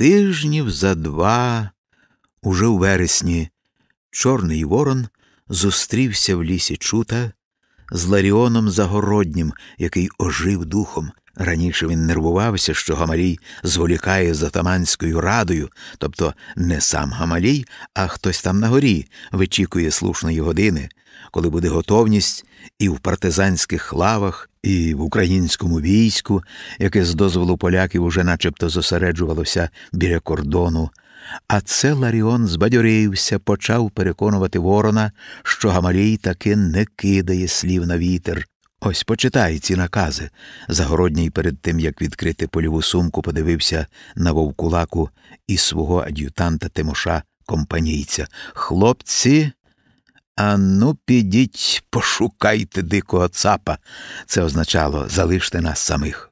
тижнів за два, уже у вересні, Чорний Ворон зустрівся в лісі чута з Ларіоном Загороднім, який ожив духом. Раніше він нервувався, що Гамалій зволікає з атаманською радою, тобто не сам Гамалій, а хтось там на горі вичікує слушної години, коли буде готовність і в партизанських лавах, і в українському війську, яке з дозволу поляків уже начебто зосереджувалося біля кордону. А це Ларіон збадьорився, почав переконувати ворона, що Гамалій таки не кидає слів на вітер. Ось почитай ці накази. Загородній перед тим, як відкрити польову сумку, подивився на вовкулаку і свого ад'ютанта Тимоша компанійця. Хлопці, ану, підіть, пошукайте дикого цапа. Це означало залиште нас самих.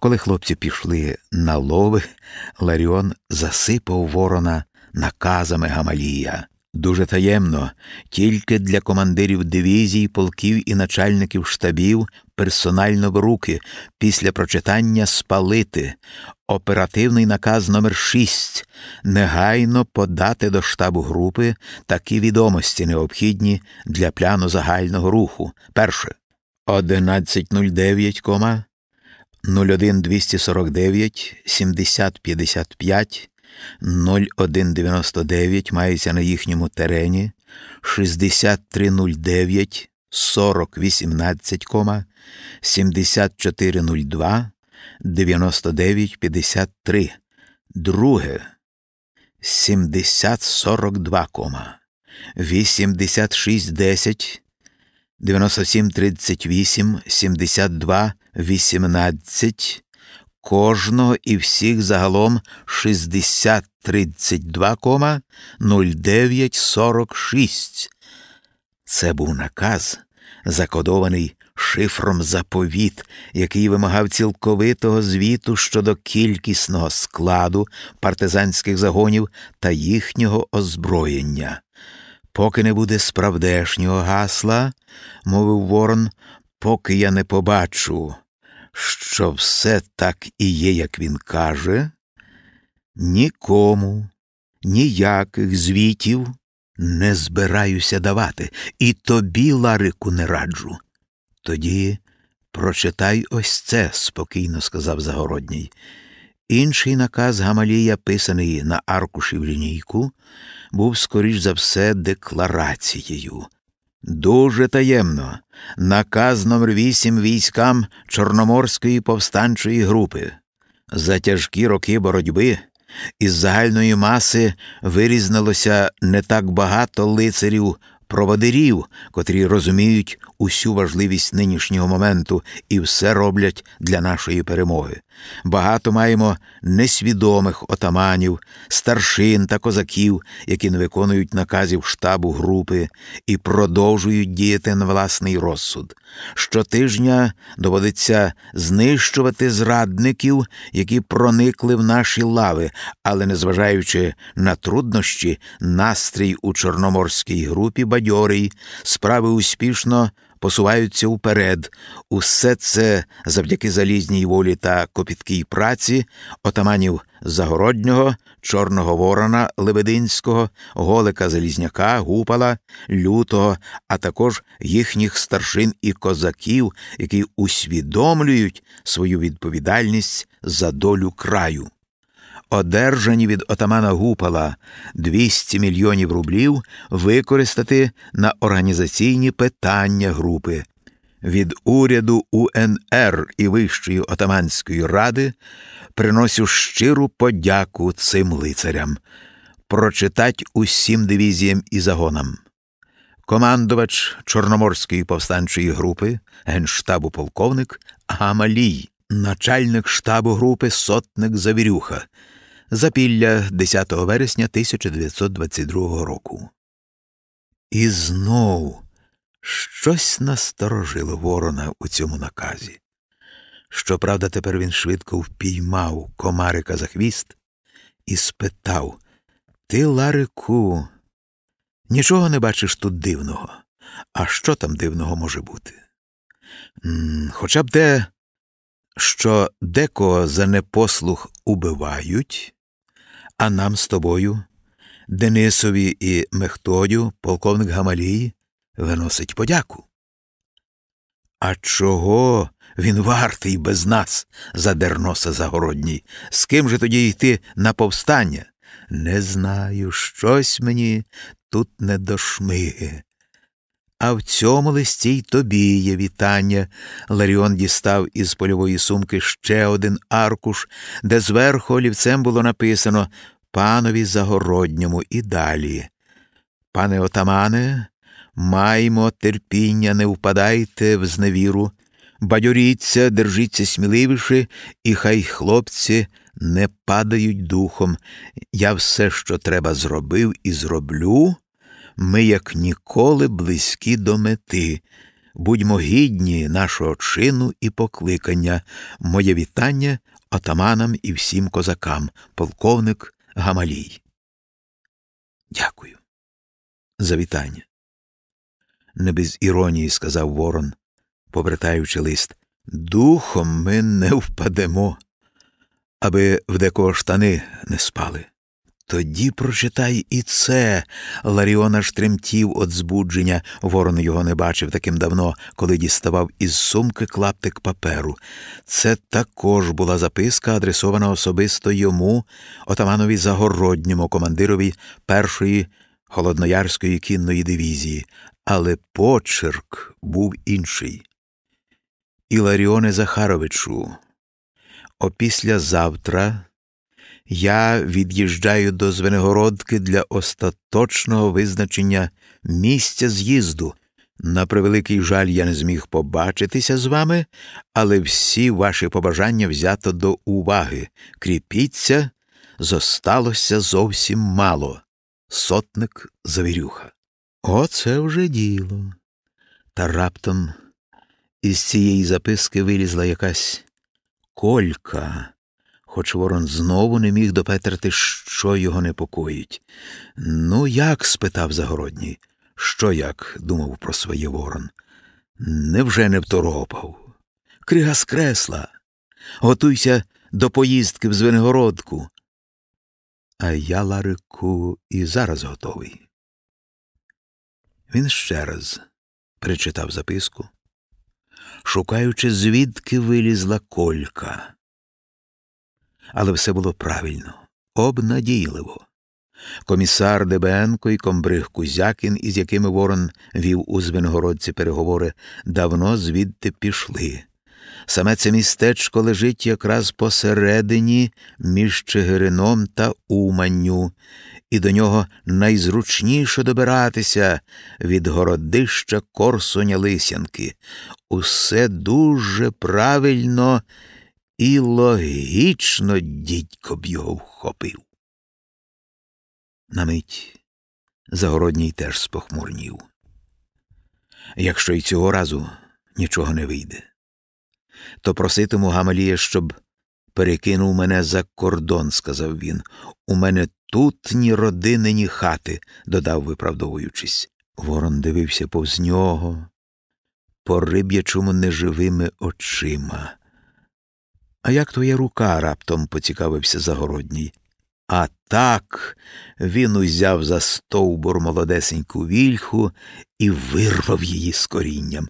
Коли хлопці пішли на лови, Ларіон засипав ворона наказами Гамалія. Дуже таємно, тільки для командирів дивізій, полків і начальників штабів персонально в руки після прочитання спалити. Оперативний наказ номер 6 негайно подати до штабу групи такі відомості, необхідні для пляну загального руху. Перше 11.09, 01249 7055 0199 мається на їхньому терені 6309 4018, 7402 9953. Друге 7042, 8610 9738 72 18 кожного і всіх загалом 6032,0946. Це був наказ, закодований шифром заповіт, який вимагав цілковитого звіту щодо кількісного складу партизанських загонів та їхнього озброєння. Поки не буде справдешнього гасла, мовив Ворон, поки я не побачу що все так і є, як він каже, нікому ніяких звітів не збираюся давати, і тобі, Ларику, не раджу. Тоді прочитай ось це, спокійно сказав Загородній. Інший наказ Гамалія, писаний на аркуші в лінійку, був, скоріш за все, декларацією. Дуже таємно. Наказ номер 8 військам Чорноморської повстанчої групи. За тяжкі роки боротьби із загальної маси вирізнилося не так багато лицарів проводирів, котрі розуміють усю важливість нинішнього моменту і все роблять для нашої перемоги. Багато маємо несвідомих отаманів, старшин та козаків, які не виконують наказів штабу групи і продовжують діяти на власний розсуд. Щотижня доводиться знищувати зрадників, які проникли в наші лави, але, незважаючи на труднощі, настрій у Чорноморській групі бадьорий, справи успішно посуваються вперед. Усе це завдяки залізній волі та копіткій праці отаманів Загороднього, Чорного Ворона Лебединського, Голика Залізняка, Гупала, Лютого, а також їхніх старшин і козаків, які усвідомлюють свою відповідальність за долю краю одержані від отамана Гупала 200 мільйонів рублів використати на організаційні питання групи. Від уряду УНР і Вищої отаманської ради приносю щиру подяку цим лицарям, прочитать усім дивізіям і загонам. Командувач Чорноморської повстанчої групи, генштабу полковник Гамалій, начальник штабу групи сотник Завірюха, Запілля 10 вересня 1922 року. І знов щось насторожило ворона у цьому наказі. Щоправда, тепер він швидко впіймав комарика за хвіст і спитав Ти, Ларику, нічого не бачиш тут дивного. А що там дивного може бути? Хоча б те, що декого за непослух убивають, а нам з тобою, Денисові і Мехтодю, полковник Гамалій, виносить подяку. А чого він вартий без нас? задер носа Загородній. З ким же тоді йти на повстання? Не знаю, щось мені тут не до шмиги. А в цьому листі й тобі є вітання. Ларіон дістав із польової сумки ще один аркуш, де зверху олівцем було написано панові Загородньому і далі. Пане отамане, маймо терпіння, не впадайте в зневіру, бадьоріться, держіться сміливіше, і хай хлопці не падають духом. Я все, що треба, зробив і зроблю. Ми, як ніколи, близькі до мети. Будьмо гідні нашого чину і покликання, моє вітання отаманам і всім козакам, полковник Гамалій. Дякую. За вітання. Не без іронії сказав Ворон, повертаючи лист. Духом ми не впадемо, аби в декого штани не спали. Тоді прочитай і це. Ларіон аж тремтів від збудження. Ворон його не бачив таким давно, коли діставав із сумки клаптик паперу. Це також була записка, адресована особисто йому, отаманові Загородньому, командирові першої холодноярської кінної дивізії, але почерк був інший. Іларіоне Захаровичу, опіслязавтра я від'їжджаю до Звенигородки для остаточного визначення місця з'їзду. На превеликий жаль, я не зміг побачитися з вами, але всі ваші побажання взято до уваги. Кріпіться, зосталося зовсім мало. Сотник Завірюха. Оце вже діло. Та раптом із цієї записки вилізла якась колька хоч ворон знову не міг допетрити, що його непокоїть. Ну, як? спитав Загородній. Що як? думав про своє ворон. Невже не второпав? Крига з кресла. Готуйся до поїздки в Звенигородку. А я, Ларику, і зараз готовий. Він ще раз причитав записку, шукаючи, звідки вилізла колька але все було правильно, обнадійливо. Комісар Дебенко і комбриг Кузякін, із якими Ворон вів у Звенигородці переговори, давно звідти пішли. Саме це містечко лежить якраз посередині між Чигирином та Уманню, і до нього найзручніше добиратися від городища Корсуня Лисянки. Усе дуже правильно і логічно дідько б його вхопив. На мить Загородній теж спохмурнів. Якщо й цього разу нічого не вийде, то проситиму Гамалія, щоб перекинув мене за кордон, сказав він. У мене тут ні родини, ні хати, додав, виправдовуючись. Ворон дивився повз нього, по риб'ячому неживими очима. А як твоя рука? раптом поцікавився Загородній. А так він узяв за стовбур молодесеньку вільху і вирвав її з корінням.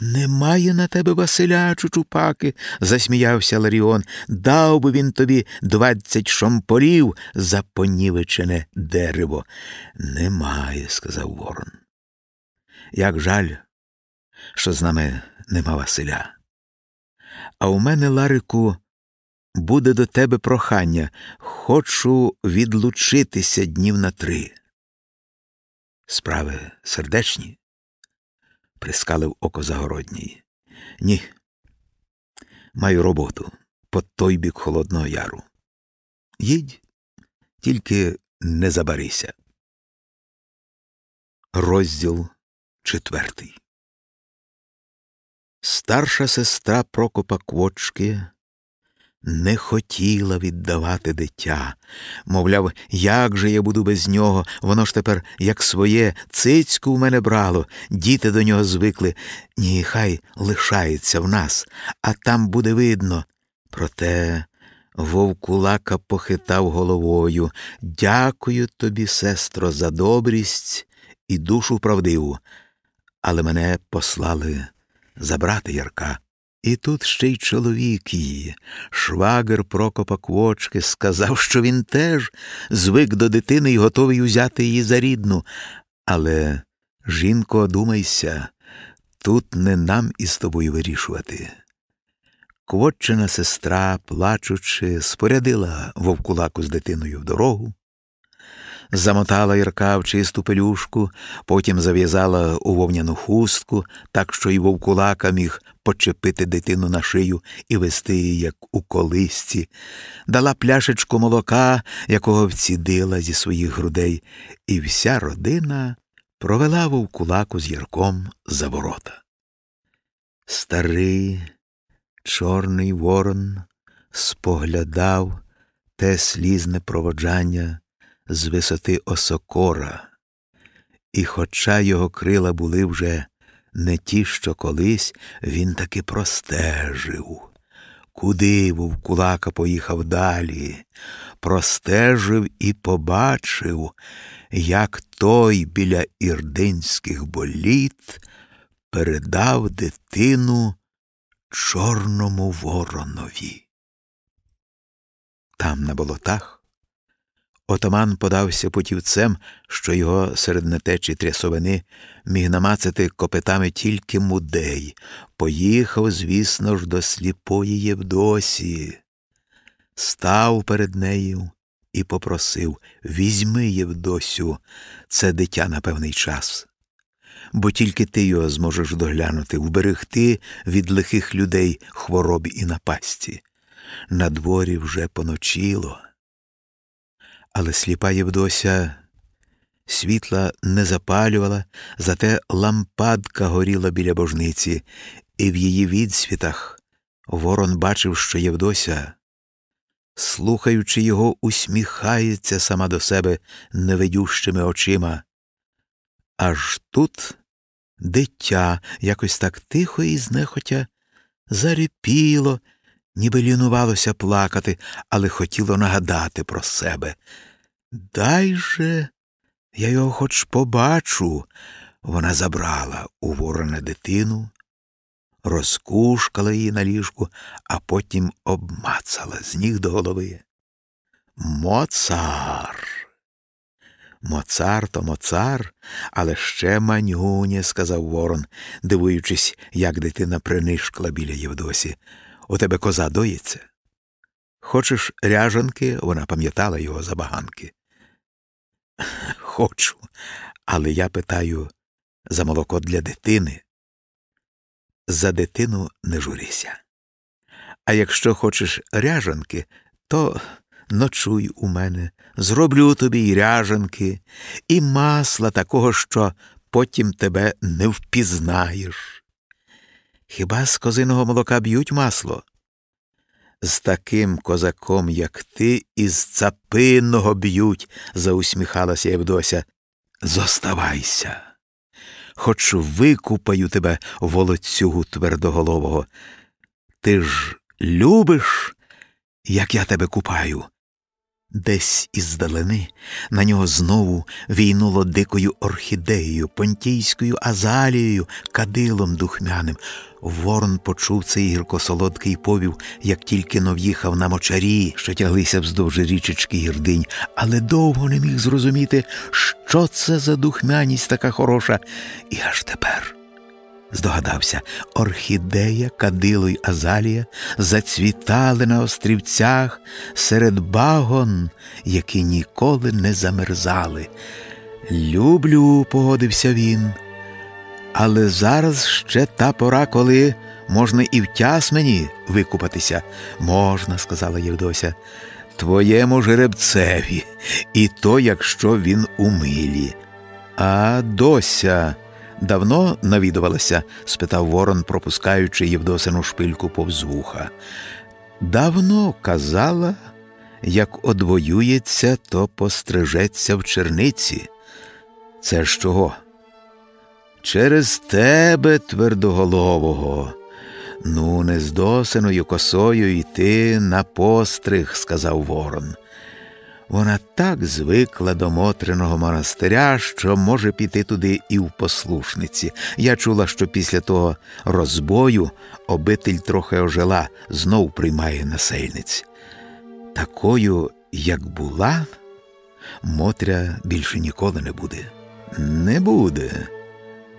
Немає на тебе Василя, Чучупаки, засміявся Ларіон. Дав би він тобі двадцять шомполів за понівечене дерево. Немає, сказав Ворон. Як жаль, що з нами нема Василя. А у мене, Ларику, буде до тебе прохання. Хочу відлучитися днів на три. Справи сердечні? прискалив око Загородній. Ні. Маю роботу по той бік Холодного Яру. Їдь, тільки не забарися. Розділ четвертий. Старша сестра Прокопа Квочки не хотіла віддавати дитя. Мовляв, як же я буду без нього, воно ж тепер, як своє, цицьку в мене брало, діти до нього звикли. Ні, хай лишається в нас, а там буде видно. Проте вовкулака похитав головою. Дякую тобі, сестро, за добрість і душу правдиву. Але мене послали забрати Ярка. І тут ще й чоловік її, швагер Прокопа Квочки, сказав, що він теж звик до дитини і готовий узяти її за рідну. Але, жінко, думайся, тут не нам із тобою вирішувати. Квотчина сестра, плачучи, спорядила вовкулаку з дитиною в дорогу, замотала Ірка в чисту пелюшку, потім зав'язала у вовняну хустку, так що й вовкулака міг почепити дитину на шию і вести її, як у колисці, дала пляшечку молока, якого вцідила зі своїх грудей, і вся родина провела вовкулаку з Ярком за ворота. Старий чорний ворон споглядав те слізне проводжання з висоти осокора, і, хоча його крила були вже не ті, що колись, він таки простежив. Куди вовкулака поїхав далі, простежив і побачив, як той біля ірдинських боліт передав дитину Чорному воронові. Там, на болотах, Отаман подався путівцем, що його серед нетечі трясовини міг намацати копитами тільки мудей. Поїхав, звісно ж, до сліпої Євдосії, став перед нею і попросив візьми, Євдосю, це дитя на певний час. Бо тільки ти його зможеш доглянути, вберегти від лихих людей хворобі і напасті. На дворі вже поночило. Але сліпа Євдося світла не запалювала, зате лампадка горіла біля божниці, і в її відсвітах ворон бачив, що Євдося, слухаючи його, усміхається сама до себе невидющими очима. Аж тут дитя якось так тихо і знехотя заріпіло ніби лінувалося плакати, але хотіло нагадати про себе. Дай же, я його хоч побачу. Вона забрала у ворона дитину, розкушкала її на ліжку, а потім обмацала з ніг до голови. Моцар. Моцар то моцар, але ще манюня, сказав ворон, дивуючись, як дитина принишкла біля Євдосі. У тебе коза доїться? Хочеш ряжанки, вона пам'ятала його забаганки. Хочу, але я питаю за молоко для дитини. За дитину не журися. А якщо хочеш ряжанки, то ночуй у мене, зроблю тобі й ряжанки, і масла такого, що потім тебе не впізнаєш. Хіба з козиного молока б'ють масло? З таким козаком, як ти, із цапинного б'ють, заусміхалася Євдося. Зоставайся. Хоч викупаю тебе, волоцюгу твердоголового. Ти ж любиш, як я тебе купаю. Десь іздалини на нього знову війнуло дикою орхідеєю, понтійською азалією, кадилом духмяним. Ворон почув цей гіркосолодкий повів, як тільки но в'їхав на мочарі, що тяглися вздовж річечки гірдинь, але довго не міг зрозуміти, що це за духмяність така хороша, і аж тепер. Здогадався, орхідея, кадило й азалія зацвітали на острівцях серед багон, які ніколи не замерзали. Люблю, погодився він. Але зараз ще та пора, коли можна і в тяс мені викупатися. Можна, сказала Євдося, твоєму жеребцеві, і то, якщо він у милі. А дося. Давно навідувалася? спитав Ворон, пропускаючи Євдосину шпильку повз вуха. Давно казала, як одвоюється, то пострижеться в черниці. Це ж чого? Через тебе, твердоголового, ну, не з досиною косою йти на постриг, сказав Ворон. Вона так звикла до Мотриного монастиря, що може піти туди і в послушниці. Я чула, що після того розбою обитель трохи ожила, знов приймає насельниць. Такою, як була, Мотря більше ніколи не буде. Не буде.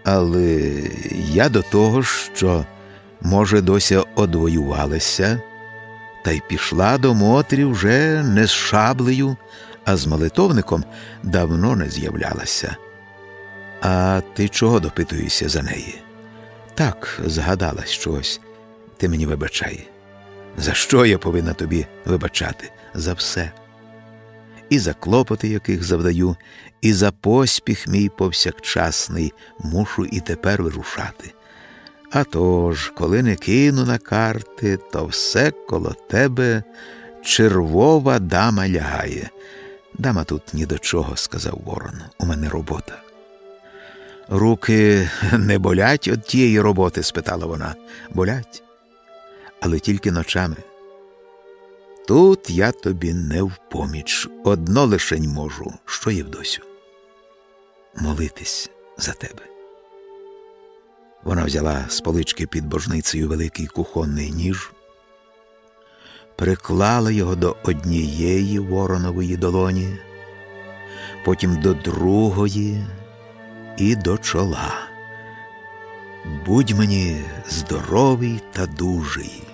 Але я до того, що, може, досі одвоювалася та й пішла до Мотрі вже не з шаблею, а з молитовником давно не з'являлася. А ти чого допитуєшся за неї? Так, згадалась щось. Ти мені вибачай. За що я повинна тобі вибачати? За все. І за клопоти, яких завдаю, і за поспіх мій повсякчасний мушу і тепер вирушати. А тож, коли не кину на карти, то все коло тебе червова дама лягає. Дама тут ні до чого, сказав Ворон. У мене робота. Руки не болять від тієї роботи? спитала вона. Болять, але тільки ночами. Тут я тобі не в поміч. Одно лишень можу, що Євдосю. Молитись за тебе. Вона взяла з полички під божницею великий кухонний ніж, приклала його до однієї воронової долоні, потім до другої і до чола. Будь мені здоровий та дужий.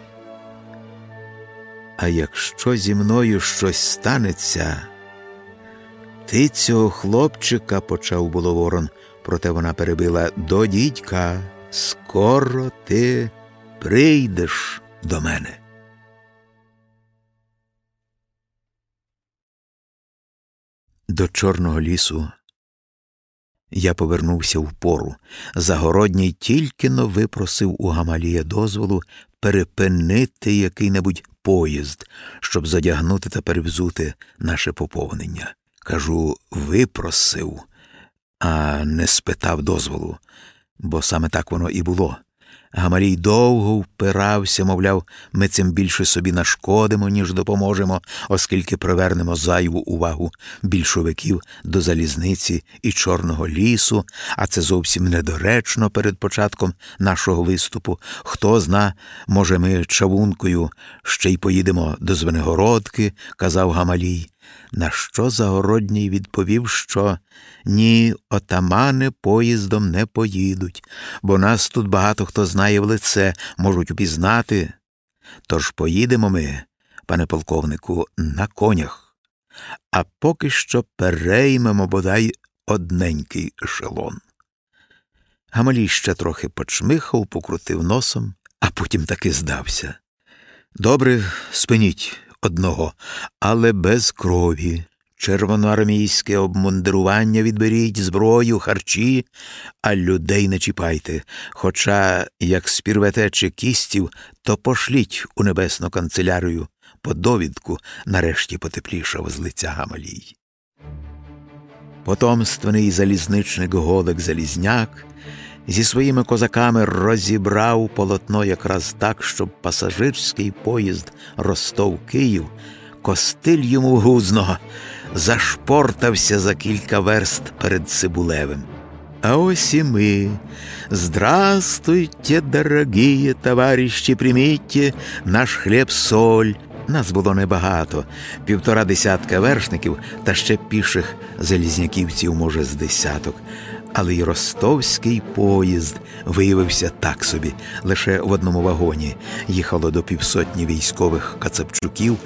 А якщо зі мною щось станеться, ти цього хлопчика, почав було ворон, проте вона перебила до дідька скоро ти прийдеш до мене. До Чорного лісу я повернувся в пору. Загородній тільки но випросив у Гамалія дозволу перепинити який-небудь поїзд, щоб задягнути та перевзути наше поповнення. Кажу, випросив, а не спитав дозволу бо саме так воно і було. Гамарій довго впирався, мовляв, ми цим більше собі нашкодимо, ніж допоможемо, оскільки привернемо зайву увагу більшовиків до залізниці і Чорного лісу, а це зовсім недоречно перед початком нашого виступу. Хто зна, може, ми чавункою ще й поїдемо до Звенигородки, казав Гамалій. На що Загородній відповів, що ні, отамани поїздом не поїдуть, бо нас тут багато хто знає в лице, можуть упізнати. Тож поїдемо ми, пане полковнику, на конях, а поки що переймемо бодай одненький ешелон. Гамалій ще трохи почмихав, покрутив носом, а потім таки здався. Добре, спиніть одного, але без крові. Червоноармійське обмундирування відберіть, зброю, харчі, а людей не чіпайте. Хоча, як спірвете чекістів, то пошліть у небесну канцелярію по довідку, нарешті потеплішав з лиця Гамалій. Потомственний залізничник Голик Залізняк зі своїми козаками розібрав полотно якраз так, щоб пасажирський поїзд Ростов Київ, костиль йому гузного, зашпортався за кілька верст перед Цибулевим. А ось і ми. Здравствуйте, дорогие товарищи, примітьте наш хліб соль. Нас було небагато, півтора десятка вершників та ще піших залізняківців, може, з десяток але й ростовський поїзд виявився так собі. Лише в одному вагоні їхало до півсотні військових кацапчуків,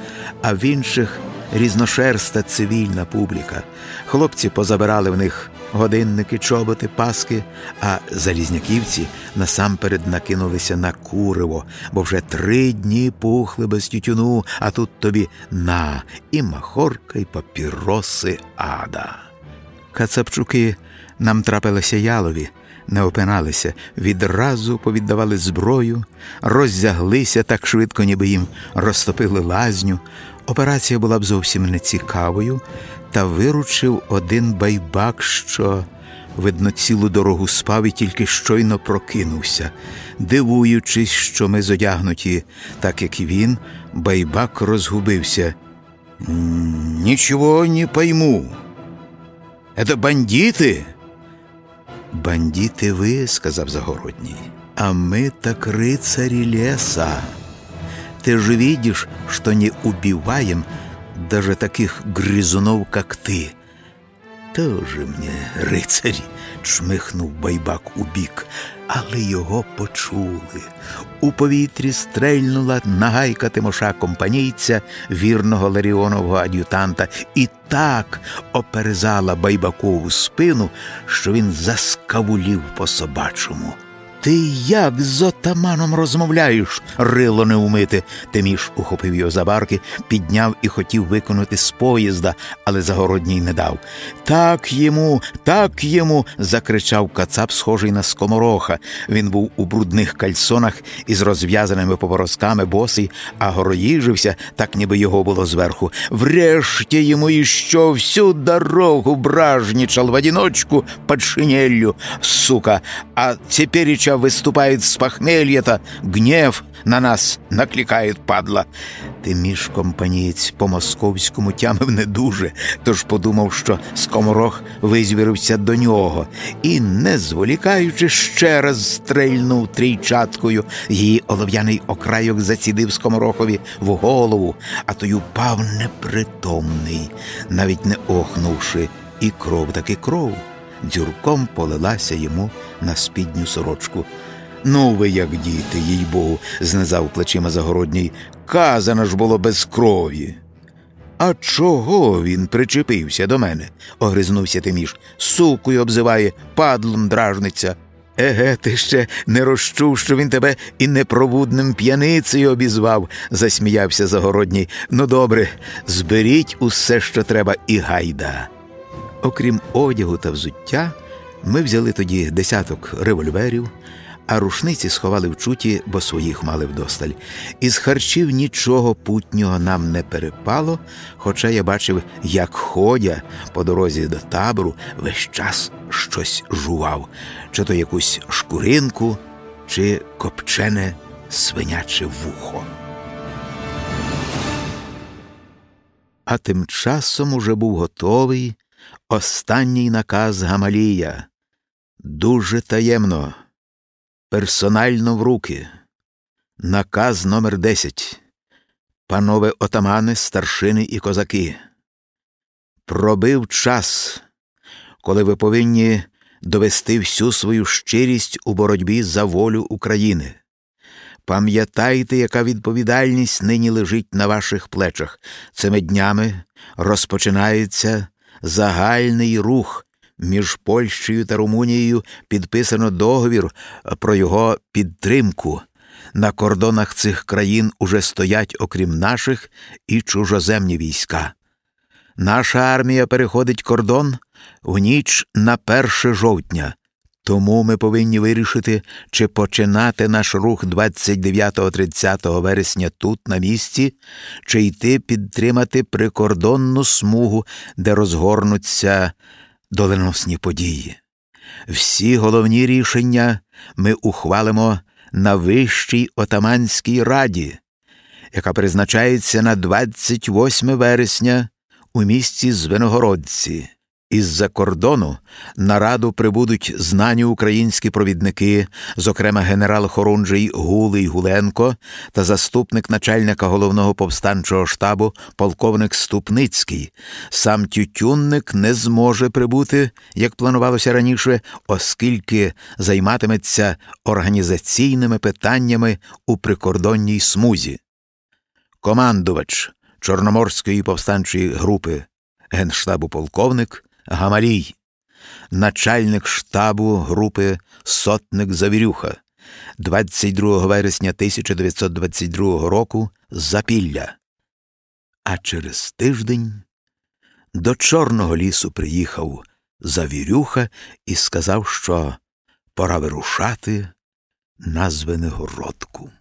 а в інших різношерста цивільна публіка. Хлопці позабирали в них годинники, чоботи, паски, а залізняківці насамперед накинулися на куриво, бо вже три дні пухли без тютюну, а тут тобі на і махорка, і папіроси ада. Кацапчуки нам трапилися ялові, не опиналися, відразу повіддавали зброю, роздяглися так швидко, ніби їм розтопили лазню. Операція була б зовсім нецікавою, та виручив один байбак, що, видно, цілу дорогу спав і тільки щойно прокинувся, дивуючись, що ми зодягнуті, так як і він, байбак розгубився. «Ничего не пойму. Это бандиты?» «Бандиты вы», — сказав Загородний, — «а мы так рыцари леса. Ты же видишь, что не убиваем даже таких грызунов, как ты». «Тоже мне рицарі», — чмихнув байбак у бік, але його почули. У повітрі стрельнула нагайка Тимоша компанійця, вірного Ларіонового ад'ютанта, і так оперезала байбакову спину, що він заскавулів по собачому. Ти як з отаманом розмовляєш, рило не умити. Тиміш ухопив його за барки, підняв і хотів виконати з поїзда, але загородній не дав. Так йому, так йому. закричав кацап, схожий на скомороха. Він був у брудних кальсонах із розв'язаними поворозками босий, а гороїжився, так ніби його було зверху. Врешті йому іщо всю дорогу бражнічал в одиночку под шинелью, сука, а теперь Ильича выступает с похмелья-то, гнев на нас накликает падла. Тиміш компанієць по московському тямив не дуже, тож подумав, що скоморох визвірився до нього і, не зволікаючи, ще раз стрельнув трійчаткою. Її олов'яний окрайок зацідив скоморохові в голову, а той упав непритомний, навіть не охнувши, і кров таки кров дзюрком полилася йому на спідню сорочку. Ну, ви, як діти, їй богу, знизав плечима Загородній. Казано ж було без крові. А чого він причепився до мене? огризнувся Тиміш. Сукою обзиває, падлом дражниться. Еге, ти ще не розчув, що він тебе і непробудним п'яницею обізвав, засміявся Загородній. Ну, добре, зберіть усе, що треба, і гайда. Окрім одягу та взуття, ми взяли тоді десяток револьверів, а рушниці сховали в чуті, бо своїх мали вдосталь. Із харчів нічого путнього нам не перепало, хоча я бачив, як ходя по дорозі до табору весь час щось жував, чи то якусь шкуринку, чи копчене свиняче вухо. А тим часом уже був готовий. Останній наказ Гамалія дуже таємно, персонально в руки. Наказ номер 10 Панове отамани, старшини і козаки. Пробив час, коли ви повинні довести всю свою щирість у боротьбі за волю України. Пам'ятайте, яка відповідальність нині лежить на ваших плечах. Цими днями розпочинається загальний рух. Між Польщею та Румунією підписано договір про його підтримку. На кордонах цих країн уже стоять, окрім наших, і чужоземні війська. Наша армія переходить кордон в ніч на 1 жовтня, тому ми повинні вирішити, чи починати наш рух 29-30 вересня тут, на місці, чи йти підтримати прикордонну смугу, де розгорнуться доленосні події. Всі головні рішення ми ухвалимо на Вищій Отаманській раді, яка призначається на 28 вересня у місті Звеногородці. Із-за кордону на раду прибудуть знані українські провідники, зокрема генерал Хорунжий Гулий Гуленко та заступник начальника головного повстанчого штабу полковник Ступницький. Сам Тютюнник не зможе прибути, як планувалося раніше, оскільки займатиметься організаційними питаннями у прикордонній смузі. Командувач Чорноморської повстанчої групи генштабу полковник. Гамалій, начальник штабу групи Сотник Завірюха, 22 вересня 1922 року Запілля. А через тиждень до Чорного лісу приїхав Завірюха і сказав, що пора вирушати на Звенигородку.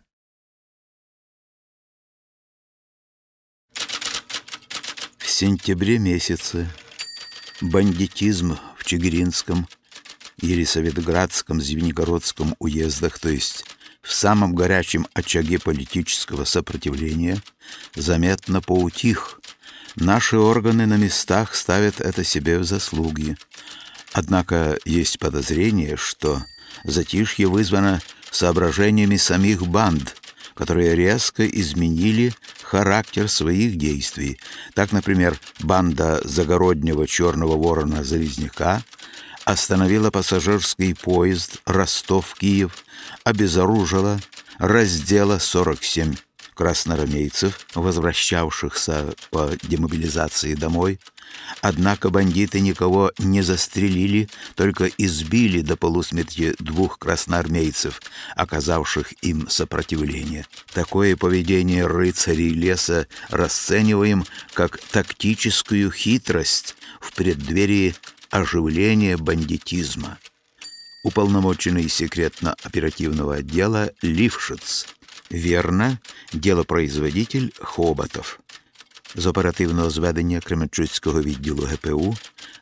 В сентябре месяце бандитизм в Чигиринском, Елисаветградском, Звенигородском уездах, то есть в самом горячем очаге политического сопротивления, заметно поутих. Наши органы на местах ставят это себе в заслуги. Однако есть подозрение, что затишье вызвано соображениями самих банд, которые резко изменили характер своих действий. Так, например, банда загороднего черного ворона Залезняка остановила пассажирский поезд Ростов-Киев, обезоружила, раздела 47 красноармейцев, возвращавшихся по демобилизации домой. Однако бандиты никого не застрелили, только избили до полусмерти двух красноармейцев, оказавших им сопротивление. Такое поведение рыцарей леса расцениваем как тактическую хитрость в преддверии оживления бандитизма. Уполномоченный секретно-оперативного отдела Лившиц – Вірна, ділопроизводитель Хоботов з оперативного зведення Кременчуцького відділу ГПУ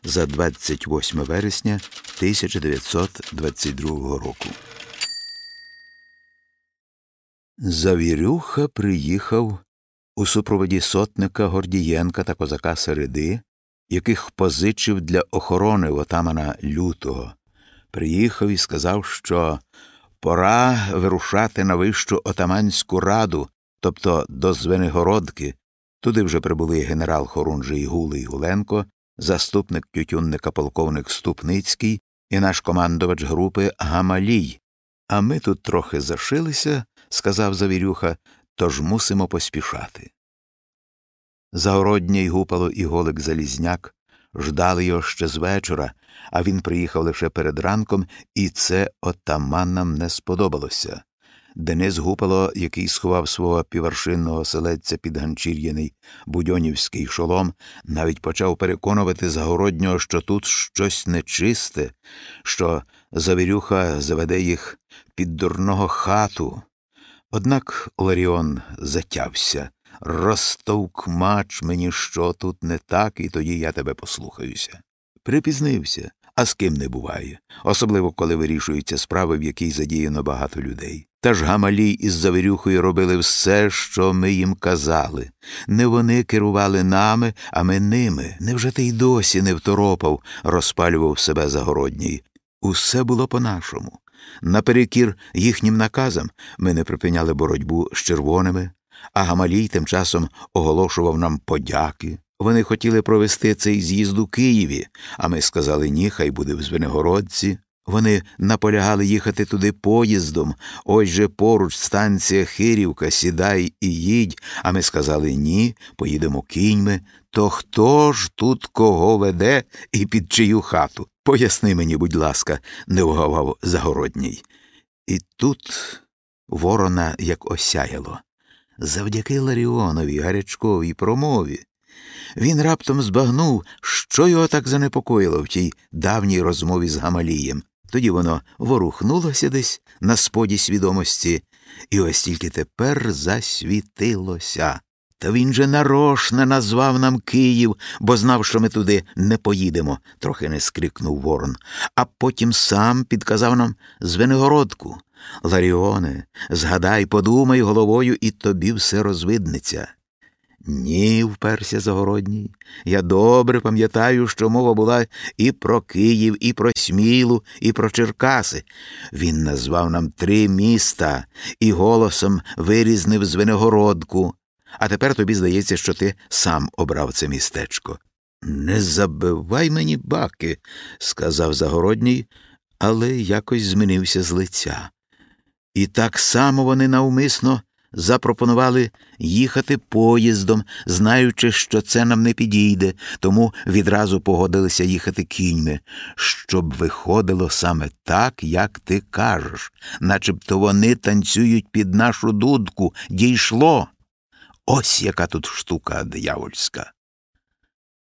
за 28 вересня 1922 року. Завірюха приїхав у супроводі сотника Гордієнка та козака Середи, яких позичив для охорони отамана лютого. Приїхав і сказав, що Пора вирушати на вищу отаманську раду, тобто до Звенигородки. Туди вже прибули генерал Хорунжий Гулий Гуленко, заступник тютюнника полковник Ступницький і наш командувач групи Гамалій. А ми тут трохи зашилися, сказав Завірюха, тож мусимо поспішати. Загородній гупало і голик Залізняк ждали його ще з вечора, а він приїхав лише перед ранком, і це отаманам не сподобалося. Денис Гупало, який сховав свого піваршинного селедця під ганчір'яний будьонівський шолом, навіть почав переконувати Загороднього, що тут щось нечисте, що завірюха заведе їх під дурного хату. Однак Ларіон затявся. Розтовкмач мені, що тут не так, і тоді я тебе послухаюся. Припізнився, а з ким не буває, особливо коли вирішуються справи, в якій задіяно багато людей. Та ж Гамалій із Завірюхою робили все, що ми їм казали. Не вони керували нами, а ми ними. Невже ти й досі не второпав, розпалював себе Загородній. Усе було по-нашому. Наперекір їхнім наказам ми не припиняли боротьбу з червоними, а Гамалій тим часом оголошував нам подяки. Вони хотіли провести цей з'їзд у Києві, а ми сказали ні, хай буде в Звенигородці. Вони наполягали їхати туди поїздом. Ось же поруч станція Хирівка, сідай і їдь. А ми сказали ні, поїдемо кіньми. То хто ж тут кого веде і під чию хату? Поясни мені, будь ласка, не вгавав Загородній. І тут ворона як осяяло. Завдяки Ларіонові гарячковій промові він раптом збагнув, що його так занепокоїло в тій давній розмові з Гамалієм. Тоді воно ворухнулося десь на споді свідомості, і ось тільки тепер засвітилося. Та він же нарошне назвав нам Київ, бо знав, що ми туди не поїдемо, трохи не скрикнув Ворон, а потім сам підказав нам Звенигородку. Ларіоне, згадай, подумай головою, і тобі все розвиднеться. Ні, вперся Загородній. Я добре пам'ятаю, що мова була і про Київ, і про Смілу, і про Черкаси. Він назвав нам три міста і голосом вирізнив Звенигородку. А тепер тобі здається, що ти сам обрав це містечко. Не забивай мені баки, сказав Загородній, але якось змінився з лиця. І так само вони навмисно запропонували їхати поїздом, знаючи, що це нам не підійде, тому відразу погодилися їхати кіньми, щоб виходило саме так, як ти кажеш, начебто вони танцюють під нашу дудку. Дійшло. Ось яка тут штука диявольська.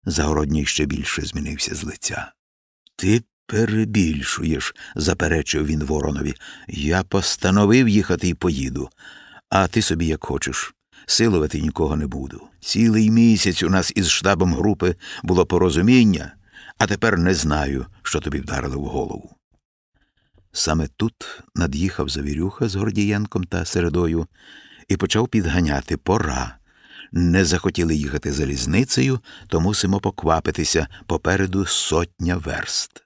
Загородній ще більше змінився з лиця. Ти Перебільшуєш, заперечив він воронові. Я постановив їхати і поїду, а ти собі як хочеш. Силувати нікого не буду. Цілий місяць у нас із штабом групи було порозуміння, а тепер не знаю, що тобі вдарило в голову. Саме тут над'їхав Завірюха з Гордієнком та середою і почав підганяти пора. Не захотіли їхати залізницею, то мусимо поквапитися попереду сотня верст.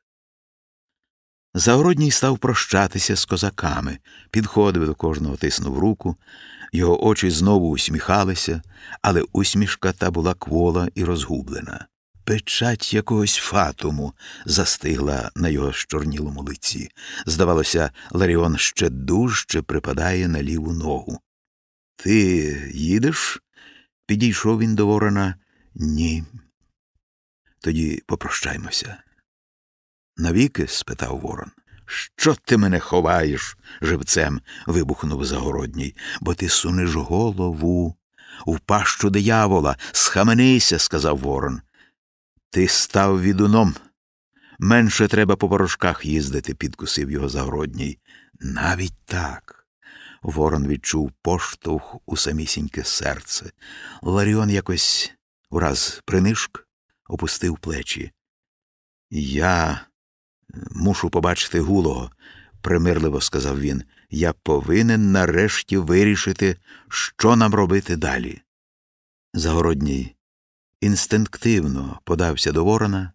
Загородній став прощатися з козаками, підходив до кожного, тиснув руку, його очі знову усміхалися, але усмішка та була квола і розгублена. Печать якогось фатуму застигла на його щорнілому лиці. Здавалося, Ларіон ще дужче припадає на ліву ногу. Ти їдеш? Підійшов він до ворона. Ні. Тоді попрощаймося. Навіки? спитав ворон. Що ти мене ховаєш? живцем. вибухнув Загородній, бо ти сунеш голову. В пащу диявола, схаменися, сказав ворон. Ти став відуном. Менше треба по порошках їздити, підкусив його Загородній. Навіть так. Ворон відчув поштовх у самісіньке серце. Ларіон якось враз принишк, опустив плечі. Я мушу побачити гулого, примирливо сказав він. Я повинен нарешті вирішити, що нам робити далі. Загородній інстинктивно подався до ворона,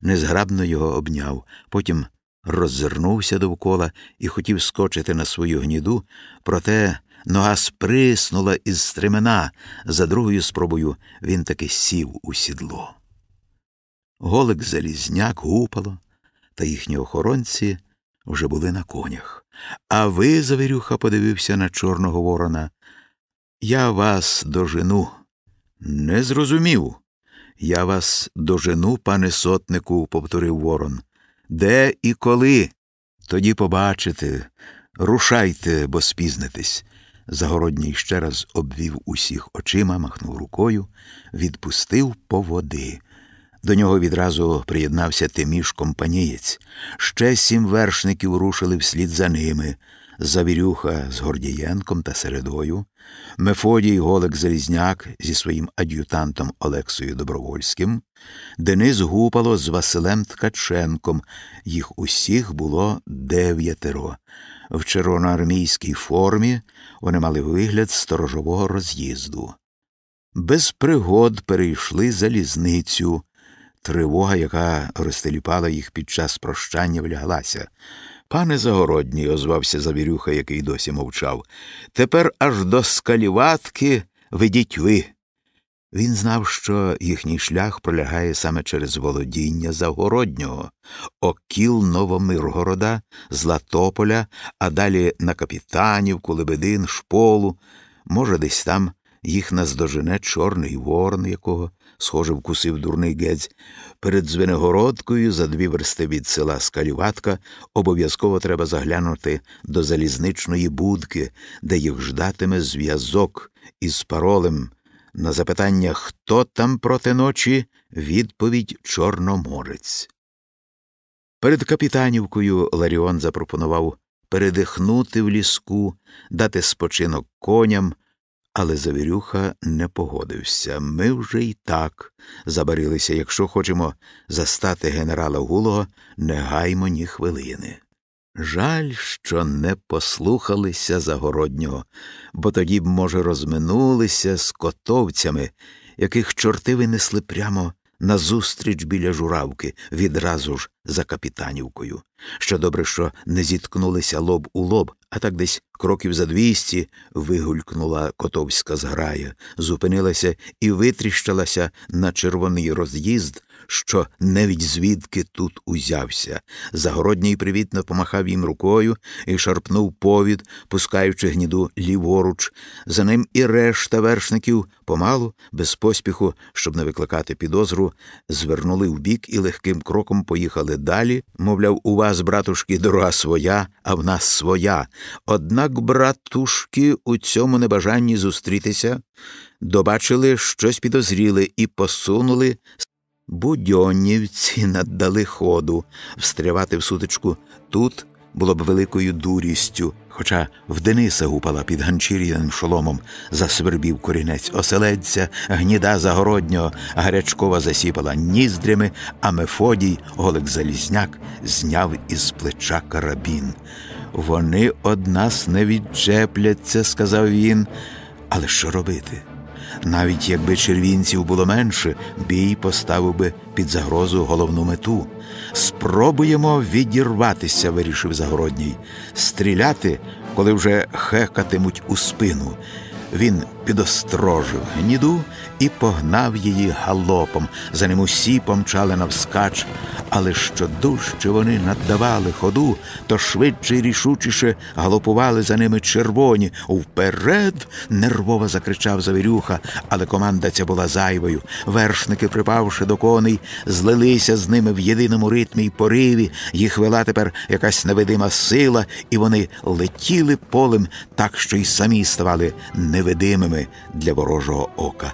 незграбно його обняв, потім роззирнувся довкола і хотів скочити на свою гніду, проте нога сприснула із стремена. За другою спробою він таки сів у сідло. Голик залізняк гупало, та їхні охоронці вже були на конях. А ви, завірюха, подивився на Чорного Ворона. Я вас дожену. Не зрозумів. Я вас дожену, пане сотнику, повторив Ворон. Де і коли? Тоді побачите. Рушайте, бо спізнитесь. Загородній ще раз обвів усіх очима, махнув рукою, відпустив по води. До нього відразу приєднався Тиміш компанієць. Ще сім вершників рушили вслід за ними. Завірюха з Гордієнком та Середою, Мефодій Голик Залізняк зі своїм ад'ютантом Олексою Добровольським, Денис Гупало з Василем Ткаченком. Їх усіх було дев'ятеро. В червоноармійській формі вони мали вигляд сторожового роз'їзду. Без пригод перейшли залізницю. Тривога, яка розтеліпала їх під час прощання, вляглася. Пане Загородній, озвався Завірюха, який досі мовчав, тепер аж до скаліватки ведіть ви. Він знав, що їхній шлях пролягає саме через володіння Загороднього, окіл Новомиргорода, Златополя, а далі на Капітанівку, Лебедин, Шполу. Може, десь там їх наздожене Чорний ворон, якого схоже, вкусив дурний гець. Перед Звенигородкою, за дві версти від села Скаліватка, обов'язково треба заглянути до залізничної будки, де їх ждатиме зв'язок із паролем. На запитання, хто там проти ночі, відповідь Чорноморець. Перед Капітанівкою Ларіон запропонував передихнути в ліску, дати спочинок коням, але Завірюха не погодився. Ми вже й так забарилися. Якщо хочемо застати генерала Гулого, не гаймо ні хвилини. Жаль, що не послухалися Загороднього, бо тоді б, може, розминулися з котовцями, яких чорти винесли прямо назустріч біля журавки, відразу ж за капітанівкою. Що добре, що не зіткнулися лоб у лоб, а так десь кроків за двісті вигулькнула котовська зграя, зупинилася і витріщалася на червоний роз'їзд, що навіть звідки тут узявся. Загородній привітно помахав їм рукою і шарпнув повід, пускаючи гніду ліворуч. За ним і решта вершників помалу, без поспіху, щоб не викликати підозру, звернули вбік і легким кроком поїхали далі. Мовляв, у вас, братушки, дорога своя, а в нас своя. Однак, братушки, у цьому небажанні зустрітися добачили щось підозріле і посунули будьоннівці наддали ходу встрявати в сутичку тут було б великою дурістю, хоча в Дениса гупала під ганчір'яним шоломом, засвербів корінець оселедця, гніда загороднього, гарячкова засіпала ніздрями, а Мефодій, голик Залізняк, зняв із плеча карабін. Вони од нас не відчепляться, сказав він. Але що робити? Навіть якби червінців було менше, бій поставив би під загрозу головну мету. Спробуємо відірватися, вирішив Загородній, стріляти, коли вже хекатимуть у спину. Він підострожив гніду і погнав її галопом. За ним усі помчали навскач, але що дужче вони наддавали ходу, то швидше й рішучіше галопували за ними червоні. Вперед. нервово закричав Завірюха, але команда ця була зайвою. Вершники, припавши до коней, злилися з ними в єдиному ритмі й пориві. Їх вела тепер якась невидима сила, і вони летіли полем так, що й самі ставали невидимими для ворожого ока.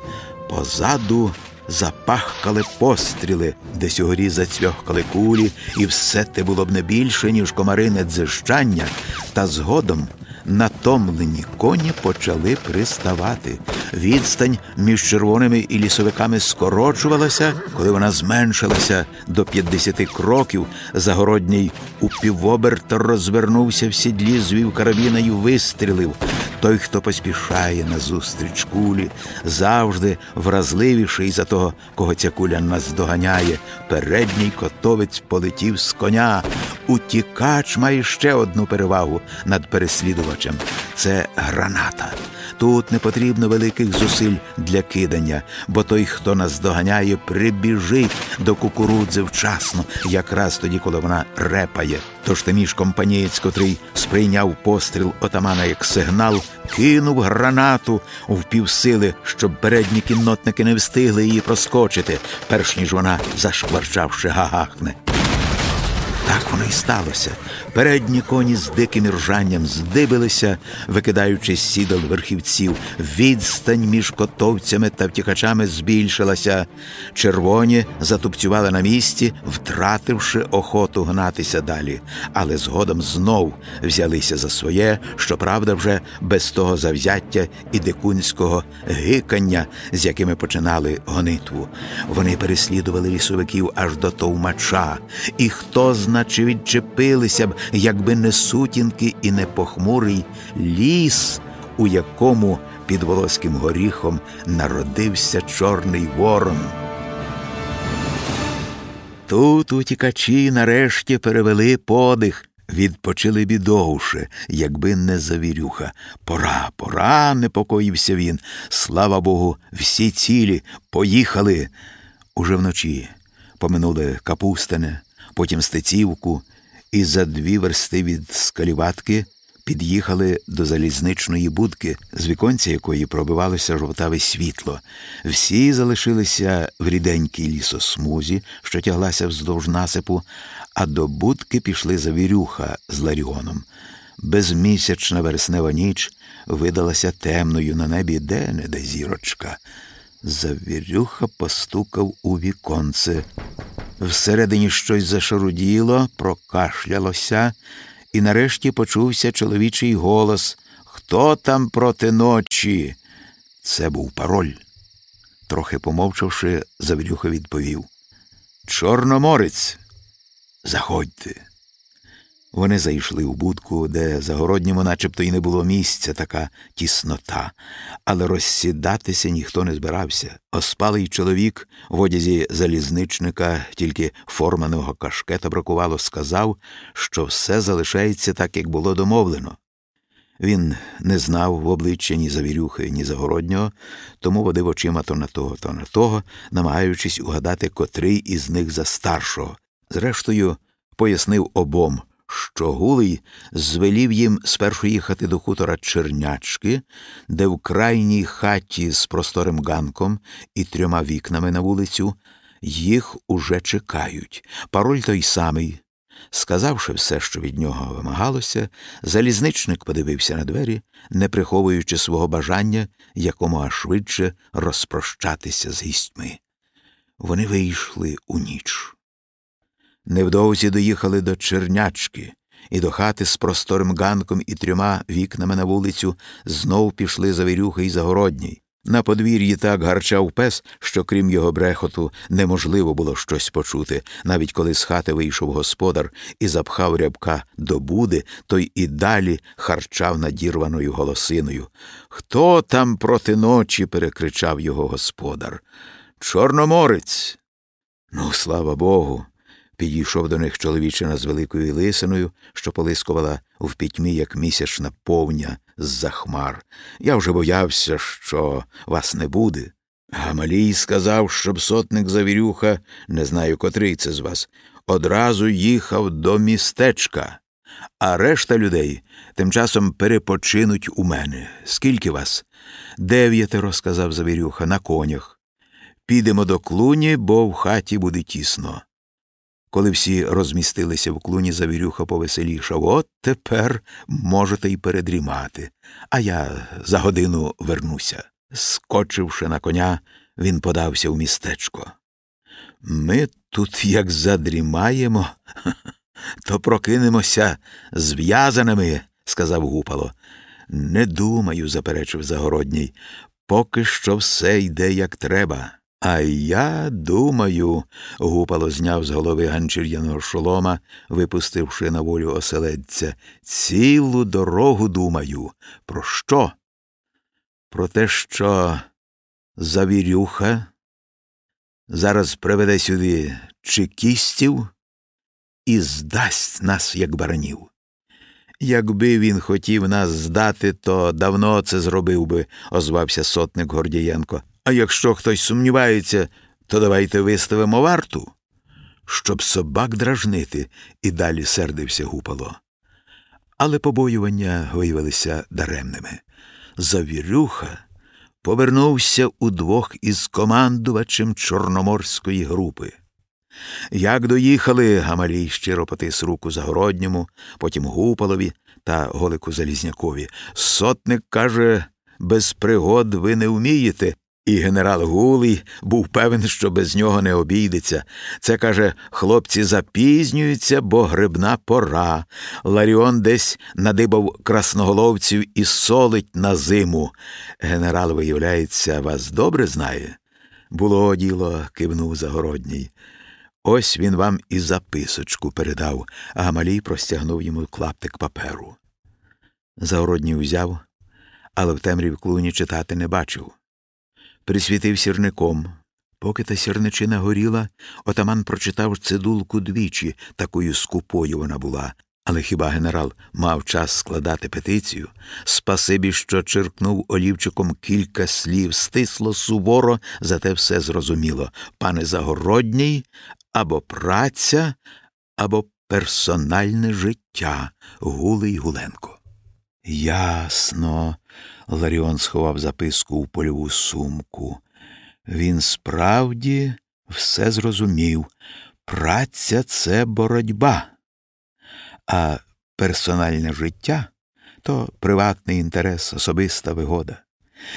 Позаду запахкали постріли, десь угорі зацвьохкали кулі, і все те було б не більше, ніж комарине дзижчання, та згодом натомлені коні почали приставати. Відстань між червоними і лісовиками скорочувалася, коли вона зменшилася до 50 кроків. Загородній у півоберта розвернувся в сідлі, звів карабіна і вистрілив. Той, хто поспішає назустріч кулі, завжди вразливіший за того, кого ця куля наздоганяє. Передній котовець полетів з коня. Утікач має ще одну перевагу над переслідувачем це граната. Тут не потрібно великих зусиль для кидання, бо той, хто нас доганяє, прибіжить до кукурудзи вчасно, якраз тоді, коли вона репає. Тож Тиміш компанієць, котрий сприйняв постріл отамана як сигнал, кинув гранату в півсили, щоб передні кіннотники не встигли її проскочити, перш ніж вона, зашкварчавши, гагахне. Так воно й сталося. Передні коні з диким ржанням здибилися, викидаючи з сідал верхівців. Відстань між котовцями та втікачами збільшилася. Червоні затупцювали на місці, втративши охоту гнатися далі, але згодом знов взялися за своє, щоправда, вже без того завзяття і дикунського гикання, з якими починали гонитву. Вони переслідували лісовиків аж до товмача, і хто знає, наче відчепилися б, якби не сутінки і не похмурий ліс, у якому під волоським горіхом народився Чорний Ворон. Тут утікачі нарешті перевели подих, відпочили бідовше, якби не завірюха. Пора, пора, непокоївся він. Слава Богу, всі цілі поїхали. Уже вночі поминули Капустине, потім Стецівку, і за дві версти від скаліватки під'їхали до залізничної будки, з віконця якої пробивалося жовтаве світло. Всі залишилися в ріденькій лісосмузі, що тяглася вздовж насипу, а до будки пішли завірюха з Ларіоном. Безмісячна вереснева ніч видалася темною на небі де не де зірочка. Завірюха постукав у віконце. Всередині щось зашаруділо, прокашлялося, і нарешті почувся чоловічий голос Хто там проти ночі? Це був пароль. Трохи помовчавши, Завірюха відповів Чорноморець. Заходьте. Вони зайшли в будку, де загородньому начебто й не було місця, така тіснота, але розсідатися ніхто не збирався. Оспалий чоловік в одязі залізничника, тільки форманого кашкета бракувало, сказав, що все залишається так, як було домовлено. Він не знав в обличчя ні завірюхи, ні загороднього, тому водив очима то на того, то на того, намагаючись угадати, котрий із них за старшого. Зрештою, пояснив обом що Гулий звелів їм спершу їхати до хутора Чернячки, де в крайній хаті з просторим ганком і трьома вікнами на вулицю їх уже чекають. Пароль той самий. Сказавши все, що від нього вимагалося, залізничник подивився на двері, не приховуючи свого бажання якомога швидше розпрощатися з гістьми. вони вийшли у ніч. Невдовзі доїхали до Чернячки, і до хати з просторим ганком і трьома вікнами на вулицю знов пішли завірюхи й загородній. На подвір'ї так гарчав пес, що крім його брехоту неможливо було щось почути. Навіть коли з хати вийшов господар і запхав рябка до буди, той і далі харчав надірваною голосиною. Хто там проти ночі? перекричав його господар. Чорноморець. Ну, слава Богу. Підійшов до них чоловічина з великою лисиною, що полискувала в пітьмі, як місячна повня з-за хмар. Я вже боявся, що вас не буде. Гамалій сказав, щоб сотник Завірюха, не знаю, котрий це з вас, одразу їхав до містечка, а решта людей тим часом перепочинуть у мене. Скільки вас? Дев'ятеро, сказав Завірюха, на конях. Підемо до клуні, бо в хаті буде тісно. Коли всі розмістилися в клуні, завірюха повеселішав. От тепер можете й передрімати, а я за годину вернуся. Скочивши на коня, він подався в містечко. Ми тут, як задрімаємо, то прокинемося зв'язаними, сказав гупало. Не думаю, заперечив Загородній, поки що все йде як треба. А я думаю, гупало зняв з голови ганчір'яного шолома, випустивши на волю оселедця, цілу дорогу думаю. Про що? Про те, що завірюха зараз приведе сюди чекістів і здасть нас, як баранів. Якби він хотів нас здати, то давно це зробив би, озвався сотник Гордієнко. А якщо хтось сумнівається, то давайте виставимо варту, щоб собак дражнити, і далі сердився гупало. Але побоювання виявилися даремними. Завірюха повернувся удвох із командувачем Чорноморської групи. Як доїхали, Гамалій щиро потис руку Загородньому, потім Гупалові та Голику Залізнякові. Сотник каже, без пригод ви не вмієте, і генерал Гулий був певен, що без нього не обійдеться. Це, каже, хлопці запізнюються, бо грибна пора. Ларіон десь надибав красноголовців і солить на зиму. Генерал, виявляється, вас добре знає? Було діло, кивнув Загородній. Ось він вам і записочку передав, а Гамалій простягнув йому клаптик паперу. Загородній узяв, але в темрі в клуні читати не бачив присвітив сірником. Поки та сірничина горіла, отаман прочитав цидулку двічі, такою скупою вона була. Але хіба генерал мав час складати петицію? Спасибі, що черкнув олівчиком кілька слів, стисло суворо, зате все зрозуміло. Пане Загородній або праця, або персональне життя Гулий Гуленко. Ясно. Ларіон сховав записку в польову сумку. Він справді все зрозумів. Праця це боротьба, а персональне життя то приватний інтерес, особиста вигода.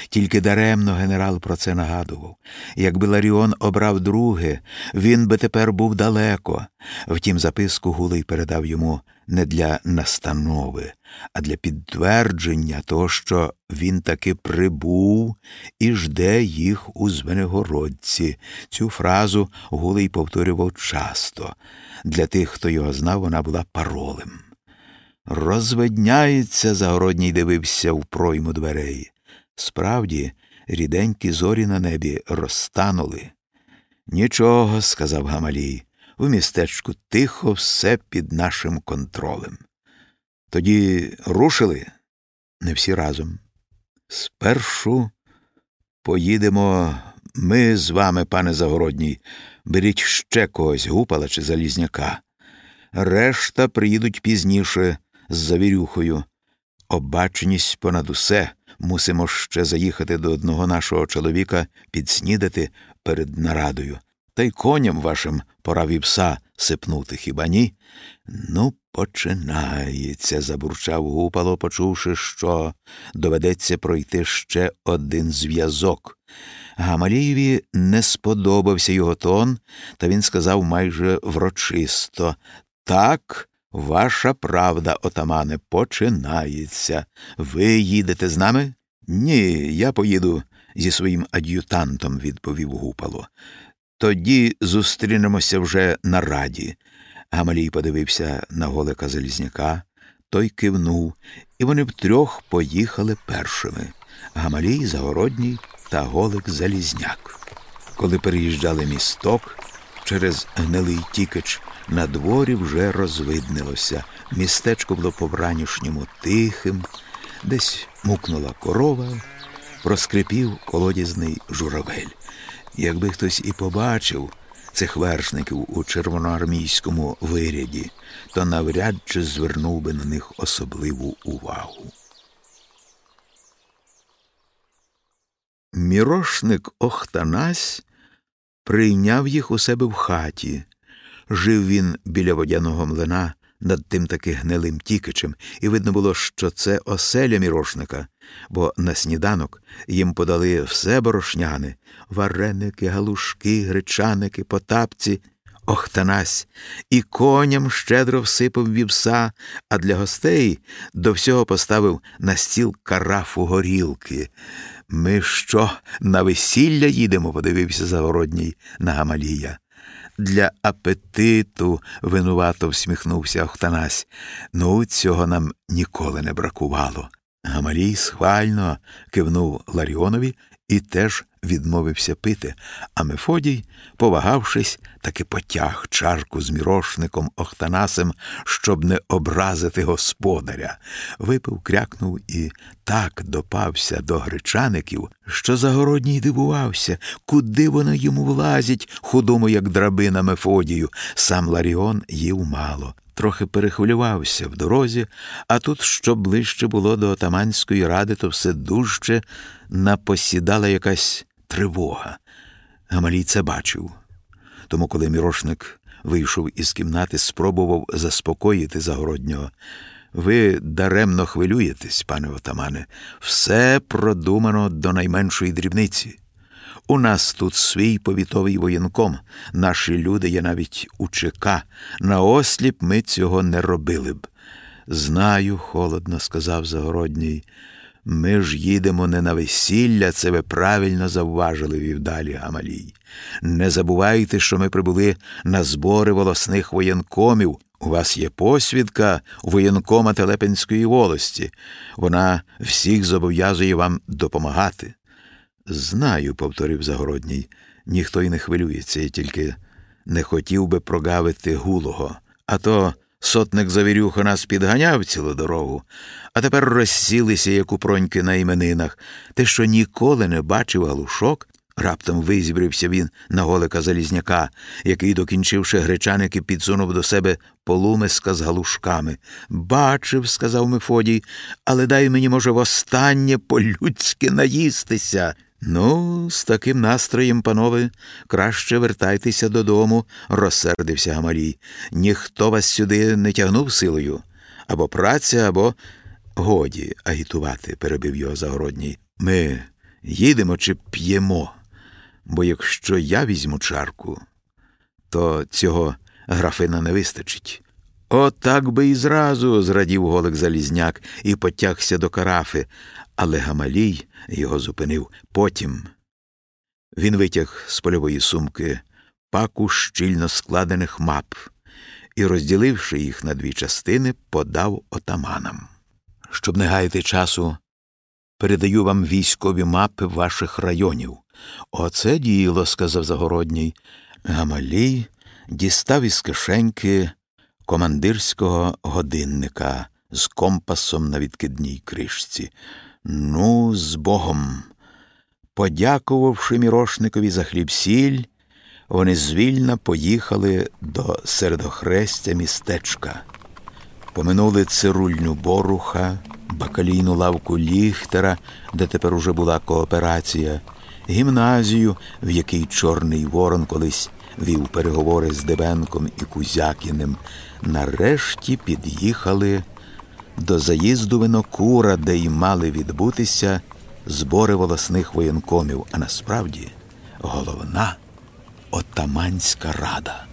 Тільки даремно генерал про це нагадував. Якби Ларіон обрав друге, він би тепер був далеко. Втім, записку Гулей передав йому не для настанови, а для підтвердження того, що він таки прибув і жде їх у Звенигородці. Цю фразу Гулей повторював часто. Для тих, хто його знав, вона була паролем. Розведняється, загородній дивився в пройму дверей. Справді, ріденькі зорі на небі розтанули. Нічого, сказав Гамалій, у містечку тихо все під нашим контролем. Тоді рушили не всі разом. Спершу поїдемо ми з вами, пане Загородній, беріть ще когось гупала чи залізняка. Решта приїдуть пізніше з завірюхою. Обаченість понад усе мусимо ще заїхати до одного нашого чоловіка підснідати перед нарадою. Та й коням вашим пора віпса сипнути хіба ні? Ну, починається, забурчав гупало, почувши, що доведеться пройти ще один зв'язок. Гамалієві не сподобався його тон, та він сказав майже врочисто так, ваша правда, отамане, починається. Ви їдете з нами? Ні, я поїду зі своїм ад'ютантом, відповів Гупало. Тоді зустрінемося вже на раді. Гамалій подивився на голика Залізняка, той кивнув, і вони втрьох поїхали першими Гамалій, Загородній та голик Залізняк. Коли переїжджали місток, через гнилий тікач на дворі вже розвиднилося. Містечко було по вранішньому тихим, десь мукнула корова, проскрипів колодязний журавель. Якби хтось і побачив цих вершників у червоноармійському виряді, то навряд чи звернув би на них особливу увагу. Мірошник Охтанась прийняв їх у себе в хаті. Жив він біля водяного млина над тим таки гнилим тікичем, і видно було, що це оселя мірошника, бо на сніданок їм подали все борошняне вареники, галушки, гречаники, потапці. Охтанась і коням щедро всипав вівса, а для гостей до всього поставив на стіл карафу горілки. Ми що, на весілля їдемо? подивився Загородній на Гамалія. Для апетиту винувато всміхнувся Охтанась. Ну, цього нам ніколи не бракувало. Гамалій схвально кивнув Ларіонові і теж відмовився пити, а Мефодій, повагавшись, таки потяг чарку з мірошником Охтанасем, щоб не образити господаря. Випив, крякнув і так допався до гречаників, що загородній дивувався, куди вони йому влазять, худому, як драбина Мефодію. Сам Ларіон їв мало. Трохи перехвилювався в дорозі, а тут, що ближче було до отаманської ради, то все дужче напосідала якась тривога. Гамалій це бачив. Тому, коли мірошник вийшов із кімнати, спробував заспокоїти загороднього. Ви даремно хвилюєтесь, пане отамане, все продумано до найменшої дрібниці. У нас тут свій повітовий воєнком, наші люди є навіть у ЧК. На осліп ми цього не робили б. Знаю, холодно сказав Загородній. Ми ж їдемо не на весілля, це ви правильно завважили, вів далі Гамалій. Не забувайте, що ми прибули на збори волосних воєнкомів. У вас є посвідка воєнкома Телепинської волості. Вона всіх зобов'язує вам допомагати. Знаю, повторив Загородній, ніхто й не хвилюється, я тільки не хотів би прогавити гулого. А то сотник завірюха нас підганяв цілу дорогу, а тепер розсілися, як у проньки на іменинах. Те, що ніколи не бачив галушок, раптом визібрився він на голика Залізняка, який, докінчивши гречаники, підсунув до себе полумиска з галушками. Бачив, сказав Мефодій, але дай мені, може, востаннє по-людськи наїстися. Ну, з таким настроєм, панове, краще вертайтеся додому, розсердився Гамалій. Ніхто вас сюди не тягнув силою. Або праця, або годі агітувати, перебив його Загородній. Ми їдемо чи п'ємо, бо якщо я візьму чарку, то цього графина не вистачить. Отак би і зразу, зрадів голик Залізняк і потягся до карафи, але Гамалій його зупинив. Потім він витяг з польової сумки паку щільно складених мап і, розділивши їх на дві частини, подав отаманам. Щоб не гаяти часу, передаю вам військові мапи ваших районів. Оце діло, сказав Загородній. Гамалій дістав із кишеньки командирського годинника з компасом на відкидній кришці. Ну, з Богом. Подякувавши мірошникові за хліб сіль, вони звільно поїхали до середохрестя містечка. Поминули цирульню боруха, бакалійну лавку Ліхтера, де тепер уже була кооперація, гімназію, в якій Чорний Ворон колись вів переговори з Дебенком і Кузякіним. Нарешті під'їхали до заїзду винокура, де й мали відбутися збори волосних воєнкомів, а насправді головна отаманська рада.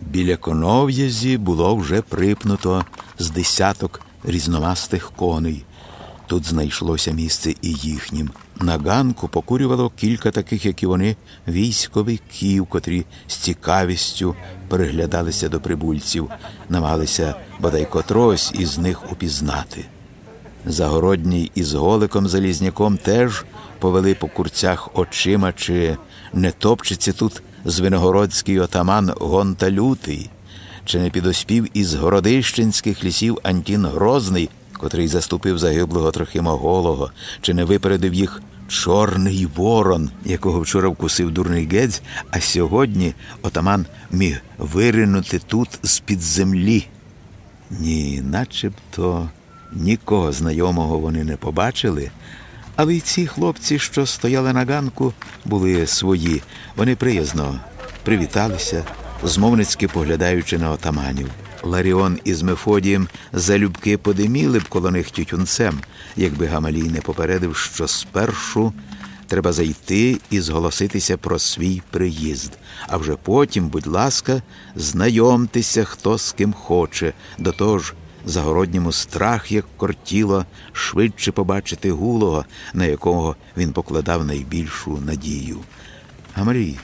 Біля конов'язі було вже припнуто з десяток різномастих коней. Тут знайшлося місце і їхнім. На ганку покурювало кілька таких, як і вони, військовиків, котрі з цікавістю переглядалися до прибульців, намагалися бодай котрось із них упізнати. Загородній із голиком Залізняком теж повели по курцях очима, чи не топчеться тут звенигородський отаман Гонта Лютий, чи не підоспів із городищенських лісів Антін Грозний, котрий заступив загиблого Трохима Голого, чи не випередив їх чорний ворон, якого вчора вкусив дурний гець, а сьогодні отаман міг виринути тут з-під землі. Ні, начебто нікого знайомого вони не побачили, але й ці хлопці, що стояли на ганку, були свої. Вони приязно привіталися, змовницьки поглядаючи на отаманів. Ларіон із Мефодієм залюбки подиміли б коло них тютюнцем, якби Гамалій не попередив, що спершу треба зайти і зголоситися про свій приїзд. А вже потім, будь ласка, знайомтеся, хто з ким хоче. До того ж, Загородньому страх, як кортіло, швидше побачити гулого, на якого він покладав найбільшу надію. Гамалій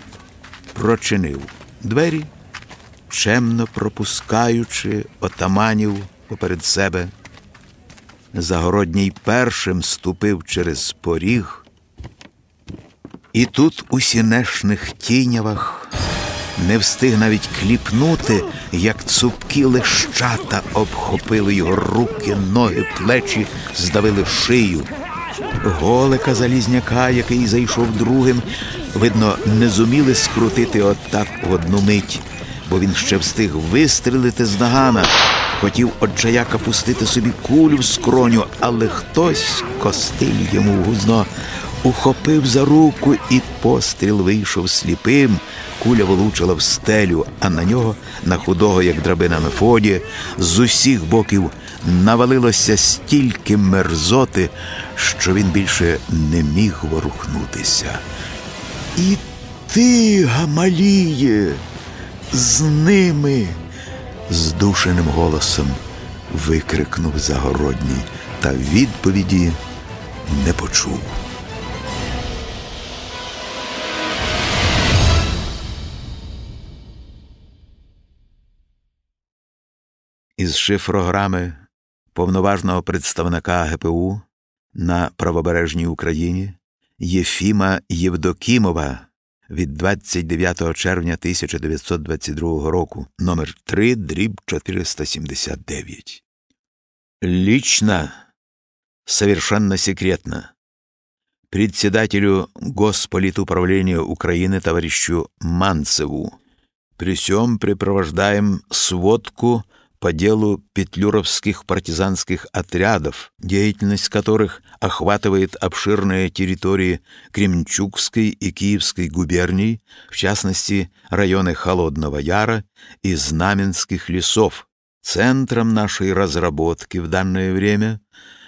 прочинив двері чемно пропускаючи отаманів поперед себе. Загородній першим ступив через поріг, і тут у сінешних тінявах не встиг навіть кліпнути, як цупкі лещата обхопили його руки, ноги, плечі, здавили шию. Голика Залізняка, який зайшов другим, видно, не зуміли скрутити отак в одну мить бо він ще встиг вистрілити з нагана. Хотів отчаяка пустити собі кулю в скроню, але хтось костиль йому в гузно ухопив за руку, і постріл вийшов сліпим. Куля волучила в стелю, а на нього, на худого, як драбина Мефоді, з усіх боків навалилося стільки мерзоти, що він більше не міг ворухнутися. І ти, Гамаліє, з ними. здушеним голосом викрикнув Загородній, та відповіді не почув. Із шифрограми повноважного представника ГПУ на правобережній Україні Єфіма Євдокімова від 29 червня 1922 року номер 3 дріб 479. Лично, совершенно секретно, председателю Госполитуправления Украины товарищу Манцеву при всем припровождаем сводку по делу петлюровских партизанских отрядов, деятельность которых охватывает обширные территории Кремчугской и Киевской губерний, в частности, районы Холодного Яра и Знаменских лесов. Центром нашей разработки в данное время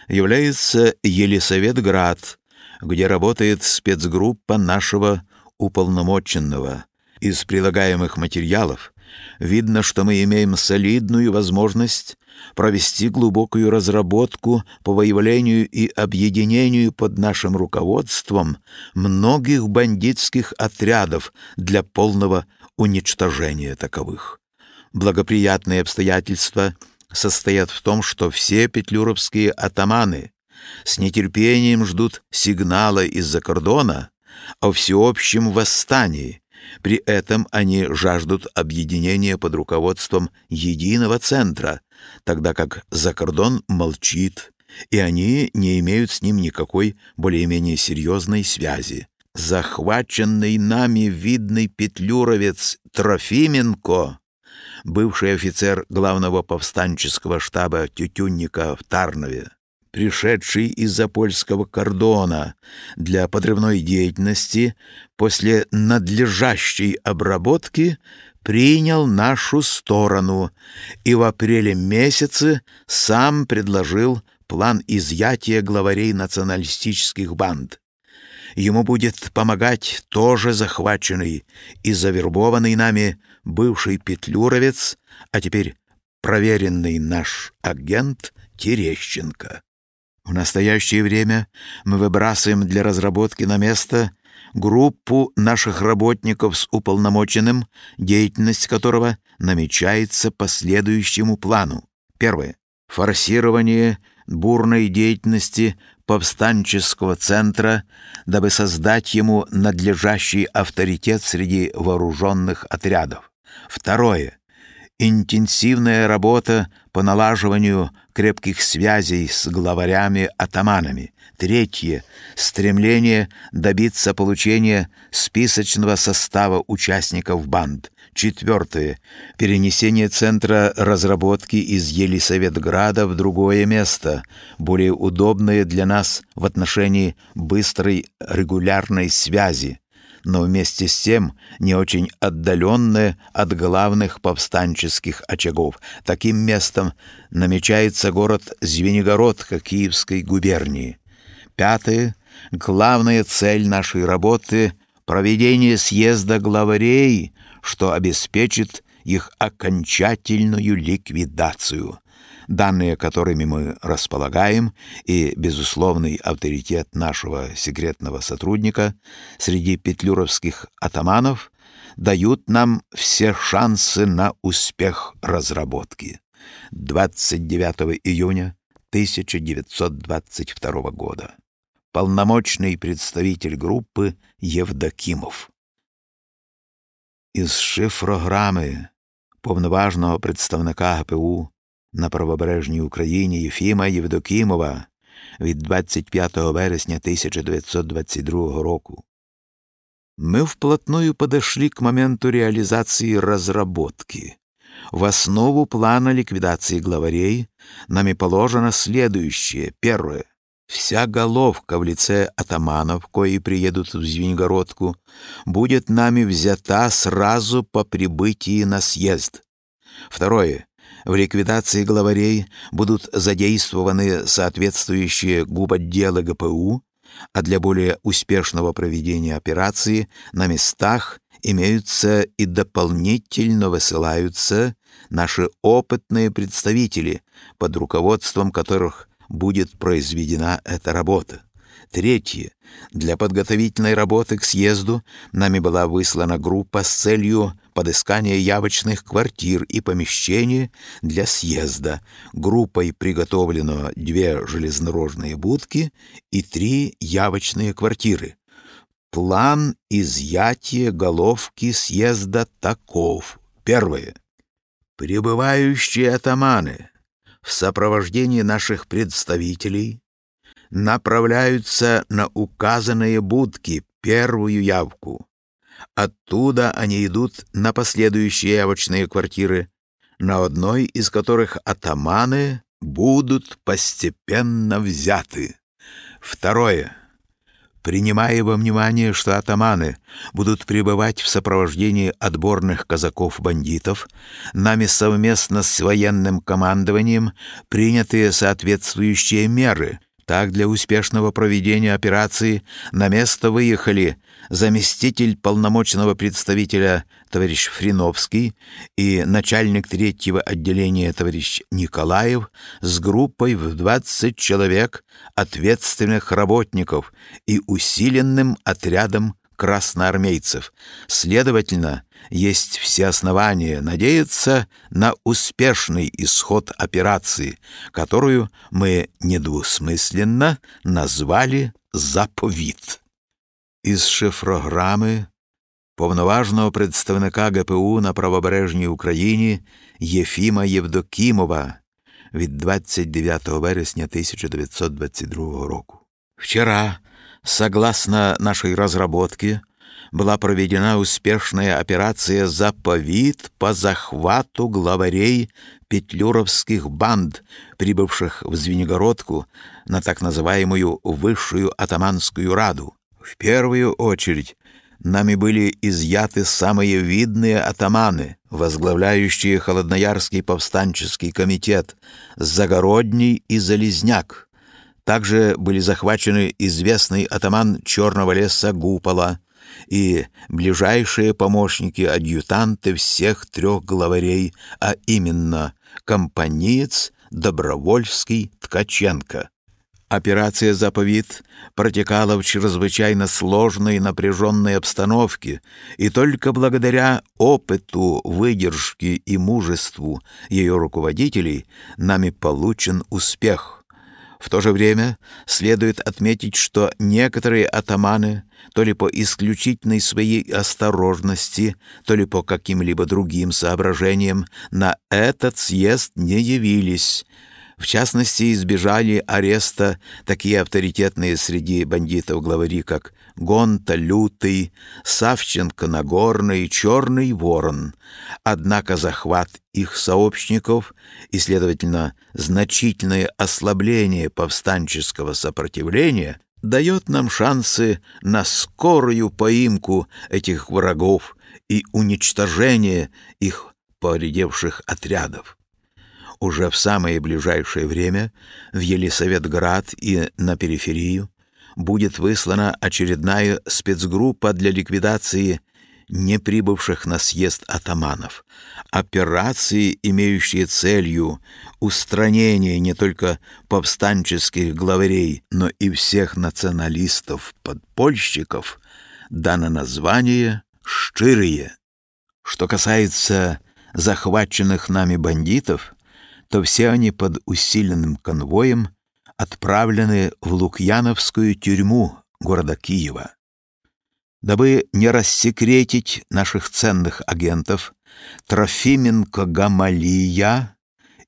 является Елисаветград, где работает спецгруппа нашего уполномоченного. Из прилагаемых материалов видно, что мы имеем солидную возможность провести глубокую разработку по выявлению и объединению под нашим руководством многих бандитских отрядов для полного уничтожения таковых. Благоприятные обстоятельства состоят в том, что все петлюровские атаманы с нетерпением ждут сигнала из-за кордона о всеобщем восстании, при этом они жаждут объединения под руководством единого центра, тогда как Закордон молчит, и они не имеют с ним никакой более-менее серьезной связи. Захваченный нами видный петлюровец Трофименко, бывший офицер главного повстанческого штаба Тютюнника в Тарнове, пришедший из-за польского кордона для подрывной деятельности, после надлежащей обработки принял нашу сторону и в апреле месяце сам предложил план изъятия главарей националистических банд. Ему будет помогать тоже захваченный и завербованный нами бывший петлюровец, а теперь проверенный наш агент Терещенко. В настоящее время мы выбрасываем для разработки на место группу наших работников с уполномоченным, деятельность которого намечается по следующему плану. Первое. Форсирование бурной деятельности повстанческого центра, дабы создать ему надлежащий авторитет среди вооруженных отрядов. Второе. Интенсивная работа по налаживанию крепких связей с главарями-атаманами. Третье — стремление добиться получения списочного состава участников банд. Четвертое — перенесение центра разработки из Елисаветграда в другое место, более удобное для нас в отношении быстрой регулярной связи но вместе с тем не очень отдаленное от главных повстанческих очагов. Таким местом намечается город Звенигородка Киевской губернии. Пятое. Главная цель нашей работы — проведение съезда главарей, что обеспечит их окончательную ликвидацию данные которыми мы располагаем, и безусловный авторитет нашего секретного сотрудника среди петлюровских атаманов дают нам все шансы на успех разработки. 29 июня 1922 года. Полномочный представитель группы Евдокимов. Із шифрограми повноважного представника ГПУ на правобережній Україні Єфіма Євдокімова від 25 вересня 1922 року. Мы вплотную подошли к моменту реализации разработки. В основу плана ликвидации главарей нами положено следующее. Первое. Вся головка в лице атаманов, кои приедут в Звенигородку, будет нами взята сразу по прибытии на съезд. Второе. В ликвидации главарей будут задействованы соответствующие губотделы ГПУ, а для более успешного проведения операции на местах имеются и дополнительно высылаются наши опытные представители, под руководством которых будет произведена эта работа. Третье. Для подготовительной работы к съезду нами была выслана группа с целью подыскания явочных квартир и помещения для съезда. Группой приготовлено две железнодорожные будки и три явочные квартиры. План изъятия головки съезда таков. Первое. Прибывающие атаманы в сопровождении наших представителей направляются на указанные будки, первую явку. Оттуда они идут на последующие явочные квартиры, на одной из которых атаманы будут постепенно взяты. Второе. Принимая во внимание, что атаманы будут пребывать в сопровождении отборных казаков-бандитов, нами совместно с военным командованием приняты соответствующие меры, так, для успешного проведения операции на место выехали заместитель полномочного представителя товарищ Фриновский и начальник третьего отделения товарищ Николаев с группой в 20 человек ответственных работников и усиленным отрядом красноармейцев. Следовательно, есть все основания надеяться на успешный исход операции, которую мы недвусмысленно назвали «заповіт». Із шифрограми повноважного представника ГПУ на правобережній Україні Єфіма Євдокімова від 29 вересня 1922 року. Вчора, согласно нашей разработке, была проведена успешная операция «Заповит» по захвату главарей петлюровских банд, прибывших в Звенигородку на так называемую Высшую Атаманскую Раду. В первую очередь нами были изъяты самые видные атаманы, возглавляющие Холодноярский повстанческий комитет Загородний и Залезняк. Также были захвачены известный атаман Черного леса Гупола и ближайшие помощники-адъютанты всех трех главарей, а именно компаниец Добровольский Ткаченко. Операция «Заповит» протекала в чрезвычайно сложной и напряженной обстановке, и только благодаря опыту, выдержке и мужеству ее руководителей нами получен успех. В то же время следует отметить, что некоторые атаманы то ли по исключительной своей осторожности, то ли по каким-либо другим соображениям на этот съезд не явились, в частности, избежали ареста такие авторитетные среди бандитов главари, как Гонта Лютый, Савченко Нагорный, Черный Ворон. Однако захват их сообщников и, следовательно, значительное ослабление повстанческого сопротивления дает нам шансы на скорую поимку этих врагов и уничтожение их поредевших отрядов уже в самое ближайшее время в Елисаветград и на периферию будет выслана очередная спецгруппа для ликвидации неприбывших на съезд атаманов. Операции, имеющие целью устранение не только повстанческих главарей, но и всех националистов-подпольщиков, дано название «Штырые». Что касается захваченных нами бандитов, то все они под усиленным конвоем отправлены в Лукьяновскую тюрьму города Киева. Дабы не рассекретить наших ценных агентов, Трофименко Гамалия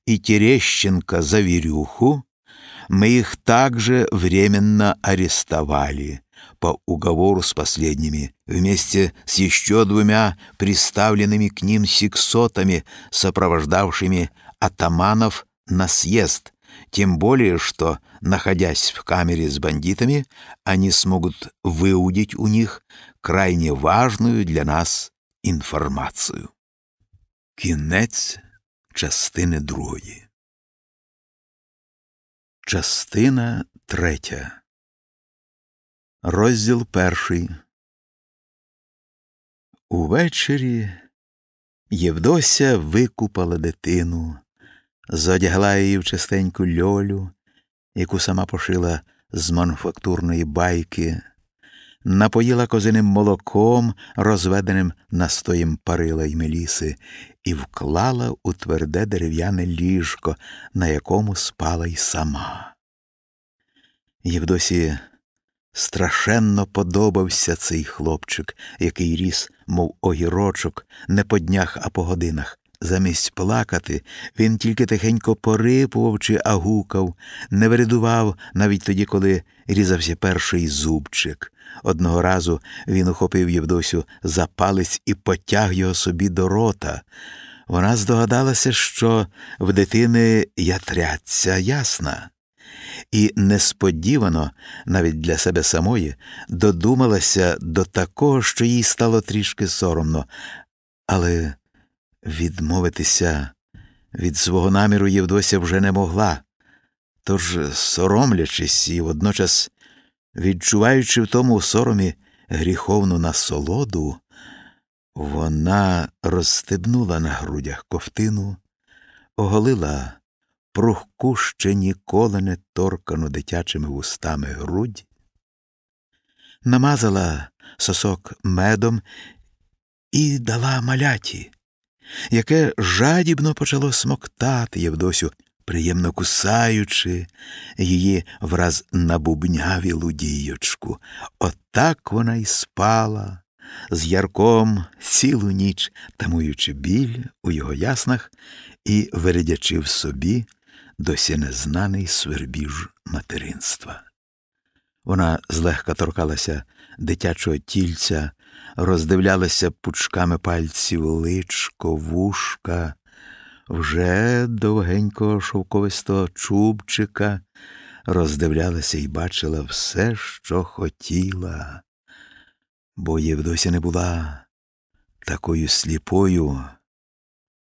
и Терещенко Заверюху, мы их также временно арестовали по уговору с последними, вместе с еще двумя приставленными к ним сексотами, сопровождавшими атаманов на съезд, тем более что, находясь в камере с бандитами, они смогут выудить у них крайне важную для нас інформацію. Кінець частини другої. Частина третя. Розділ перший. Увечері Євдося викупала дитину, зодягла її в чистеньку льолю, яку сама пошила з мануфактурної байки, напоїла козиним молоком, розведеним настоєм парила й меліси, і вклала у тверде дерев'яне ліжко, на якому спала й сама. Євдосі страшенно подобався цей хлопчик, який ріс, мов огірочок, не по днях, а по годинах. Замість плакати він тільки тихенько порипував чи агукав, не врядував навіть тоді, коли різався перший зубчик. Одного разу він ухопив Євдосю за палець і потяг його собі до рота. Вона здогадалася, що в дитини ятряться ясна, і несподівано, навіть для себе самої, додумалася до такого, що їй стало трішки соромно. Але Відмовитися від свого наміру Євдося вже не могла, тож, соромлячись і водночас відчуваючи в тому соромі гріховну насолоду, вона розстебнула на грудях ковтину, оголила прухку ще ніколи не торкану дитячими вустами грудь, намазала сосок медом і дала маляті яке жадібно почало смоктати Євдосю, приємно кусаючи її враз набубнявілу діючку. Отак вона й спала, з ярком цілу ніч, тамуючи біль у його яснах і вередячи в собі досі незнаний свербіж материнства. Вона злегка торкалася дитячого тільця, роздивлялася пучками пальців личко, вушка, вже довгенького шовковистого чубчика, роздивлялася і бачила все, що хотіла. бо Євдося не була такою сліпою,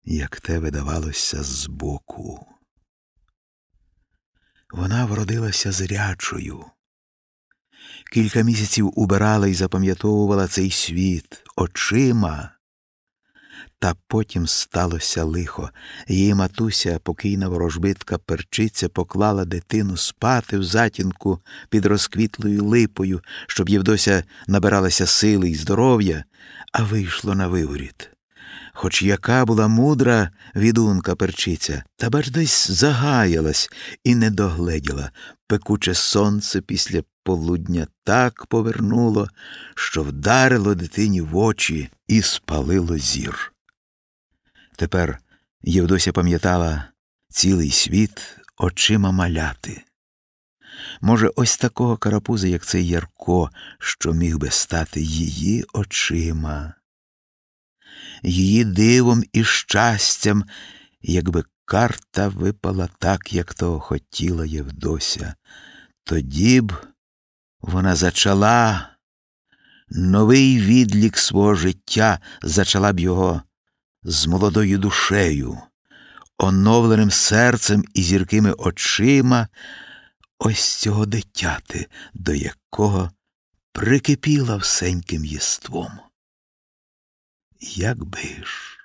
як те видавалося збоку. Вона вродилася зрячою. Кілька місяців убирала і запам'ятовувала цей світ очима. Та потім сталося лихо. Її матуся, покійна ворожбитка перчиця, поклала дитину спати в затінку під розквітлою липою, щоб Євдося набиралася сили і здоров'я, а вийшло на виворіт. Хоч яка була мудра відунка перчиця, та бач десь загаялась і не догледіла. Пекуче сонце після полудня так повернуло, що вдарило дитині в очі і спалило зір. Тепер Євдося пам'ятала цілий світ очима маляти. Може, ось такого карапуза, як цей Ярко, що міг би стати її очима, її дивом і щастям, якби карта випала так, як того хотіла Євдося. Тоді б вона зачала новий відлік свого життя, зачала б його з молодою душею, оновленим серцем і зіркими очима ось цього дитяти, до якого прикипіла всеньким єством. Якби ж,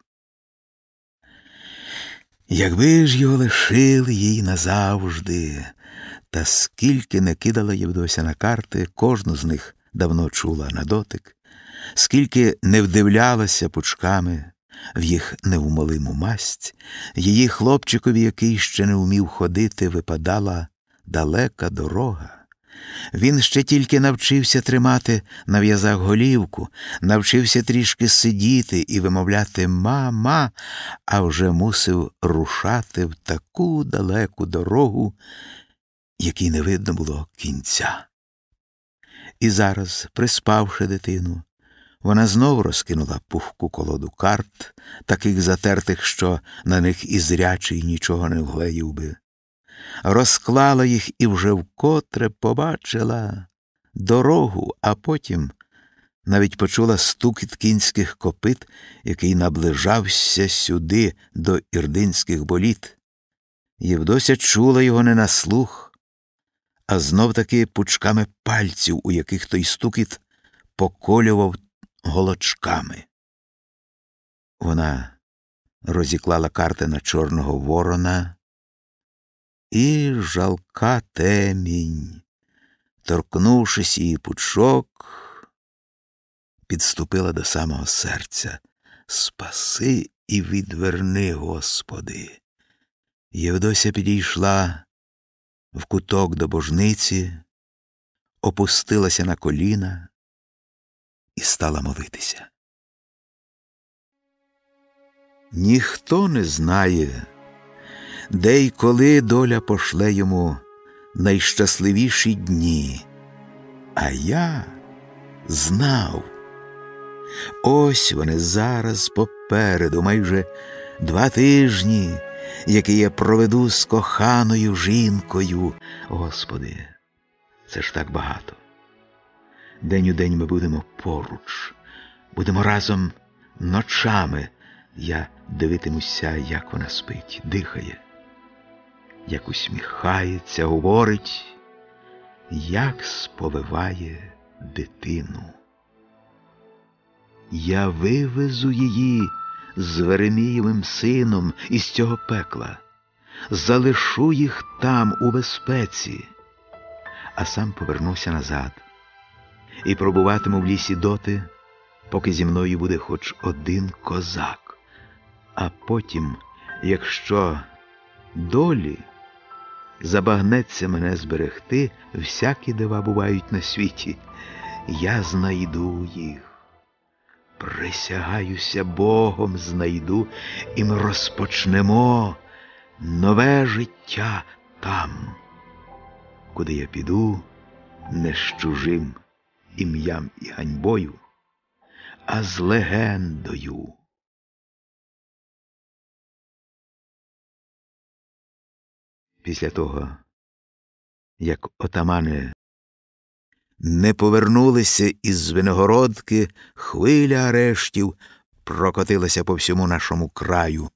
якби ж його лишили їй назавжди, та скільки не кидала Євдося на карти, кожну з них давно чула на дотик, скільки не вдивлялася пучками в їх невмолиму масть, її хлопчикові, який ще не вмів ходити, випадала далека дорога. Він ще тільки навчився тримати на в'язах голівку, навчився трішки сидіти і вимовляти мама, а вже мусив рушати в таку далеку дорогу, якій не видно було кінця. І зараз, приспавши дитину, вона знов розкинула пухку колоду карт, таких затертих, що на них і зрячий нічого не вгледів би. Розклала їх і вже вкотре побачила дорогу, а потім навіть почула стукіт кінських копит, який наближався сюди, до ірдинських боліт. Євдося чула його не на слух, а знов таки пучками пальців, у яких той стукіт поколював голочками. Вона розіклала карти на Чорного Ворона, і жалка темінь, торкнувшись її пучок, підступила до самого серця. Спаси і відверни, Господи. Євдося підійшла в куток до божниці, опустилася на коліна і стала молитися. Ніхто не знає, де й коли доля пошле йому найщасливіші дні, а я знав. Ось вони зараз попереду, майже два тижні, які я проведу з коханою жінкою. Господи, це ж так багато. День у день ми будемо поруч, будемо разом ночами. Я дивитимуся, як вона спить, дихає, як усміхається, говорить, як сповиває дитину. Я вивезу її з Веремієвим сином із цього пекла, залишу їх там у безпеці, а сам повернуся назад і пробуватиму в лісі доти, поки зі мною буде хоч один козак. А потім, якщо долі забагнеться мене зберегти, всякі дива бувають на світі, я знайду їх. Присягаюся Богом, знайду, і ми розпочнемо нове життя там, куди я піду не з чужим ім'ям і ганьбою, а з легендою. Після того, як отамани не повернулися із Звенигородки, хвиля арештів прокотилася по всьому нашому краю.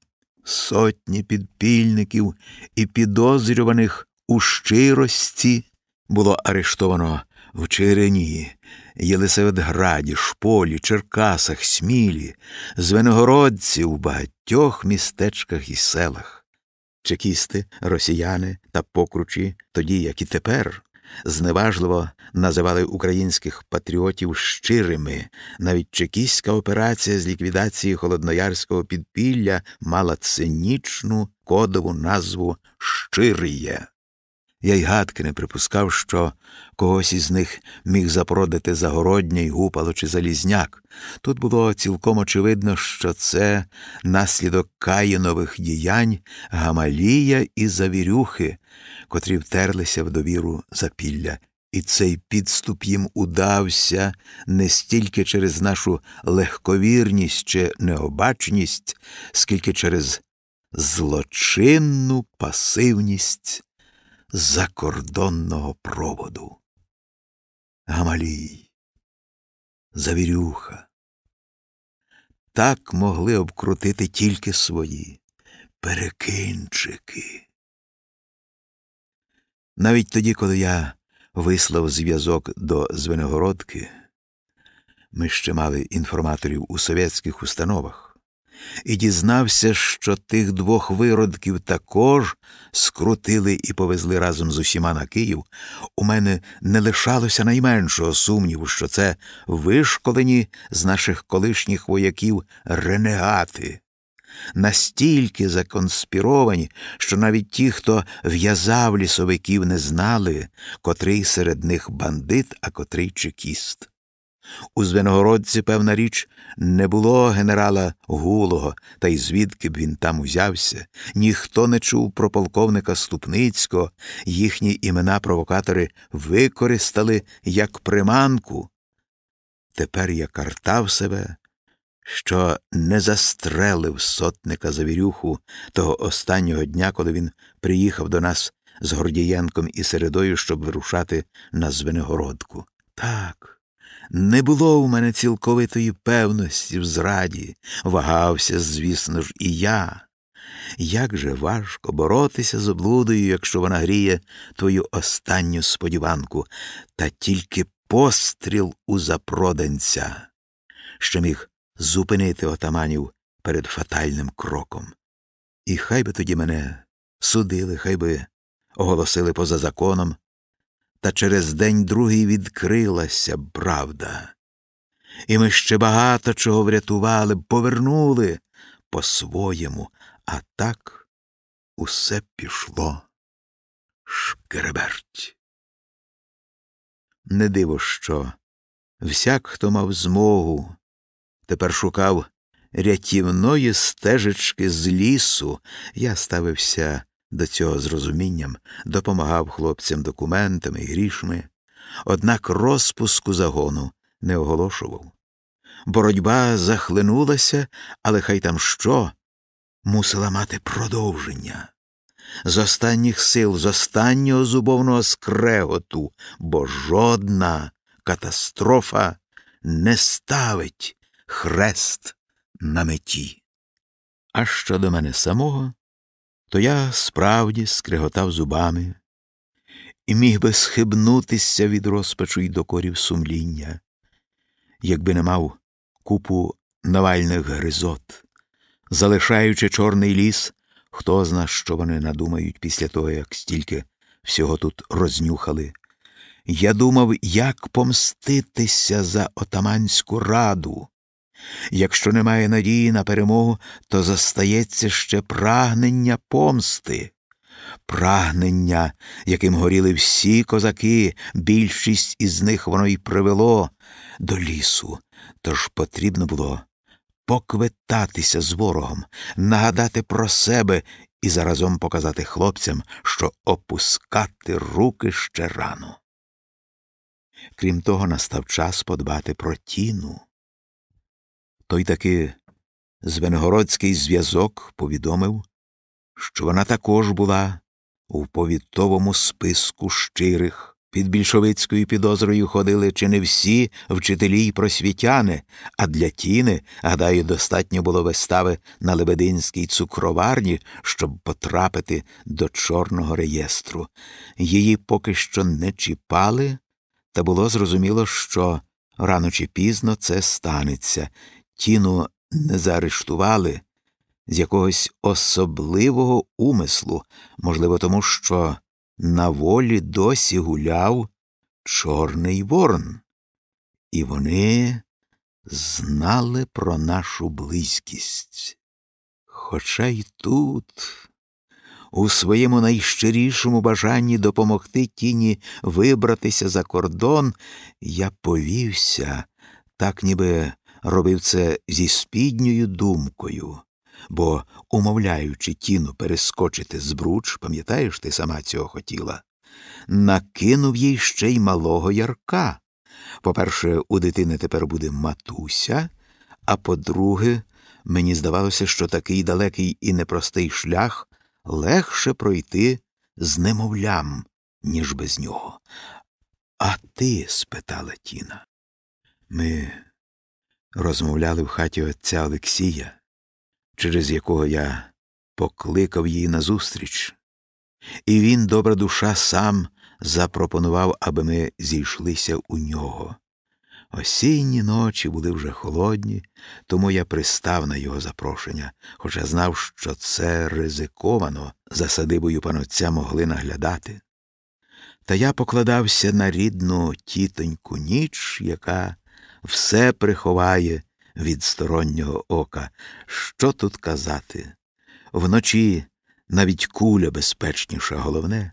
Сотні підпільників і підозрюваних у щирості було арештовано в Черені, Єлисаветграді, Шполі, Черкасах, Смілі, Звенигородці у багатьох містечках і селах. Чекісти, росіяни та покручі, тоді, як і тепер, зневажливо називали українських патріотів щирими. Навіть чекістська операція з ліквідації холодноярського підпілля мала цинічну кодову назву Щиріє. Я й гадки не припускав, що когось із них міг запродати Загородній, Гупало чи Залізняк. Тут було цілком очевидно, що це наслідок каїнових діянь Гамалія і Завірюхи, котрі втерлися в довіру запілля. І цей підступ їм удався не стільки через нашу легковірність чи необачність, скільки через злочинну пасивність закордонного проводу. Гамалій, Завірюха. Так могли обкрутити тільки свої перекинчики. Навіть тоді, коли я вислав зв'язок до Звенигородки, ми ще мали інформаторів у совєтських установах і дізнався, що тих двох виродків також скрутили і повезли разом з усіма на Київ, у мене не лишалося найменшого сумніву, що це вишколені з наших колишніх вояків ренегати. Настільки законспіровані, що навіть ті, хто в'язав лісовиків, не знали, котрий серед них бандит, а котрий чекіст. У Звеногородці, певна річ, не було генерала Гулого, та й звідки б він там узявся. Ніхто не чув про полковника Ступницького, їхні імена провокатори використали як приманку. Тепер я картав себе, що не застрелив сотника Завірюху того останнього дня, коли він приїхав до нас з Гордієнком і середою, щоб вирушати на Звенигородку. Так. Не було у мене цілковитої певності в зраді, вагався, звісно ж, і я. Як же важко боротися з облудою, якщо вона гріє твою останню сподіванку, та тільки постріл у запроданця, що міг зупинити отаманів перед фатальним кроком. І хай би тоді мене судили, хай би оголосили поза законом, та через день другий відкрилася правда. І ми ще багато чого врятували, повернули по-своєму, а так усе пішло шкереберть. Не диво, що всяк, хто мав змогу, тепер шукав рятівної стежечки з лісу, я ставився до цього з розумінням допомагав хлопцям документами і грішми, однак розпуску загону не оголошував. Боротьба захлинулася, але хай там що мусила мати продовження. З останніх сил, з останнього зубовного скреготу, бо жодна катастрофа не ставить хрест на меті. А щодо мене самого, то я справді скриготав зубами і міг би схибнутися від розпачу й докорів сумління, якби не мав купу навальних гризот, залишаючи чорний ліс, хто зна, що вони надумають після того, як стільки всього тут рознюхали. Я думав, як помститися за отаманську раду, Якщо немає надії на перемогу, то застається ще прагнення помсти, прагнення, яким горіли всі козаки, більшість із них воно й привело до лісу, тож потрібно було поквитатися з ворогом, нагадати про себе і заразом показати хлопцям, що опускати руки ще рано. Крім того, настав час подбати про тіну. Той таки Звенгородський зв'язок повідомив, що вона також була у повітовому списку щирих, Під більшовицькою підозрою ходили чи не всі вчителі й просвітяни, а для тіни, гадаю, достатньо було вистави на Лебединській цукроварні, щоб потрапити до чорного реєстру. Її поки що не чіпали, та було зрозуміло, що рано чи пізно це станеться. Тіну не заарештували з якогось особливого умислу, можливо, тому що на волі досі гуляв Чорний Ворон, і вони знали про нашу близькість. Хоча й тут, у своєму найщирішому бажанні допомогти тіні вибратися за кордон, я повівся, так ніби робив це зі спідньою думкою бо, умовляючи тіну перескочити збруч, пам'ятаєш, ти сама цього хотіла, накинув їй ще й малого ярка. По-перше, у дитини тепер буде матуся, а по-друге, мені здавалося, що такий далекий і непростий шлях легше пройти з немовлям, ніж без нього. А ти? спитала Тіна. Ми розмовляли в хаті отця Олексія через якого я покликав її назустріч, і він, добра душа, сам запропонував, аби ми зійшлися у нього. Осінні ночі були вже холодні, тому я пристав на його запрошення, хоча знав, що це ризиковано, за садибою панотця могли наглядати. Та я покладався на рідну тітоньку ніч, яка все приховає від стороннього ока. Що тут казати? Вночі навіть куля безпечніша, головне,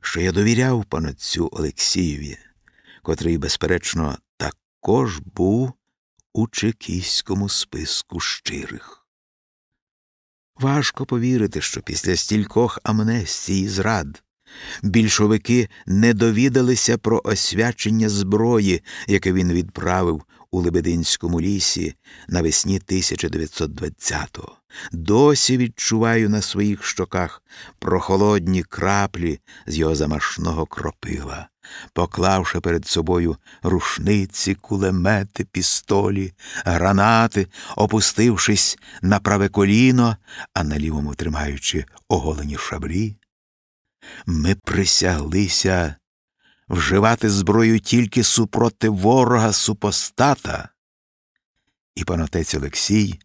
що я довіряв панотцю Олексієві, котрий, безперечно, також був у чекійському списку щирих. Важко повірити, що після стількох амнестій і зрад більшовики не довідалися про освячення зброї, яке він відправив у Лебединському лісі навесні 1920-го. Досі відчуваю на своїх щоках прохолодні краплі з його замашного кропила, поклавши перед собою рушниці, кулемети, пістолі, гранати, опустившись на праве коліно, а на лівому тримаючи оголені шаблі, ми присяглися вживати зброю тільки супроти ворога супостата. І панотець Олексій,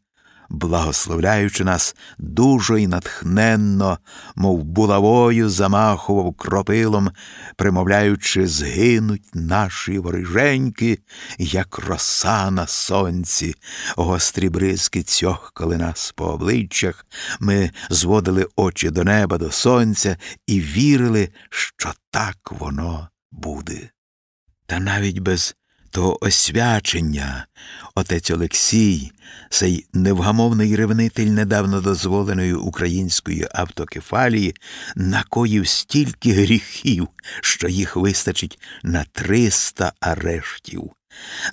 благословляючи нас дуже й натхненно, мов булавою замахував кропилом, примовляючи, згинуть наші вориженьки, як роса на сонці, гострі бризки цьохкали нас по обличчях, ми зводили очі до неба, до сонця і вірили, що так воно буде. Та навіть без того освячення отець Олексій, цей невгамовний ревнитель недавно дозволеної української автокефалії, накоїв стільки гріхів, що їх вистачить на триста арештів.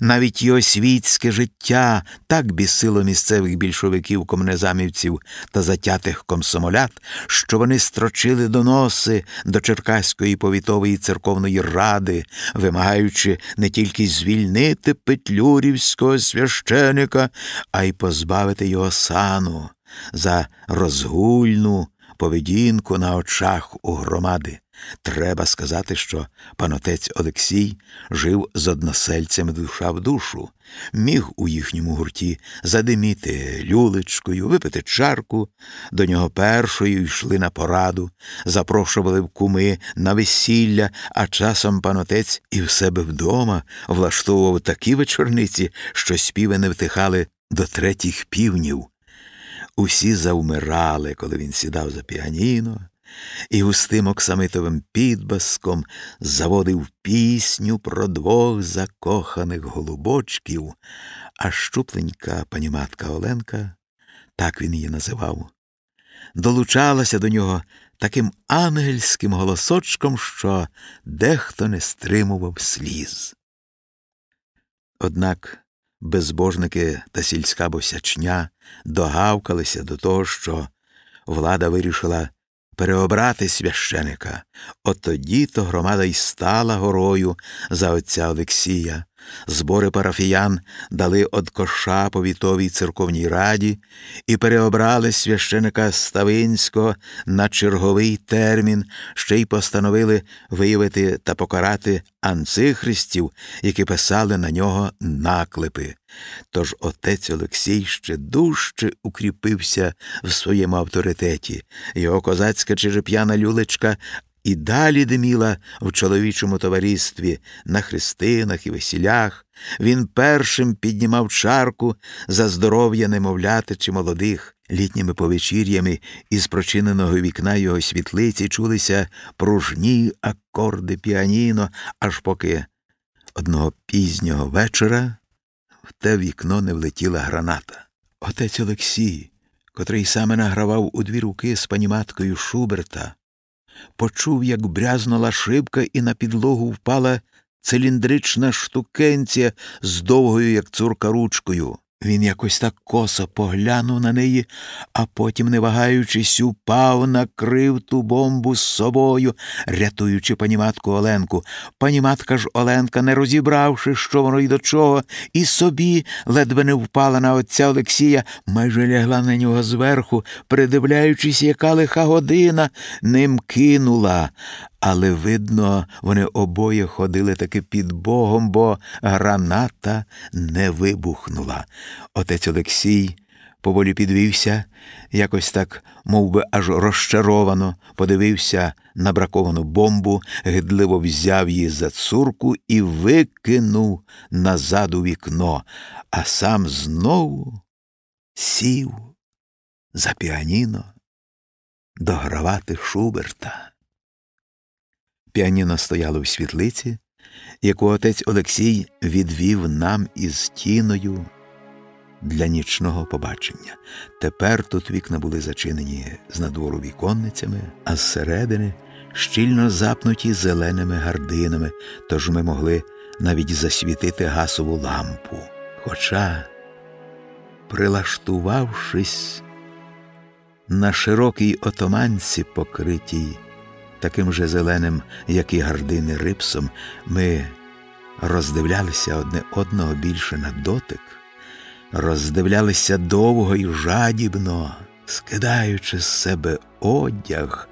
Навіть його світське життя так бісило місцевих більшовиків, комнезамівців та затятих комсомолят, що вони строчили доноси до Черкаської повітової церковної ради, вимагаючи не тільки звільнити петлюрівського священика, а й позбавити його сану за розгульну поведінку на очах у громади. Треба сказати, що панотець Олексій жив з односельцями душа в душу, міг у їхньому гурті задиміти люлечкою, випити чарку, до нього першою йшли на пораду, запрошували в куми на весілля, а часом панотець і в себе вдома влаштовував такі вечорниці, що співи не втихали до третіх півнів. Усі завмирали, коли він сідав за піаніно і густим оксамитовим підбаском заводив пісню про двох закоханих голубочків, а щупленька паніматка Оленка, так він її називав, долучалася до нього таким ангельським голосочком, що дехто не стримував сліз. Однак безбожники та сільська босячня догавкалися до того, що влада вирішила переобрати священика. От тоді то громада й стала горою за отця Олексія. Збори парафіян дали од коша повітовій церковній раді і переобрали священика Ставинського на черговий термін, ще й постановили виявити та покарати анцихристів, які писали на нього наклепи. Тож отець Олексій ще дужче укріпився в своєму авторитеті. Його козацька череп'яна люлечка і далі диміла в чоловічому товаристві на хрестинах і весілях. Він першим піднімав чарку за здоров'я немовляти чи молодих. Літніми повечір'ями із прочиненого вікна його світлиці чулися пружні акорди піаніно, аж поки одного пізнього вечора в те вікно не влетіла граната. Отець Олексій, котрий саме награвав у дві руки з паніматкою Шуберта, почув, як брязнула шибка, і на підлогу впала циліндрична штукенція з довгою, як цурка, ручкою. Він якось так косо поглянув на неї, а потім, не вагаючись, упав, накрив ту бомбу з собою, рятуючи паніматку Оленку. Паніматка ж Оленка, не розібравши, що воно й до чого, і собі ледве не впала на отця Олексія, майже лягла на нього зверху, придивляючись, яка лиха година, ним кинула. Але, видно, вони обоє ходили таки під Богом, бо граната не вибухнула. Отець Олексій поволі підвівся, якось так, мов би, аж розчаровано, подивився на браковану бомбу, гидливо взяв її за цурку і викинув назад у вікно, а сам знову сів за піаніно догравати Шуберта. Піаніно стояло в світлиці, яку отець Олексій відвів нам із тіною для нічного побачення. Тепер тут вікна були зачинені з надвору віконницями, а зсередини щільно запнуті зеленими гардинами, тож ми могли навіть засвітити гасову лампу. Хоча, прилаштувавшись на широкій отоманці, покритій таким же зеленим, як і гардини рипсом, ми роздивлялися одне одного більше на дотик, роздивлялися довго і жадібно, скидаючи з себе одяг,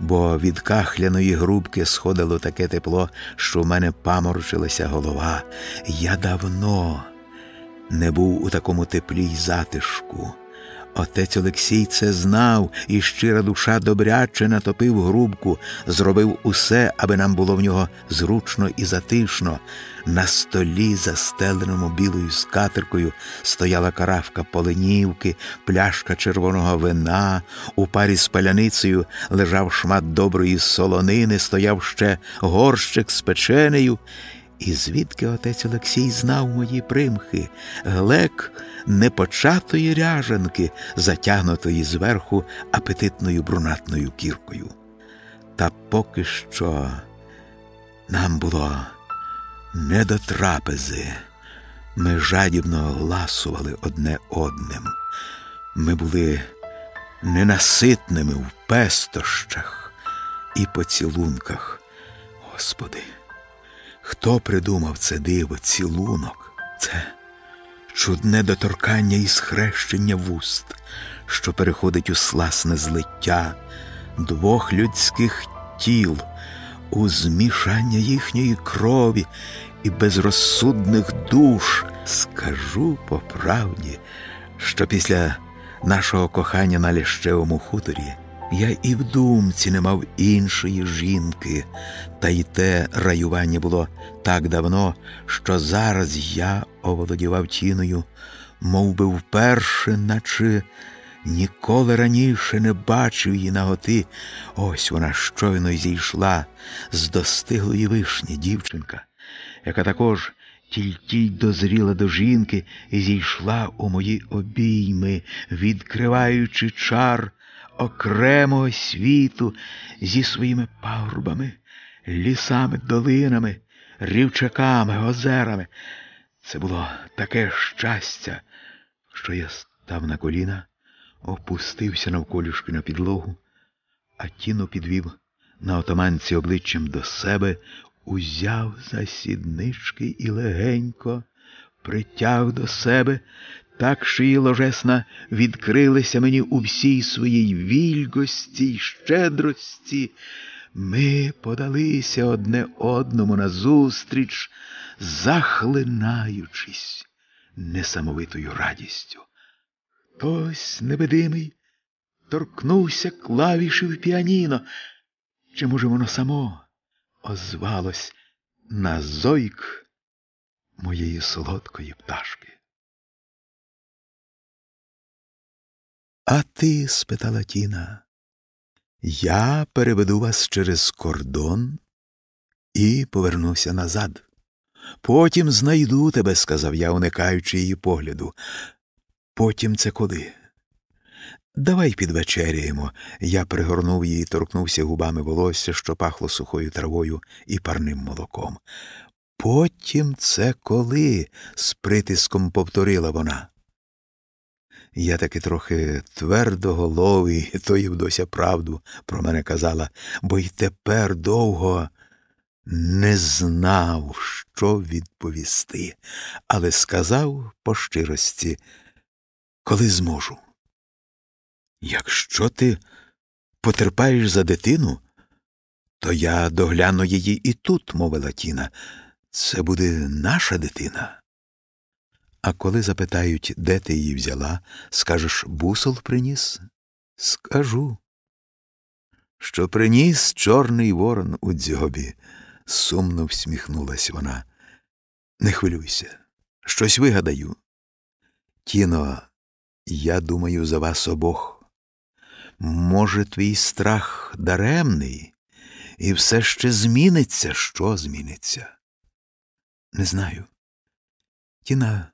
бо від кахляної грубки сходило таке тепло, що в мене паморочилася голова. Я давно не був у такому теплі й затишку. Отець Олексій це знав, і щира душа добряче натопив грубку, зробив усе, аби нам було в нього зручно і затишно. На столі, застеленому білою скатеркою, стояла каравка поленівки, пляшка червоного вина, у парі з паляницею лежав шмат доброї солонини, стояв ще горщик з печенею. І звідки отець Олексій знав мої примхи, глек непочатої ряжанки, затягнутої зверху апетитною брунатною кіркою. Та поки що нам було не до трапези. Ми жадібно ласували одне одним. Ми були ненаситними в пестощах і поцілунках. Господи. Хто придумав це диво, цілунок? Це чудне доторкання і схрещення вуст, що переходить у сласне злиття двох людських тіл, у змішання їхньої крові і безрозсудних душ. Скажу по правді, що після нашого кохання на Ліщевому хуторі. Я і в думці не мав іншої жінки, та й те раювання було так давно, що зараз я оволодівав тіною, мов би вперше, наче ніколи раніше не бачив її наготи. Ось вона щойно зійшла з достиглої вишні дівчинка, яка також тільки дозріла до жінки і зійшла у мої обійми, відкриваючи чар окремого світу зі своїми пагорбами, лісами, долинами, рівчаками, озерами. Це було таке щастя, що я став на коліна, опустився навколішки на підлогу, а тіну підвів на отаманці обличчям до себе, узяв за сіднички і легенько притяг до себе, так її ложесна відкрилися мені у всій своїй вільгості й щедрості. Ми подалися одне одному назустріч, захлинаючись несамовитою радістю. Хтось невидимий торкнувся клавішів піаніно. Чи, може, воно само озвалось на зойк моєї солодкої пташки? А ти? спитала Тіна. Я переведу вас через кордон і повернуся назад. Потім знайду тебе, сказав я, уникаючи її погляду. Потім це коли? Давай підвечеряємо. Я пригорнув її, торкнувся губами волосся, що пахло сухою травою і парним молоком. Потім це коли? з притиском повторила вона. Я таки трохи твердоголовий, то Євдося правду про мене казала, бо й тепер довго не знав, що відповісти, але сказав по щирості, коли зможу. Якщо ти потерпаєш за дитину, то я догляну її і тут, мовила Тіна. Це буде наша дитина. А коли запитають, де ти її взяла, скажеш бусол приніс? Скажу. Що приніс Чорний ворон у дзьобі, сумно всміхнулась вона. Не хвилюйся, щось вигадаю. Тіно, я думаю за вас обох. Може, твій страх даремний, і все ще зміниться, що зміниться? Не знаю. Тіна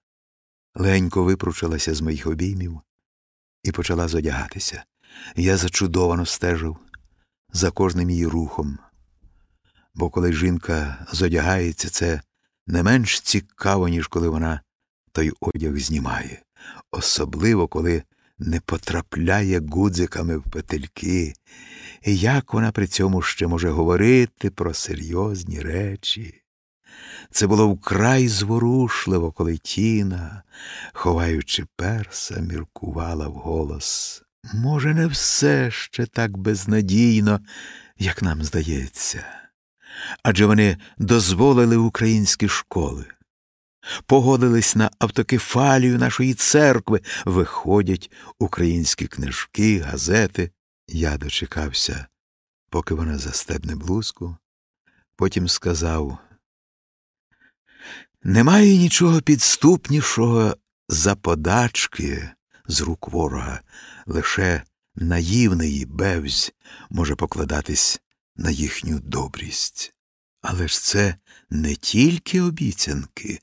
легенько випручилася з моїх обіймів і почала зодягатися. Я зачудовано стежив за кожним її рухом, бо коли жінка зодягається, це не менш цікаво, ніж коли вона той одяг знімає, особливо коли не потрапляє гудзиками в петельки, і як вона при цьому ще може говорити про серйозні речі. Це було вкрай зворушливо, коли Тіна, ховаючи перса, міркувала вголос. Може, не все ще так безнадійно, як нам здається. Адже вони дозволили українські школи, погодились на автокефалію нашої церкви, виходять українські книжки, газети. Я дочекався, поки вона застебне блузку, потім сказав немає нічого підступнішого за подачки з рук ворога, лише наївний бевзь може покладатись на їхню добрість. Але ж це не тільки обіцянки,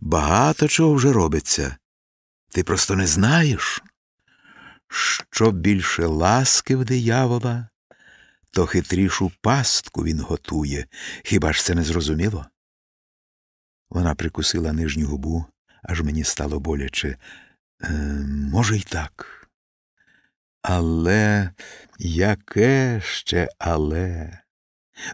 багато чого вже робиться. Ти просто не знаєш, що більше ласки в диявола, то хитрішу пастку він готує. Хіба ж це не зрозуміло? Вона прикусила нижню губу, аж мені стало боляче. Е, Може, й так. Але яке ще але?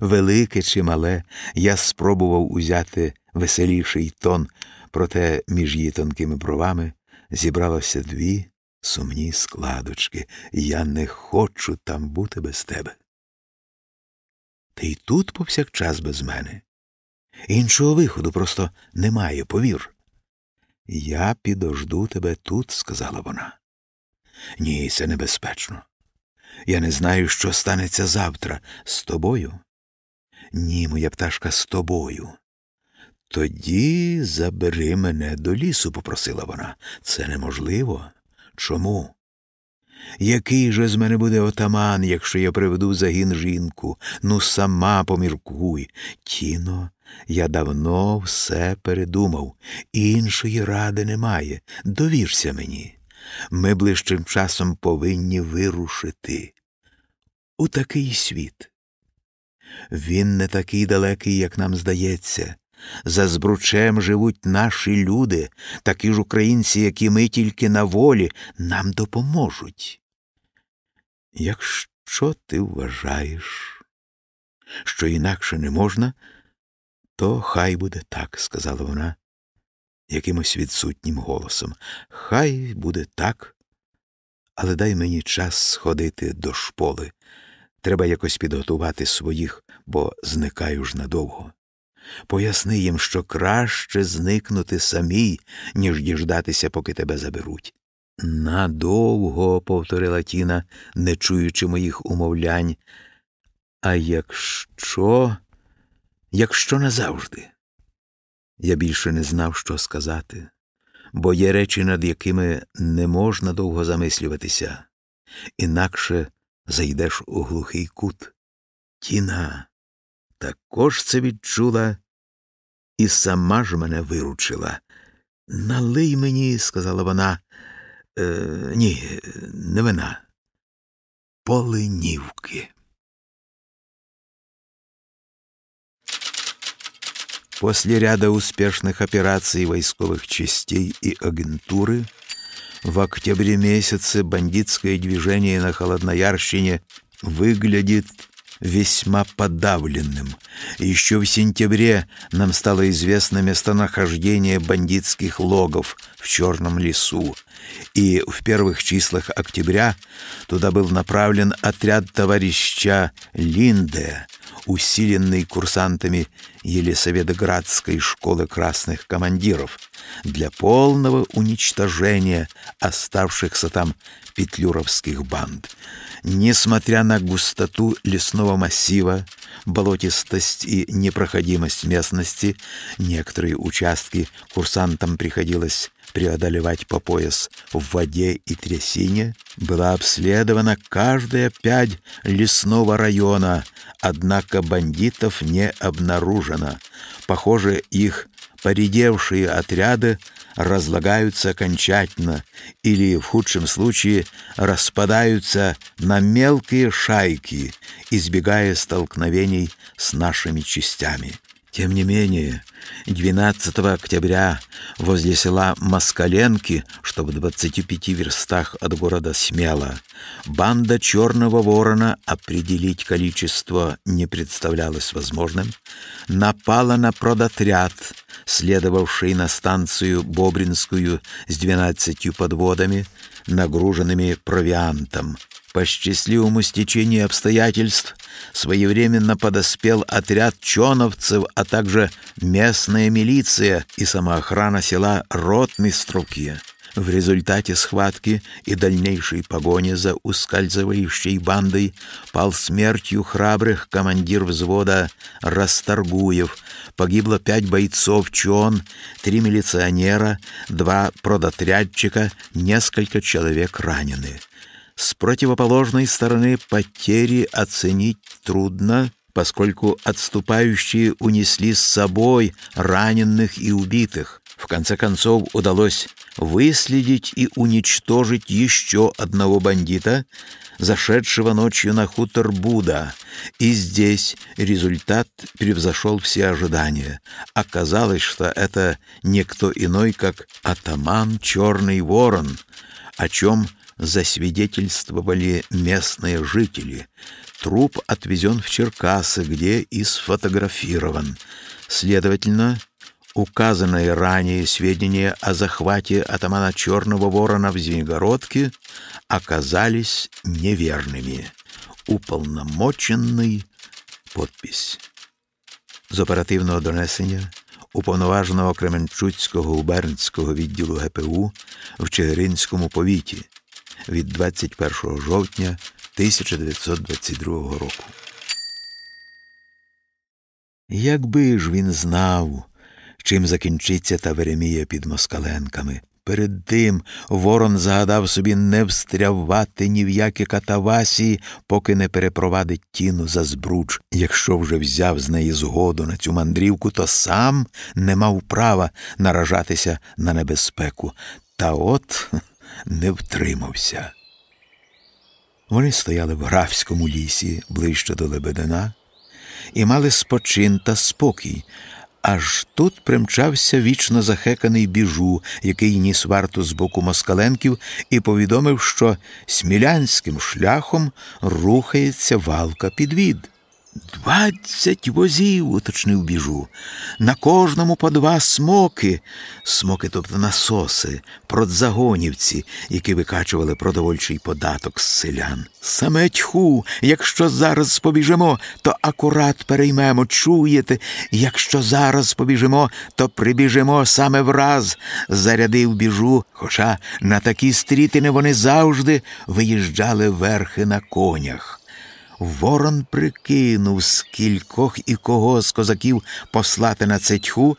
Велике чи мале, я спробував узяти веселіший тон, проте між її тонкими бровами зібралося дві сумні складочки. Я не хочу там бути без тебе. Ти й тут повсякчас без мене. Іншого виходу просто немає, повір. Я підожду тебе тут, сказала вона. Ні, це небезпечно. Я не знаю, що станеться завтра з тобою. Ні, моя пташка, з тобою. Тоді забери мене до лісу, попросила вона. Це неможливо. Чому? Який же з мене буде отаман, якщо я приведу загін жінку? Ну, сама поміркуй. Тіно, я давно все передумав, іншої ради немає. Довірся мені. Ми ближчим часом повинні вирушити у такий світ. Він не такий далекий, як нам здається. За збручем живуть наші люди, такі ж українці, які ми тільки на волі, нам допоможуть. Якщо ти вважаєш, що інакше не можна, то хай буде так, сказала вона якимось відсутнім голосом. Хай буде так, але дай мені час сходити до шполи. Треба якось підготувати своїх, бо зникаю ж надовго. Поясни їм, що краще зникнути самій, ніж діждатися, поки тебе заберуть. Надовго, повторила Тіна, не чуючи моїх умовлянь. А якщо, якщо назавжди, я більше не знав, що сказати, бо є речі, над якими не можна довго замислюватися, інакше зайдеш у глухий кут. Тіна також це відчула і сама ж мене виручила. Налий мені, сказала вона, е, ні, не вина, поленівки. После ряда успешных операций войсковых частей и агентуры в октябре месяце бандитское движение на Холодноярщине выглядит весьма подавленным. Еще в сентябре нам стало известно местонахождение бандитских логов в Черном лесу, и в первых числах октября туда был направлен отряд товарища Линде, усиленный курсантами Елисаветградской школы красных командиров для полного уничтожения оставшихся там петлюровских банд. Несмотря на густоту лесного массива, болотистость и непроходимость местности, некоторые участки курсантам приходилось преодолевать по пояс в воде и трясине, была обследована каждая пять лесного района, однако бандитов не обнаружено. Похоже, их поредевшие отряды разлагаются окончательно или, в худшем случае, распадаются на мелкие шайки, избегая столкновений с нашими частями. Тем не менее, 12 октября возле села Москаленки, что в 25 верстах от города Смела, банда Черного Ворона, определить количество не представлялось возможным, напала на продотряд, следовавший на станцию Бобринскую с 12 подводами, нагруженными провиантом, по счастливому стечению обстоятельств своевременно подоспел отряд чоновцев, а также местная милиция и самоохрана села Ротмистровки. В результате схватки и дальнейшей погони за ускальзывающей бандой пал смертью храбрых командир взвода Расторгуев. Погибло пять бойцов ЧОН, три милиционера, два продотрядчика, несколько человек ранены. С противоположной стороны потери оценить трудно, поскольку отступающие унесли с собой раненых и убитых. В конце концов удалось выследить и уничтожить еще одного бандита, зашедшего ночью на хутор Буда, и здесь результат превзошел все ожидания. Оказалось, что это никто иной, как атаман Черный Ворон, о чем засвидетельствовали местные жители. Труп отвезен в Черкасы, где и сфотографирован. Следовательно, указанные ранее сведения о захвате атамана Черного Ворона в Звенигородке оказались неверными. Уполномоченный подпись. З оперативного донесення уповноваженого Кременчуцького губернського відділу ГПУ в Чигиринському повіті від 21 жовтня 1922 року. Якби ж він знав, чим закінчиться та Веремія під москаленками. Перед тим ворон загадав собі не встрявати ні в які катавасі, поки не перепровадить тіну за збруч. Якщо вже взяв з неї згоду на цю мандрівку, то сам не мав права наражатися на небезпеку. Та от не втримався. Вони стояли в графському лісі ближче до Лебедина і мали спочин та спокій, Аж тут примчався вічно захеканий біжу, який ніс варту з боку москаленків, і повідомив, що смілянським шляхом рухається валка підвід. Двадцять возів, уточнив біжу. На кожному по два смоки, смоки, тобто насоси, продзагонівці, які викачували продовольчий податок з селян. Саме тьху, якщо зараз побіжимо, то акурат переймемо. Чуєте? Якщо зараз побіжимо, то прибіжимо саме враз, зарядив біжу, хоча на такі стрітини вони завжди виїжджали верхи на конях. Ворон прикинув, скількох і кого з козаків послати на цетьху,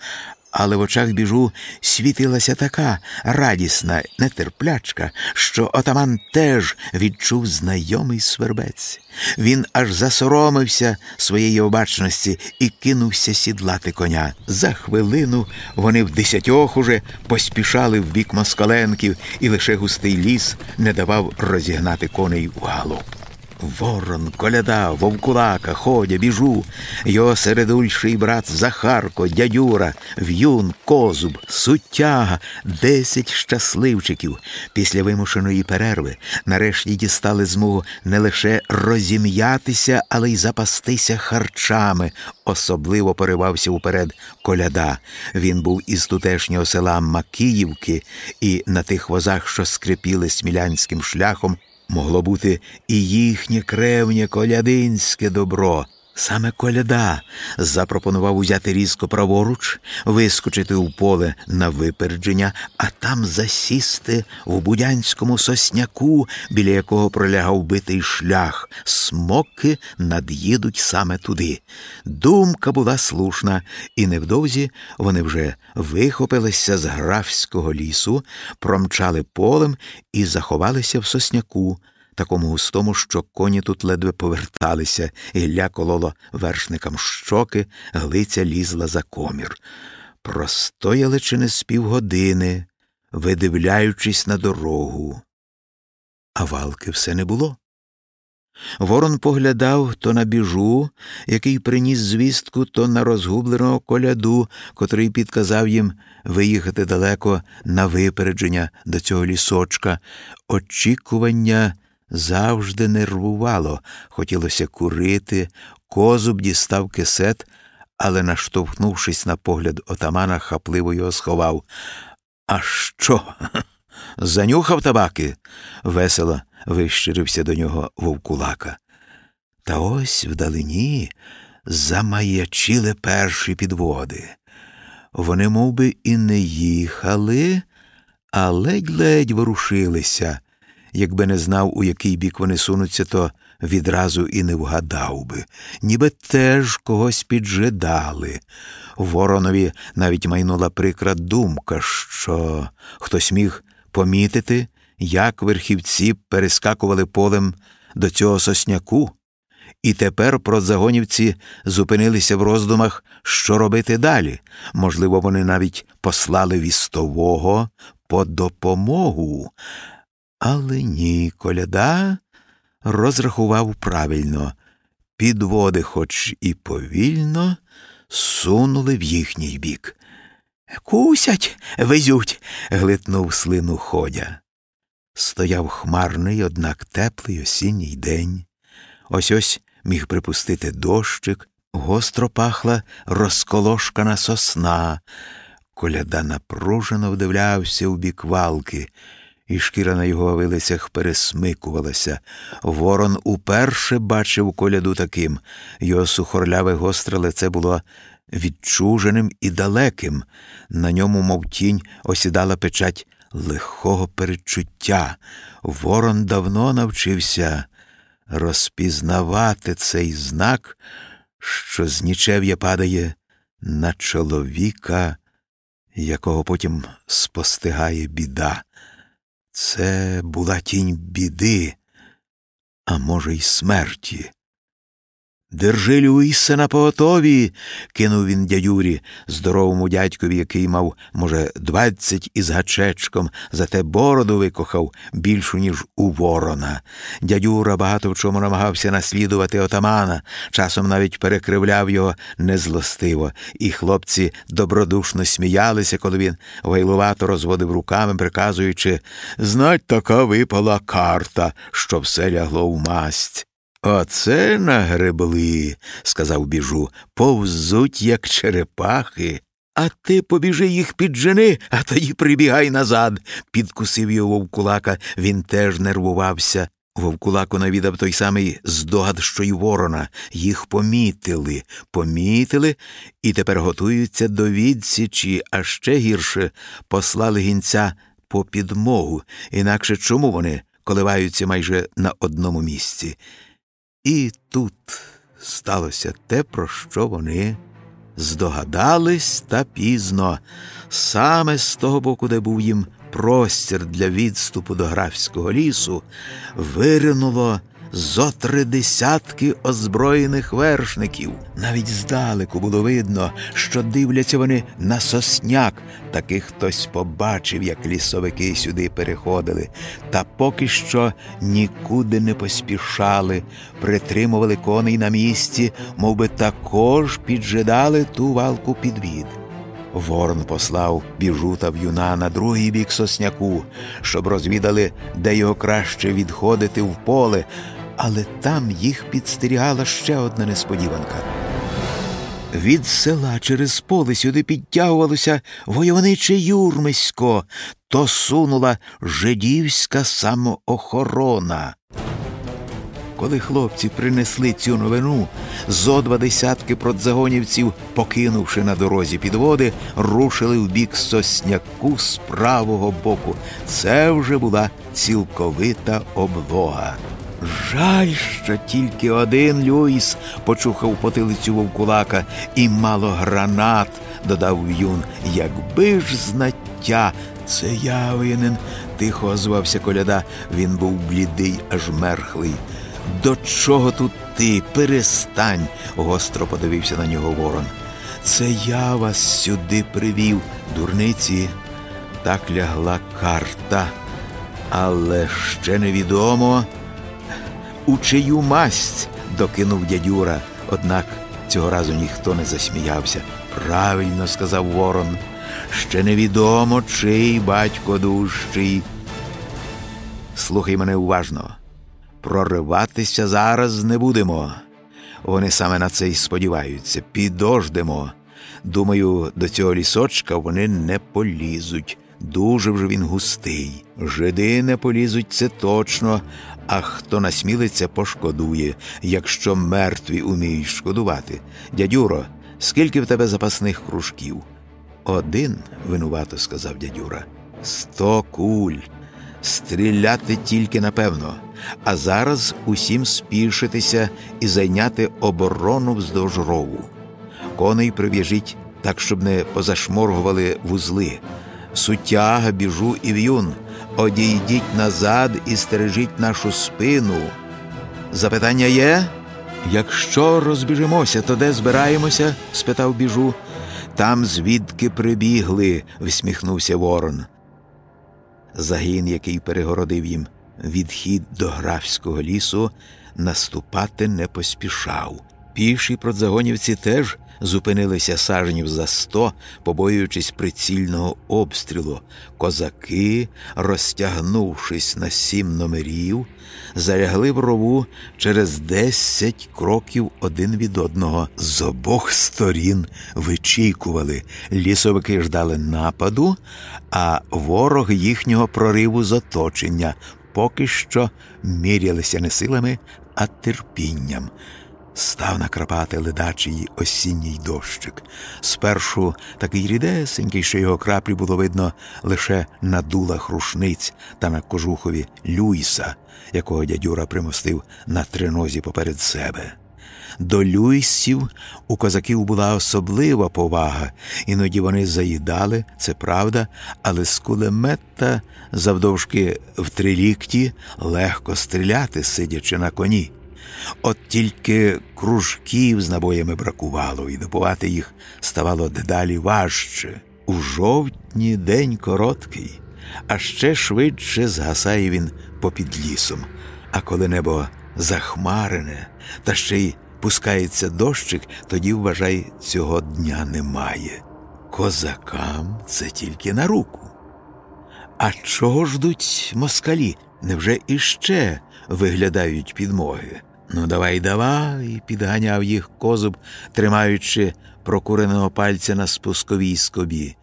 але в очах біжу світилася така радісна нетерплячка, що отаман теж відчув знайомий свербець. Він аж засоромився своєї обачності і кинувся сідлати коня. За хвилину вони в десятьох уже поспішали в бік москаленків, і лише густий ліс не давав розігнати коней в галоп. Ворон, коляда, вовкулака, ходя, біжу, його середульший брат Захарко, дядюра, в'юн, козуб, суттяга, десять щасливчиків. Після вимушеної перерви нарешті дістали змогу не лише розім'ятися, але й запастися харчами. Особливо поривався уперед коляда. Він був із тутешнього села Макіївки, і на тих возах, що скрипіли смілянським шляхом, могло бути і їхнє кревнє колядинське добро. Саме коляда запропонував узяти різко праворуч, вискочити у поле на випередження, а там засісти в будянському сосняку, біля якого пролягав битий шлях. Смоки над'їдуть саме туди. Думка була слушна, і невдовзі вони вже вихопилися з графського лісу, промчали полем і заховалися в сосняку такому густому, що коні тут ледве поверталися, Ілля кололо вершникам щоки, глиця лізла за комір. Простояли чи не з півгодини, видивляючись на дорогу. А валки все не було. Ворон поглядав то на біжу, який приніс звістку, то на розгубленого коляду, котрий підказав їм виїхати далеко на випередження до цього лісочка. Очікування завжди нервувало, хотілося курити, козуб дістав кисет, але, наштовхнувшись на погляд отамана, хапливо його сховав. А що? Занюхав табаки? весело вищирився до нього вовкулака. Та ось вдалині замаячили перші підводи. Вони мов би, і не їхали, а ледь-ледь ворушилися, Якби не знав, у який бік вони сунуться, то відразу і не вгадав би, ніби теж когось піджидали. Воронові навіть майнула прикра думка, що хтось міг помітити, як верхівці перескакували полем до цього сосняку, і тепер продзагонівці зупинилися в роздумах, що робити далі. Можливо, вони навіть послали вістового по допомогу. Але ні, коляда розрахував правильно, підводи, хоч і повільно, сунули в їхній бік. Кусять, везють, глитнув слину ходя. Стояв хмарний, однак теплий осінній день. Ось ось міг припустити дощик, гостро пахла розколошкана сосна. Коляда напружено вдивлявся у бік валки і шкіра на його вилицях пересмикувалася. Ворон уперше бачив коляду таким. Його сухорляве гостре лице було відчуженим і далеким. На ньому, мов тінь, осідала печать лихого перечуття. Ворон давно навчився розпізнавати цей знак, що з нічев'я падає на чоловіка, якого потім спостигає біда. Це була тінь біди, а може, й смерті. Держи Люїса на поготові, кинув він дядюрі, здоровому дядькові, який мав, може, двадцять із гачечком, зате бороду викохав більшу, ніж у ворона. Дядюра багато в чому намагався наслідувати отамана, часом навіть перекривляв його незлостиво, і хлопці добродушно сміялися, коли він гайлувато розводив руками, приказуючи знать, така випала карта, що все лягло в масть. Оце нагребли, сказав біжу, повзуть, як черепахи. А ти побіжи їх піджени, а тоді прибігай назад, підкусив його вовкулака. Він теж нервувався. Вовкулаку навідав той самий здогад, що й ворона. Їх помітили, помітили і тепер готуються до відсічі, а ще гірше послали гінця по підмогу. Інакше чому вони коливаються майже на одному місці? І тут сталося те, про що вони здогадались та пізно, саме з того боку, де був їм простір для відступу до графського лісу, виринуло зо три десятки озброєних вершників. Навіть здалеку було видно, що дивляться вони на сосняк. Таких хтось побачив, як лісовики сюди переходили, та поки що нікуди не поспішали, притримували коней на місці, мов би також піджидали ту валку підвід. Ворон послав біжута в'юна на другий бік сосняку, щоб розвідали, де його краще відходити в поле, але там їх підстерігала ще одна несподіванка. Від села через поле сюди підтягувалося войовниче юрмисько, то сунула жидівська самоохорона. Коли хлопці принесли цю новину, зо два десятки продзагонівців, покинувши на дорозі підводи, рушили в бік сосняку з правого боку. Це вже була цілковита облога. Жаль, що тільки один Люїс почухав потилицю вовкулака і мало гранат, додав юн. Якби ж знаття, це я винен, тихо озвався коляда. Він був блідий, аж мерхлий. До чого тут ти? Перестань, гостро подивився на нього ворон. Це я вас сюди привів, дурниці. Так лягла карта, але ще невідомо, у чию масть докинув дядюра, однак цього разу ніхто не засміявся. Правильно сказав Ворон. Ще невідомо, чий батько дужчий. Слухай мене уважно. Прориватися зараз не будемо. Вони саме на це й сподіваються. Підождемо. Думаю, до цього лісочка вони не полізуть. Дуже вже він густий. Жиди не полізуть, це точно, а хто насмілиться, пошкодує, якщо мертві уміють шкодувати. Дядюро, скільки в тебе запасних кружків? Один, винувато сказав дядюра. Сто куль. Стріляти тільки напевно, а зараз усім спішитися і зайняти оборону вздовж рову. Коней прив'яжіть так, щоб не позашморгували вузли. Сутяга, біжу і в'юн. Одійдіть назад і стережіть нашу спину. Запитання є? Якщо розбіжимося, то де збираємося? спитав біжу. Там звідки прибігли, всміхнувся Ворон. Загін, який перегородив їм відхід до графського лісу, наступати не поспішав. Піші продзагонівці теж зупинилися сажнів за сто, побоюючись прицільного обстрілу. Козаки, розтягнувшись на сім номерів, залягли в рову через десять кроків один від одного. З обох сторін вичікували. Лісовики ждали нападу, а ворог їхнього прориву з оточення поки що мірялися не силами, а терпінням став накрапати ледачий осінній дощик. Спершу такий рідесенький, що його краплі було видно лише на дулах рушниць та на кожухові Люйса, якого дядюра примостив на тринозі поперед себе. До Люйсів у козаків була особлива повага, іноді вони заїдали, це правда, але з кулемета завдовжки в три лікті легко стріляти, сидячи на коні. От тільки кружків з набоями бракувало, і добувати їх ставало дедалі важче. У жовтні день короткий, а ще швидше згасає він попід лісом. А коли небо захмарене, та ще й пускається дощик, тоді, вважай, цього дня немає. Козакам це тільки на руку. А чого ждуть москалі? Невже іще виглядають підмоги? Ну, давай, давай, підганяв їх козуб, тримаючи прокуреного пальця на спусковій скобі.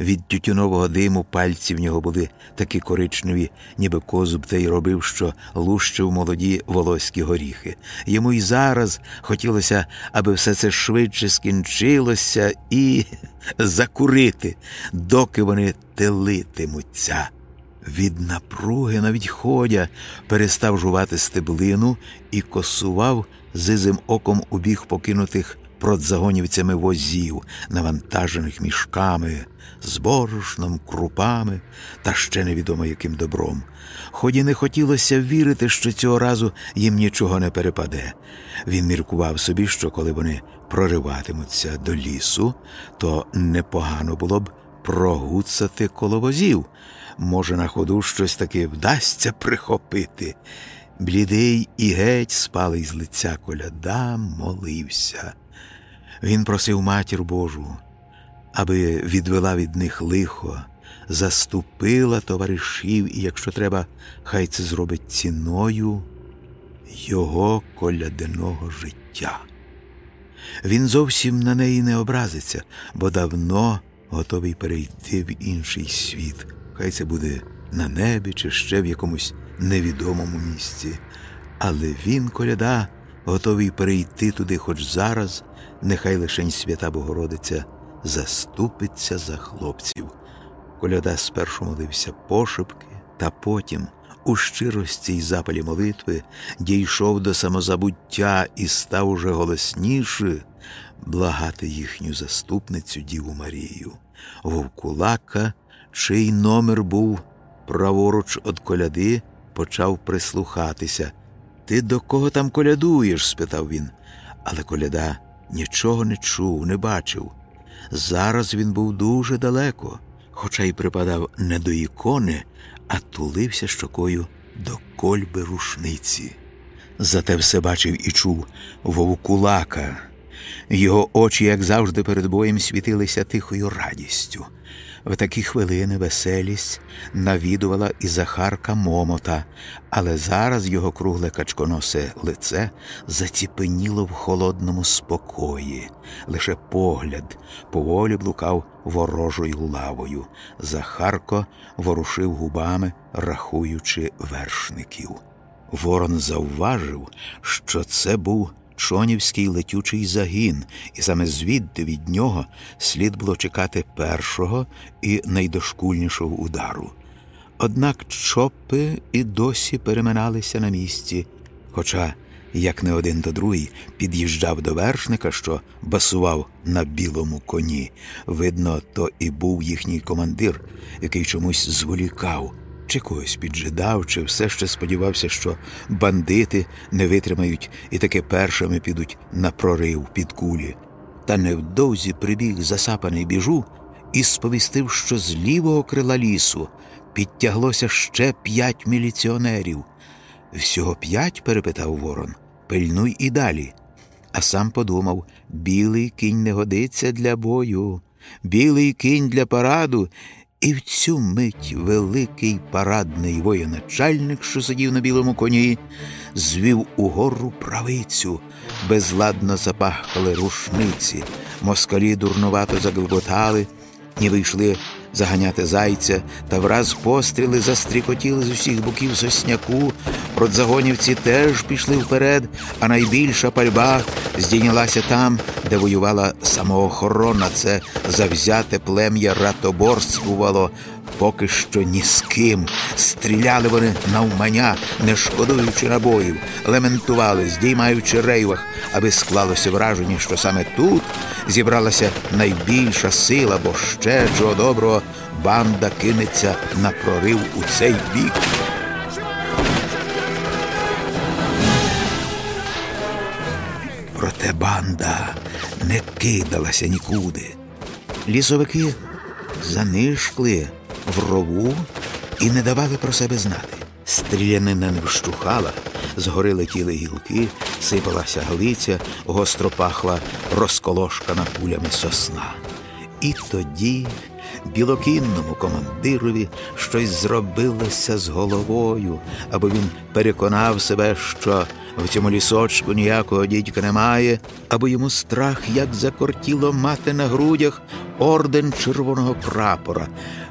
Від тютюнового диму пальці в нього були такі коричневі, ніби козуб та й робив, що лущив молоді волоські горіхи. Йому й зараз хотілося, аби все це швидше скінчилося і закурити, доки вони телитимуться. Від напруги навіть ходя перестав жувати стеблину і косував зизим оком у біг покинутих продзагонівцями возів, навантажених мішками, з борошном, крупами та ще невідомо яким добром. Ході не хотілося вірити, що цього разу їм нічого не перепаде. Він міркував собі, що коли вони прориватимуться до лісу, то непогано було б прогуцати коло возів. Може, на ходу щось таки вдасться прихопити. Блідий і геть спалий з лиця коляда молився. Він просив матір Божу, аби відвела від них лихо, заступила товаришів, і, якщо треба, хай це зробить ціною його колядиного життя. Він зовсім на неї не образиться, бо давно готовий перейти в інший світ. Хай це буде на небі чи ще в якомусь невідомому місці. Але він, коляда, готовий перейти туди хоч зараз, нехай лишень свята Богородиця заступиться за хлопців. Коляда спершу молився пошепки, та потім, у щирості й запалі молитви, дійшов до самозабуття і став уже голосніше благати їхню заступницю Діву Марію. Вовкулака, чий номер був праворуч від коляди, почав прислухатися. Ти до кого там колядуєш? спитав він. Але коляда нічого не чув, не бачив. Зараз він був дуже далеко, хоча й припадав не до ікони, а тулився щокою до кольби рушниці. Зате все бачив і чув вовкулака. Його очі, як завжди, перед боєм світилися тихою радістю. В такі хвилини веселість навідувала і Захарка Момота, але зараз його кругле качконосе лице заціпеніло в холодному спокої. Лише погляд поволі блукав ворожою лавою. Захарко ворушив губами, рахуючи вершників. Ворон завважив, що це був Чонівський летючий загін, і саме звідти від нього слід було чекати першого і найдошкульнішого удару. Однак чопи і досі переминалися на місці, хоча, як не один то другий, під'їжджав до вершника, що басував на білому коні. Видно, то і був їхній командир, який чомусь зволікав чи когось піджидав, чи все ще сподівався, що бандити не витримають і таки першими підуть на прорив під кулі. Та невдовзі прибіг засапаний біжу і сповістив, що з лівого крила лісу підтяглося ще п'ять міліціонерів. Всього п'ять? перепитав ворон. Пильнуй і далі. А сам подумав білий кінь не годиться для бою, білий кінь для параду, і в цю мить великий парадний воєначальник, що сидів на білому коні, звів угору правицю, безладно запахкали рушниці, москалі дурнувато заглботали, ніби йшли заганяти зайця, та враз постріли застрікотіли з усіх боків сосняку. Продзагонівці теж пішли вперед, а найбільша пальба здійнялася там, де воювала самоохорона. Це завзяте плем'я ратоборствувало поки що ні з ким. Стріляли вони навмання, не шкодуючи набоїв, лементували, здіймаючи рейвах, аби склалося враження, що саме тут зібралася найбільша сила, бо ще чого доброго банда кинеться на прорив у цей бік. Проте банда не кидалася нікуди. Лісовики занишкли в рову і не давали про себе знати. Стрілянина не вщухала, згори летіли гілки, сипалася галиця, гостро пахла розколошкана пулями сосна. І тоді білокінному командирові щось зробилося з головою, аби він переконав себе, що в цьому лісочку ніякого дідька немає, аби йому страх, як закортіло мати на грудях орден червоного прапора.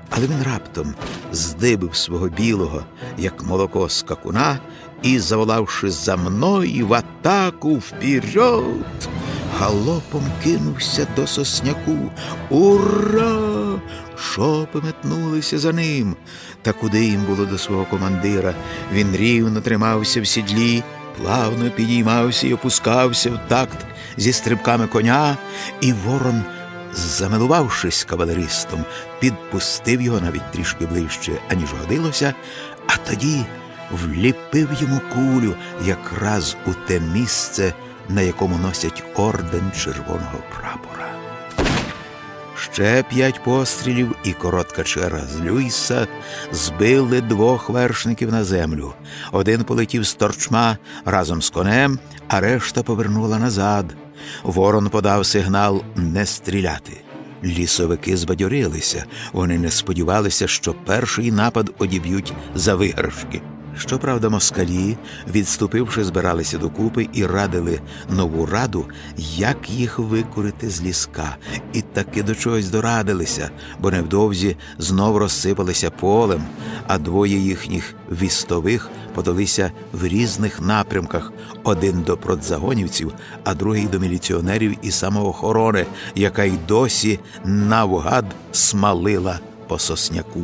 Але він раптом здибив свого білого, як молоко скакуна, і, заволавши за мною в атаку вперед, галопом кинувся до сосняку. Ура! Шопи метнулися за ним. Та куди їм було до свого командира? Він рівно тримався в сідлі, плавно підіймався і опускався в такт зі стрибками коня, і ворон, замилувавшись кавалеристом, підпустив його навіть трішки ближче, аніж годилося, а тоді вліпив йому кулю якраз у те місце, на якому носять орден червоного прапора. Ще п'ять пострілів і коротка черга з Люйса збили двох вершників на землю. Один полетів з торчма разом з конем, а решта повернула назад. Ворон подав сигнал не стріляти. Лісовики збадьорилися. Вони не сподівалися, що перший напад одіб'ють за виграшки. Щоправда, москалі, відступивши, збиралися докупи і радили нову раду, як їх викурити з ліска, і таки до чогось дорадилися, бо невдовзі знов розсипалися полем, а двоє їхніх вістових подалися в різних напрямках: один до продзагонівців, а другий до міліціонерів і самоохорони, яка й досі навгад смалила по сосняку.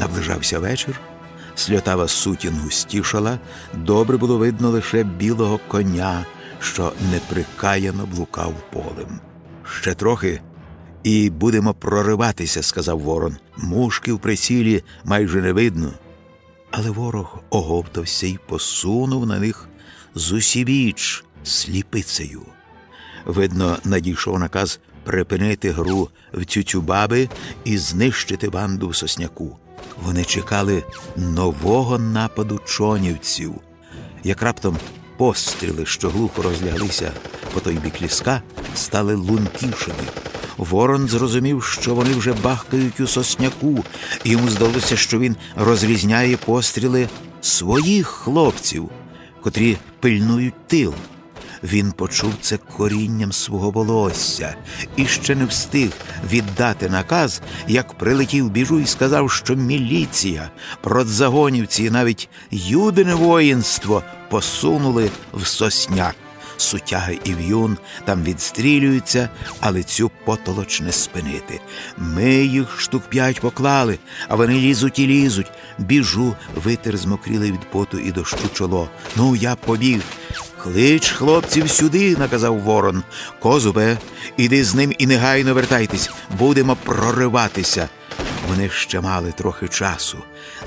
Наближався вечір. Сльотава сутін густішала, добре було видно лише білого коня, що неприкаяно блукав полем. Ще трохи і будемо прориватися, сказав ворон. Мушки в прицілі майже не видно. Але ворог оговтався і посунув на них зусібіч сліпицею. Видно, надійшов наказ припинити гру в цюцюбаби і знищити банду в сосняку. Вони чекали нового нападу чонівців. Як раптом постріли, що глухо розляглися по той бік ліска, стали лункішими. Ворон зрозумів, що вони вже бахкають у сосняку, і йому здалося, що він розрізняє постріли своїх хлопців, котрі пильнують тил. Він почув це корінням свого волосся і ще не встиг віддати наказ, як прилетів біжу і сказав, що міліція, продзагонівці і навіть юдине воїнство посунули в сосняк. Сутяги і в'юн там відстрілюються, але цю потолоч не спинити. Ми їх штук п'ять поклали, а вони лізуть і лізуть. Біжу, витер змокріли від поту і дощу чоло. Ну, я побіг. Клич хлопців сюди, наказав ворон. Козубе, іди з ним і негайно вертайтесь, будемо прориватися. Вони ще мали трохи часу.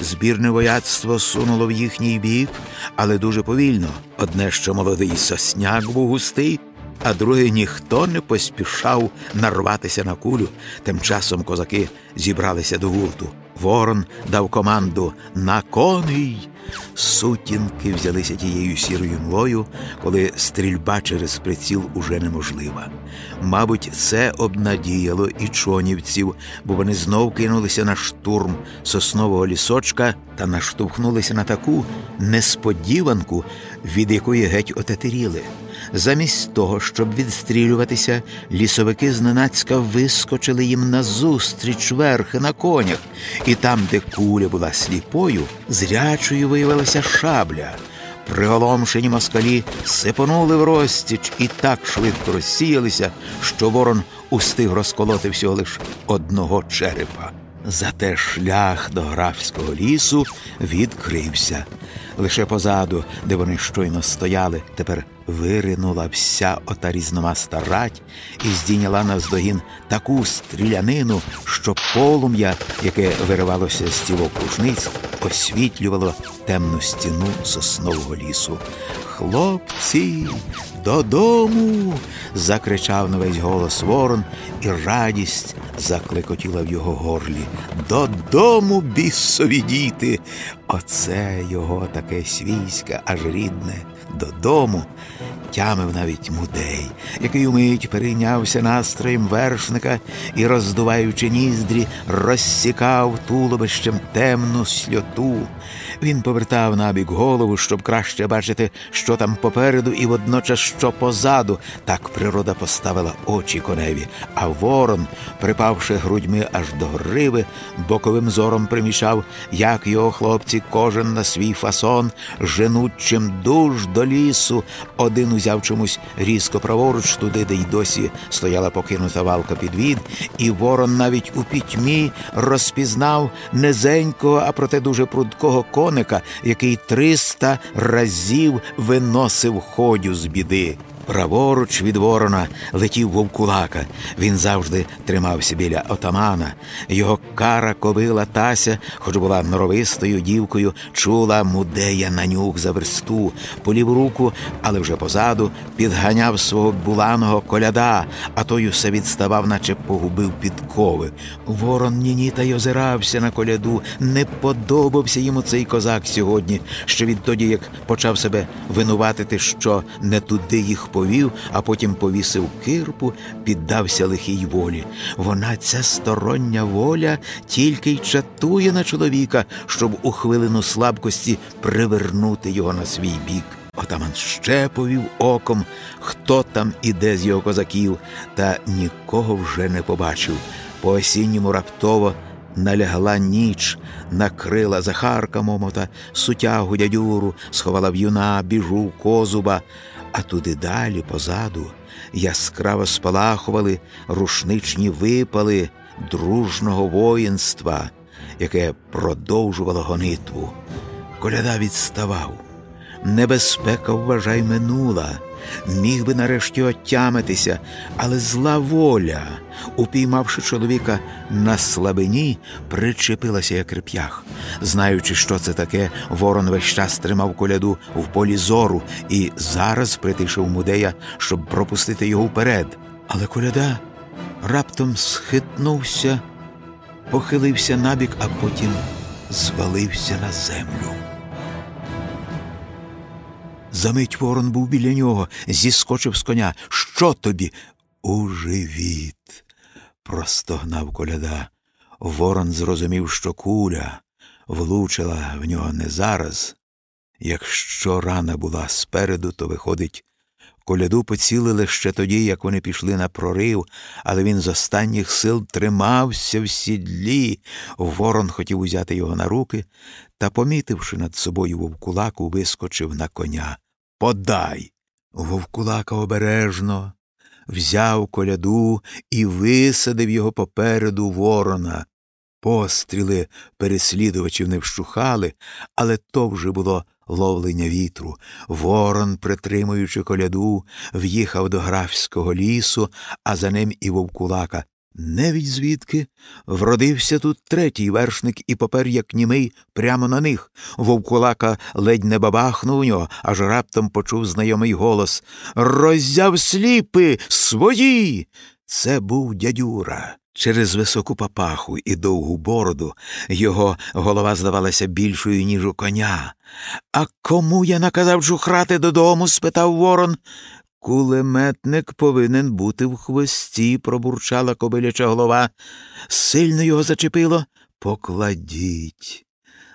Збірне вояцтво сунуло в їхній бік, але дуже повільно. Одне, що молодий сосняк був густий, а друге ніхто не поспішав нарватися на кулю. Тим часом козаки зібралися до гурту. Ворон дав команду на коней. Сутінки взялися тією сірою млою, коли стрільба через приціл уже неможлива. Мабуть, це обнадіяло і чонівців, бо вони знов кинулися на штурм соснового лісочка та наштовхнулися на таку несподіванку, від якої геть отетеріли. Замість того, щоб відстрілюватися, лісовики зненацька вискочили їм назустріч верхи на конях, і там, де куля була сліпою, зрячою виявилася шабля. Приголомшені москалі сипонули в розтіч і так швидко розсіялися, що ворон устиг розколоти всього лиш одного черепа. Зате шлях до графського лісу відкрився. Лише позаду, де вони щойно стояли, тепер виринула вся ота різномаста рать і здійняла навздогін таку стрілянину, що полум'я, яке виривалося з тіло кружниць, освітлювало темну стіну соснового лісу. Хлопці, додому. закричав на весь голос ворон, і радість заклекотіла в його горлі. Додому, бісові діти. Оце його таке свійське, аж рідне, додому тямив навіть мудей, який умить перейнявся настроєм вершника і, роздуваючи ніздрі, розсікав туловищем темну сльоту. Він повертав набік голову, щоб краще бачити, що там попереду, і водночас що позаду. Так природа поставила очі коневі, а ворон, припавши грудьми аж до гриви, боковим зором примішав, як його хлопці, кожен на свій фасон, женучим дуж до лісу, один узяв чомусь різко праворуч туди, де й досі стояла покинута валка підвід, і ворон навіть у пітьмі розпізнав низенького, а проте дуже прудкого коника, який триста разів виносив ходю з біди. Праворуч від ворона летів вовкулака. Він завжди тримався біля отамана. Його кара кобила Тася, хоч була норовистою дівкою, чула мудея на нюх за версту, по ліву руку, але вже позаду, підганяв свого буланого коляда, а той усе відставав, наче погубив підкови. Ворон нініта й озирався на коляду. Не подобався йому цей козак сьогодні, що відтоді, як почав себе винуватити, що не туди їх повів, а потім повісив кирпу, піддався лихій волі. Вона, ця стороння воля, тільки й чатує на чоловіка, щоб у хвилину слабкості привернути його на свій бік. Отаман ще повів оком, хто там іде з його козаків, та нікого вже не побачив. По осінньому раптово налягла ніч, накрила Захарка Момота, сутягу дядюру, сховала в'юна, біжу, козуба а туди далі, позаду, яскраво спалахували рушничні випали дружного воїнства, яке продовжувало гонитву. Коляда відставав. Небезпека, вважай, минула міг би нарешті отямитися, але зла воля, упіймавши чоловіка на слабині, причепилася як реп'ях. Знаючи, що це таке, ворон весь час тримав коляду в полі зору і зараз притишив мудея, щоб пропустити його вперед. Але коляда раптом схитнувся, похилився набік, а потім звалився на землю. Замить ворон був біля нього, зіскочив з коня. Що тобі? У живіт. простогнав коляда. Ворон зрозумів, що куля влучила в нього не зараз. Якщо рана була спереду, то, виходить, коляду поцілили ще тоді, як вони пішли на прорив, але він з останніх сил тримався в сідлі. Ворон хотів узяти його на руки та, помітивши над собою вовкулаку, вискочив на коня. Подай. Вовкулака обережно взяв коляду і висадив його попереду ворона. Постріли переслідувачів не вщухали, але то вже було ловлення вітру. Ворон, притримуючи коляду, в'їхав до графського лісу, а за ним і вовкулака. Невідь звідки вродився тут третій вершник і попер, як німий, прямо на них. Вовкулака ледь не бабахнув у нього, аж раптом почув знайомий голос Роззяв сліпи свої. Це був дядюра. Через високу папаху і довгу бороду його голова здавалася більшою, ніж у коня. А кому я наказав жухрати додому? спитав ворон. Кулеметник повинен бути в хвості, пробурчала кобиляча голова. Сильно його зачепило. Покладіть,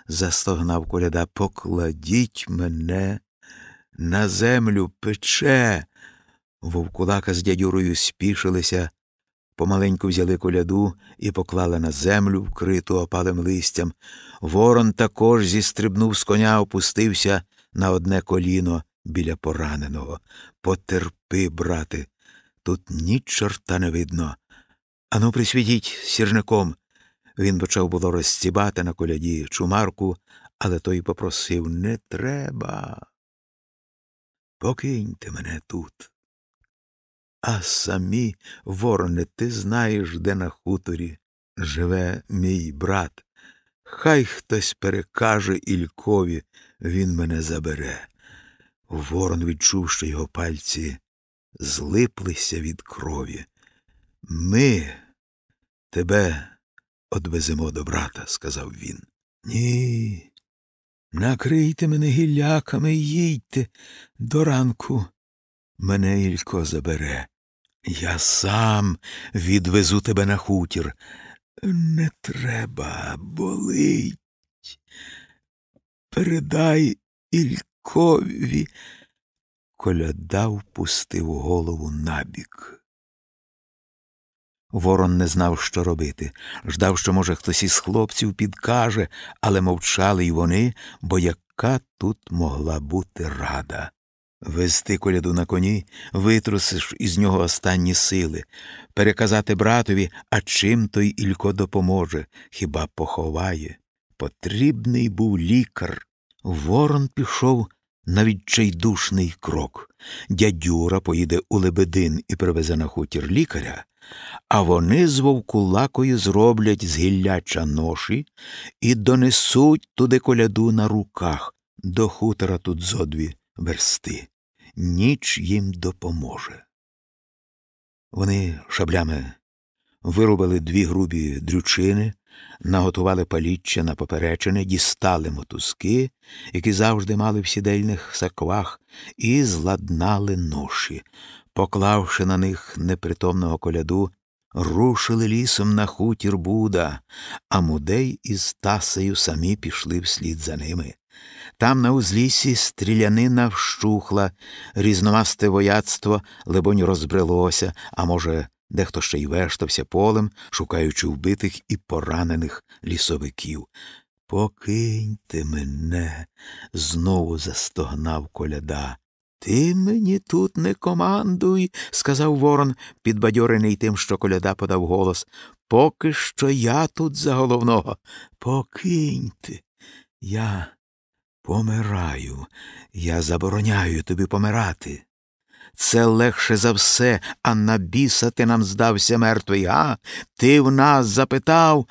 застогнав коляда, покладіть мене на землю пече. Вовкулака з дядюрою спішилися, помаленьку взяли коляду і поклали на землю, вкриту опалим листям. Ворон також зістрибнув з коня, опустився на одне коліно біля пораненого. Потерпи, брате, тут ні чорта не видно. Ану, присвітіть сірником. Він почав було розстібати на коляді чумарку, але той попросив не треба. покиньте мене тут. А самі, вороне, ти знаєш, де на хуторі живе мій брат. Хай хтось перекаже Ількові, він мене забере. Ворон відчув, що його пальці злиплися від крові. Ми тебе одвеземо до брата, сказав він. Ні. Накрийте мене гілляками і їдьте до ранку. Мене Ілько забере. Я сам відвезу тебе на хутір. Не треба, болить. Передай Ількові. Коляда впустив голову набік. Ворон не знав, що робити. Ждав, що, може, хтось із хлопців підкаже, але мовчали й вони, бо яка тут могла бути рада. Вести коляду на коні, витрусиш із нього останні сили, переказати братові, а чим той Ілько допоможе, хіба поховає. Потрібний був лікар. Ворон пішов на відчайдушний крок. Дядюра поїде у Лебедин і привезе на хутір лікаря, а вони з вовкулакою зроблять з гілляча ноші і донесуть туди коляду на руках до хутора тут зо дві версти. Ніч їм допоможе. Вони шаблями вирубили дві грубі дрючини, наготували паліччя на поперечини, дістали мотузки, які завжди мали в сідельних саквах, і зладнали ноші. Поклавши на них непритомного коляду, рушили лісом на хутір Буда, а мудей із Тасею самі пішли вслід за ними. Там на узліссі стрілянина вщухла, різномасте вояцтво, либонь, розбрелося, а може, дехто ще й вештався полем, шукаючи вбитих і поранених лісовиків. Покиньте мене, знову застогнав коляда. Ти мені тут не командуй, сказав ворон, підбадьорений тим, що коляда подав голос. Поки що я тут за головного. Покиньте. Я помираю, я забороняю тобі помирати. Це легше за все, а на біса ти нам здався мертвий, а? Ти в нас запитав.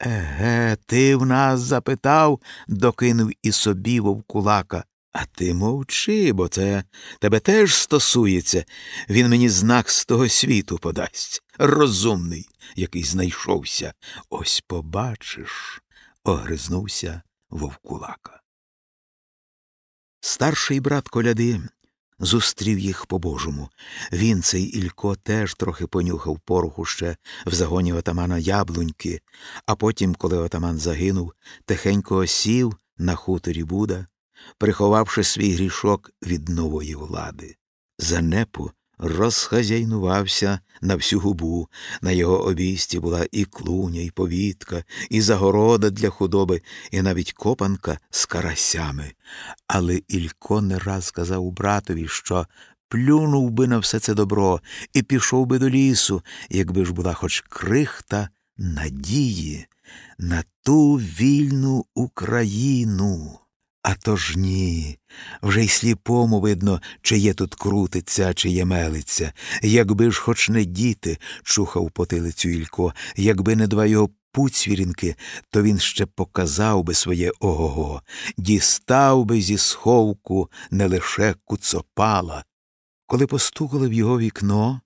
Еге, ти в нас запитав, докинув і собі вовкулака. А ти мовчи, бо це тебе теж стосується. Він мені знак з того світу подасть. Розумний, який знайшовся. Ось побачиш, огризнувся вовкулака. Старший брат коляди зустрів їх по божому. Він, цей Ілько, теж трохи понюхав пороху ще в загоні отамана яблуньки, а потім, коли отаман загинув, тихенько осів на хуторі Буда приховавши свій грішок від нової влади. Занепу розхазяйнувався на всю губу, на його обійсті була і клуня, і повітка, і загорода для худоби, і навіть копанка з карасями. Але Ілько не раз сказав братові, що плюнув би на все це добро і пішов би до лісу, якби ж була хоч крихта надії на ту вільну Україну. А то ж ні. Вже й сліпому видно, чи є тут крутиться, чи є мелиться. Якби ж хоч не діти, чухав потилицю Ілько, якби не два його пуцвірінки, то він ще показав би своє ого, дістав би зі сховку не лише куцопала. Коли постукали в його вікно,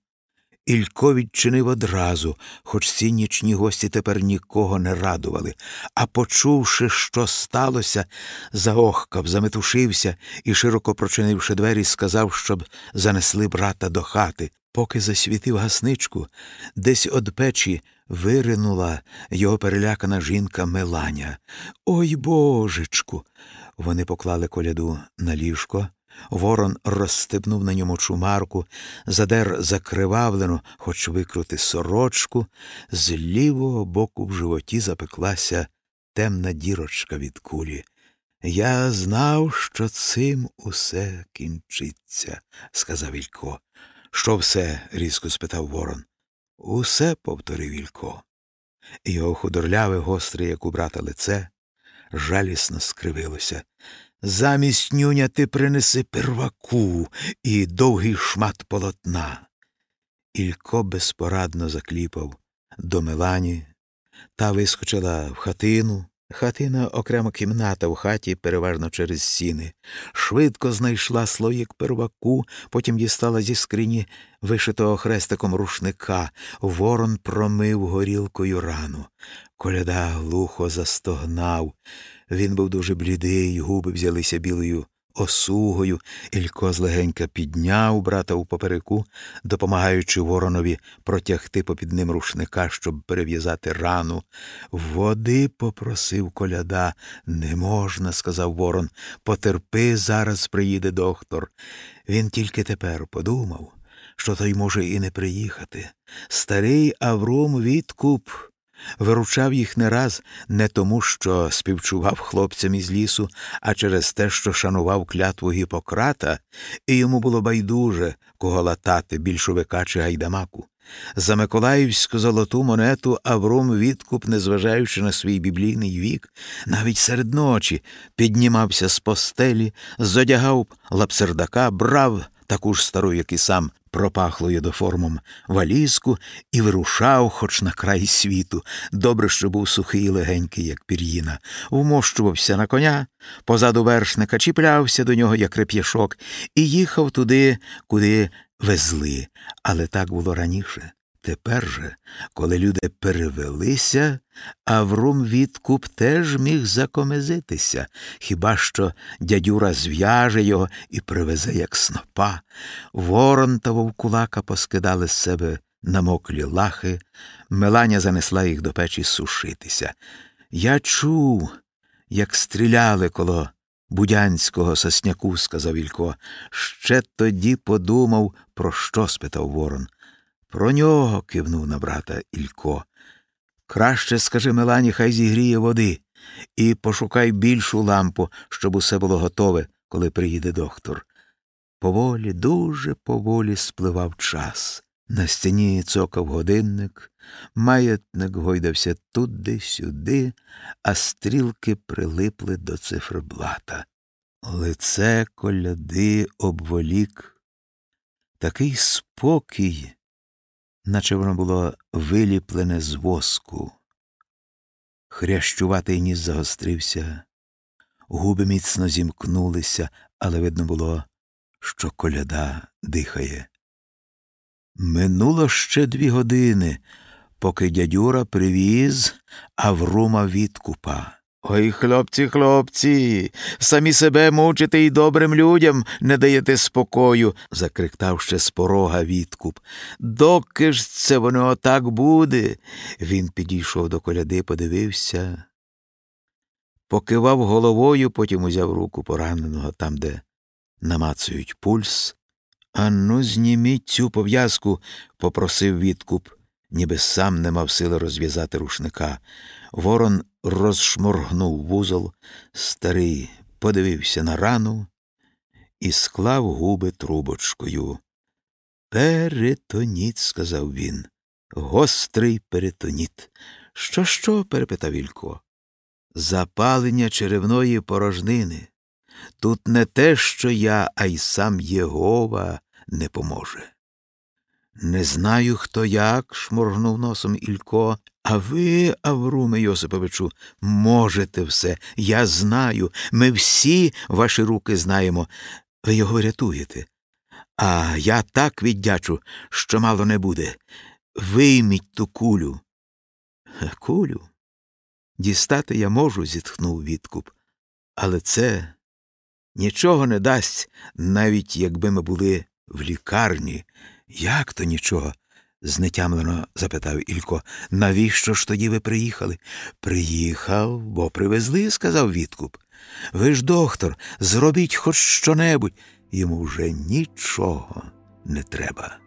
Ілько відчинив одразу, хоч ці нічні гості тепер нікого не радували, а почувши, що сталося, заохкав, заметушився і, широко прочинивши двері, сказав, щоб занесли брата до хати. Поки засвітив гасничку, десь од печі виринула його перелякана жінка Меланя. Ой божечку. Вони поклали коляду на ліжко. Ворон розстебнув на ньому чумарку, задер закривавлену, хоч викрути сорочку, з лівого боку в животі запеклася темна дірочка від кулі. Я знав, що цим усе кінчиться, сказав Ілько. Що все? різко спитав Ворон. Усе, повторив Ілько. Його худорляве, гостре, як у брата лице, жалісно скривилося. Замість нюня ти принеси перваку і довгий шмат полотна. Ілько безпорадно закліпав до Мелані, та вискочила в хатину. Хатина окрема кімната в хаті, переважно через сіни. Швидко знайшла слоїк перваку, потім дістала зі скрині вишитого хрестиком рушника. Ворон промив горілкою рану. Коляда глухо застогнав. Він був дуже блідий, губи взялися білою осугою. Ілько злегенька підняв брата у попереку, допомагаючи воронові протягти попід ним рушника, щоб перев'язати рану. Води попросив коляда. Не можна, сказав ворон. Потерпи, зараз приїде доктор. Він тільки тепер подумав, що той може і не приїхати. Старий Авром відкуп. Виручав їх не раз не тому, що співчував хлопцям із лісу, а через те, що шанував клятву Гіппократа, і йому було байдуже кого латати більшовика чи гайдамаку. За Миколаївську золоту монету Авром відкуп, незважаючи на свій біблійний вік, навіть серед ночі піднімався з постелі, зодягав лапсердака, брав таку ж стару, як і сам, пропахлою доформом валізку і вирушав, хоч на край світу. Добре, що був сухий і легенький, як пір'їна, вмощувався на коня, позаду вершника, чіплявся до нього, як реп'яшок, і їхав туди, куди везли. Але так було раніше. Тепер же, коли люди перевелися, Аврум відкуп теж міг закомезитися, хіба що дядюра зв'яже його і привезе, як снопа. Ворон та вовкулака поскидали з себе намоклі лахи, Меланя занесла їх до печі сушитися. Я чув, як стріляли коло будянського сосняку, сказав Ілько. Ще тоді подумав, про що спитав Ворон. Про нього кивнув на брата Ілько. Краще скажи Мелані, хай зігріє води, і пошукай більшу лампу, щоб усе було готове, коли приїде доктор. Поволі, дуже поволі спливав час. На стіні цокав годинник, маятник гойдався туди сюди, а стрілки прилипли до циферблата. Лице коляди обволік. Такий спокій наче воно було виліплене з воску. Хрящуватий ніс загострився, губи міцно зімкнулися, але видно було, що коляда дихає. Минуло ще дві години, поки дядюра привіз Аврума відкупа. Ой, хлопці, хлопці, самі себе мучите і добрим людям не даєте спокою, закриктав ще з порога відкуп. Доки ж це воно отак буде? Він підійшов до коляди, подивився, покивав головою, потім узяв руку пораненого там, де намацують пульс. Ану, зніміть цю пов'язку, попросив відкуп, ніби сам не мав сили розв'язати рушника. Ворон розшморгнув вузол, старий подивився на рану і склав губи трубочкою. Перетоніт, сказав він. Гострий перетоніт. Що, що? перепитав Ілько. Запалення черевної порожнини. Тут не те, що я, а й сам Єгова не поможе. Не знаю, хто як, шморгнув носом Ілько, а ви, Авруме Йосиповичу, можете все. Я знаю. Ми всі ваші руки знаємо. Ви його рятуєте. А я так віддячу, що мало не буде. Вийміть ту кулю. Кулю? Дістати я можу, зітхнув відкуп. Але це нічого не дасть, навіть якби ми були в лікарні. Як то нічого? знетямлено запитав Ілько. Навіщо ж тоді ви приїхали? Приїхав, бо привезли, сказав відкуп. Ви ж доктор, зробіть хоч що-небудь. Йому вже нічого не треба,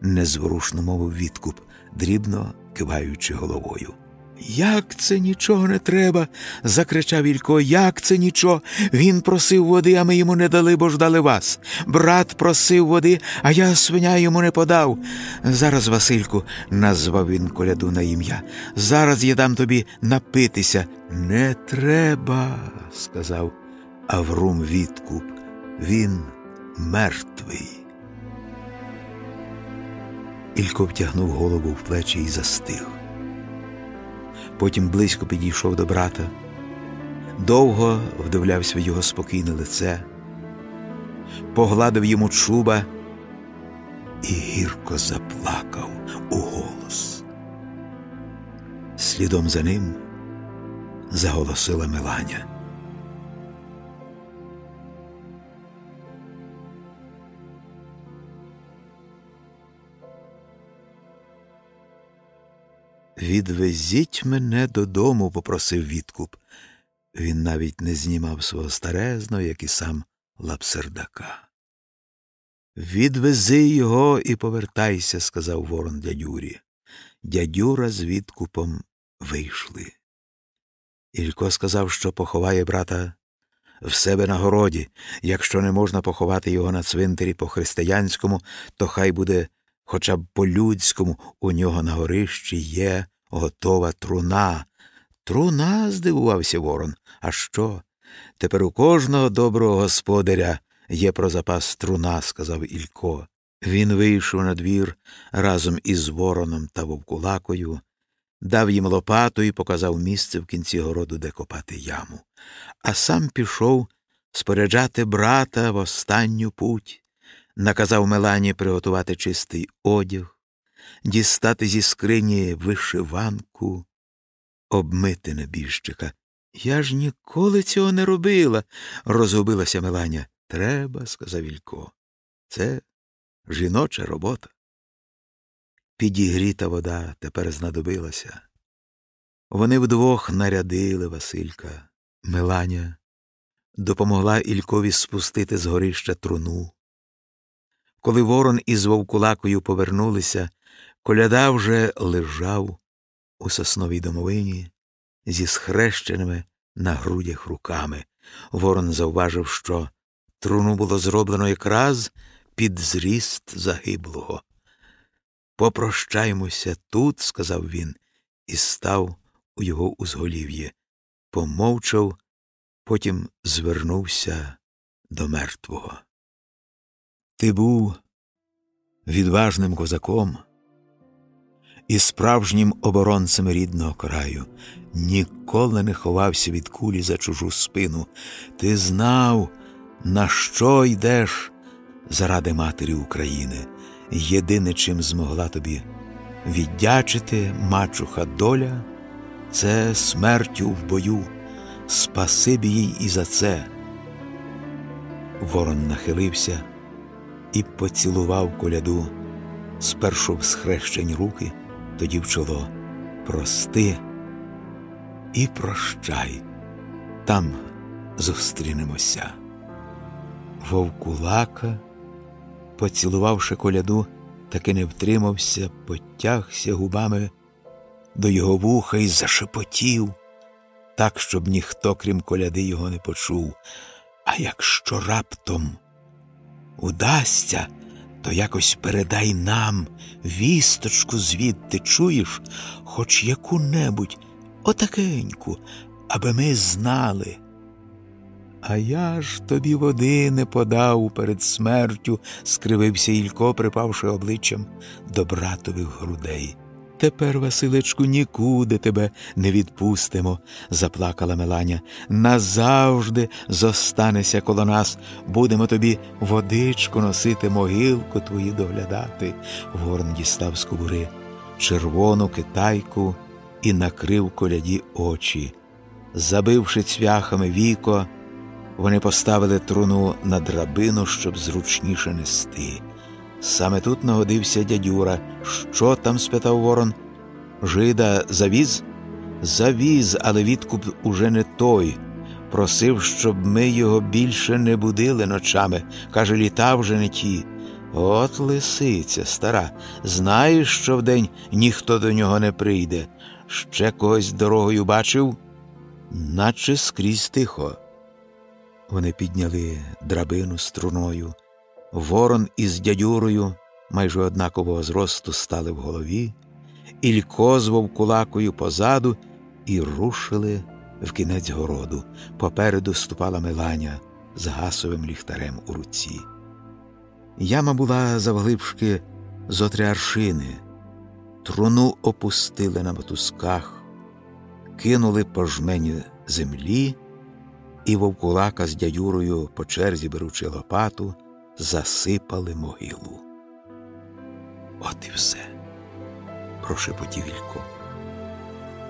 незворушно мовив відкуп, дрібно киваючи головою. Як це нічого не треба? закричав Ілько. Як це нічого? Він просив води, а ми йому не дали, бо ж дали вас. Брат просив води, а я свиня йому не подав. Зараз, Васильку, назвав він коляду на ім'я. Зараз я дам тобі напитися. Не треба, сказав Аврум відкуп, він мертвий. Ілько втягнув голову в плечі і застиг. Потім близько підійшов до брата, довго вдивлявся в його спокійне лице, погладив йому чуба і гірко заплакав у голос. Слідом за ним заголосила Меланя. Відвезіть мене додому, попросив відкуп. Він навіть не знімав свого старезного, як і сам лапсердака. Відвези його і повертайся, сказав ворон дядюрі. Дядюра з відкупом вийшли. Ілько сказав, що поховає брата в себе на городі. Якщо не можна поховати його на цвинтарі по християнському, то хай буде хоча б по людському у нього на горищі є готова труна. Труна, здивувався Ворон. А що? Тепер у кожного доброго господаря є про запас труна, сказав Ілько. Він вийшов на двір разом із вороном та вовкулакою, дав їм лопату і показав місце в кінці городу, де копати яму, а сам пішов споряджати брата в останню путь наказав Мелані приготувати чистий одяг, дістати зі скрині вишиванку, обмити небіжчика. Я ж ніколи цього не робила, розгубилася Меланя. Треба, сказав Ілько. Це жіноча робота. Підігріта вода тепер знадобилася. Вони вдвох нарядили Василька. Меланя допомогла Ількові спустити з горища труну. Коли ворон із вовкулакою повернулися, коляда вже лежав у сосновій домовині зі схрещеними на грудях руками. Ворон завважив, що труну було зроблено якраз під зріст загиблого. Попрощаймося тут, сказав він, і став у його узголів'ї, помовчав, потім звернувся до мертвого. Ти був відважним козаком і справжнім оборонцем рідного краю, ніколи не ховався від кулі за чужу спину. Ти знав, на що йдеш заради матері України. Єдине, чим змогла тобі віддячити мачуха доля, це смертю в бою. Спасибі їй і за це. Ворон нахилився і поцілував коляду спершу в схрещені руки, тоді в чоло. Прости і прощай, там зустрінемося. Вовкулака, поцілувавши коляду, таки не втримався, потягся губами до його вуха і зашепотів, так, щоб ніхто, крім коляди, його не почув. А якщо раптом удасться, то якось передай нам вісточку звідти, чуєш, хоч яку-небудь отакеньку, аби ми знали. А я ж тобі води не подав перед смертю, скривився Ілько, припавши обличчям до братових грудей. Тепер, Василечку, нікуди тебе не відпустимо, заплакала Меланя. Назавжди зостанешся коло нас, будемо тобі водичку носити, могилку твої доглядати. Ворон дістав з кобури червону китайку і накрив коляді очі. Забивши цвяхами віко, вони поставили труну на драбину, щоб зручніше нести. Саме тут нагодився дядюра. Що там? спитав ворон. Жида завіз? Завіз, але відкуп уже не той. Просив, щоб ми його більше не будили ночами. Каже, літа вже не ті. От лисиця, стара, знаєш, що вдень ніхто до нього не прийде. Ще когось дорогою бачив, наче скрізь тихо. Вони підняли драбину струною. Ворон із дядюрою майже однакового зросту стали в голові, Ілько з вовкулакою позаду і рушили в кінець городу. Попереду ступала Меланя з гасовим ліхтарем у руці. Яма була завглибшки зо три аршини. Труну опустили на мотузках, кинули по жмені землі, і вовкулака з дядюрою, по черзі беручи лопату, засипали могилу. От і все, прошепотів Вілько.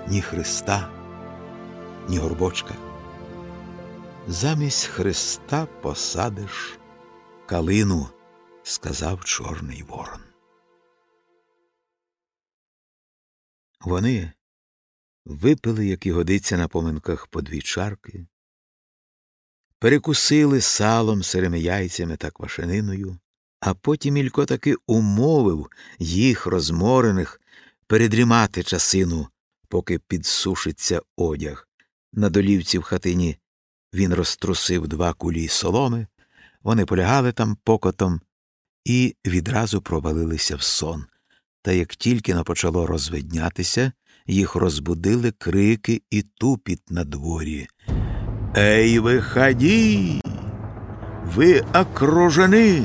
Ні Христа, ні горбочка. Замість Христа посадиш калину, сказав Чорний Ворон. Вони випили, як і годиться на поминках, по дві чарки, перекусили салом, сирими яйцями та квашениною, а потім Ілько таки умовив їх розморених передрімати часину, поки підсушиться одяг. На долівці в хатині він розтрусив два кулі соломи, вони полягали там покотом і відразу провалилися в сон. Та як тільки но почало розвиднятися, їх розбудили крики і тупіт на дворі. Ей, виході! Ви окружені!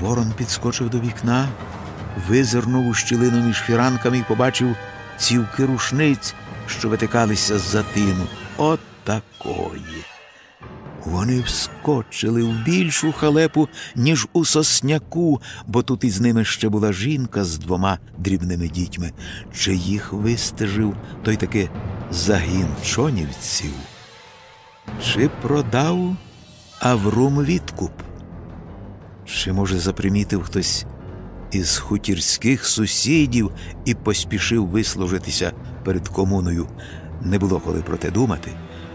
Ворон підскочив до вікна, визирнув у щілину між фіранками і побачив цівки рушниць, що витикалися з затину. От такої. Вони вскочили в більшу халепу, ніж у сосняку, бо тут із ними ще була жінка з двома дрібними дітьми. Чи їх вистежив той таки загін чонівців? Чи продав Аврум відкуп? Чи, може, запримітив хтось із хутірських сусідів і поспішив вислужитися перед комуною? Не було коли про те думати,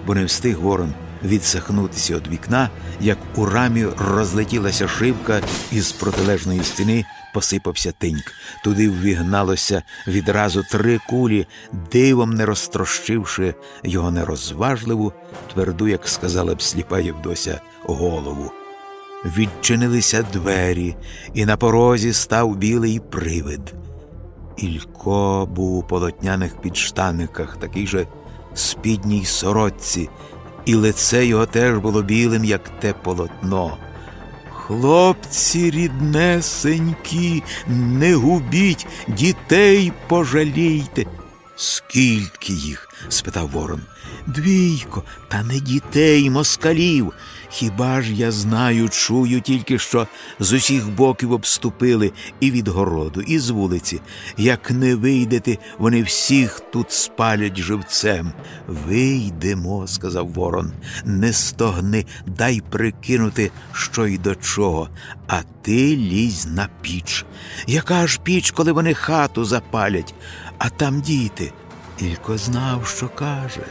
бо не встиг ворон відсахнутися від вікна, як у рамі розлетілася шибка, і з протилежної стіни посипався тиньк. Туди ввігналося відразу три кулі, дивом не розтрощивши його нерозважливу, тверду, як сказала б сліпа Євдося, голову. Відчинилися двері, і на порозі став білий привид. Ілько був у полотняних підштаниках, такий же спідній сорочці, і лице його теж було білим, як те полотно. Хлопці ріднесенькі, не губіть, дітей пожалійте. Скільки їх? спитав ворон. Двійко, та не дітей, москалів. Хіба ж я знаю, чую тільки що з усіх боків обступили і від городу, і з вулиці. Як не вийдете, вони всіх тут спалять живцем. Вийдемо, сказав ворон, не стогни, дай прикинути, що й до чого, а ти лізь на піч. Яка ж піч, коли вони хату запалять, а там діти? Ілько знав, що каже.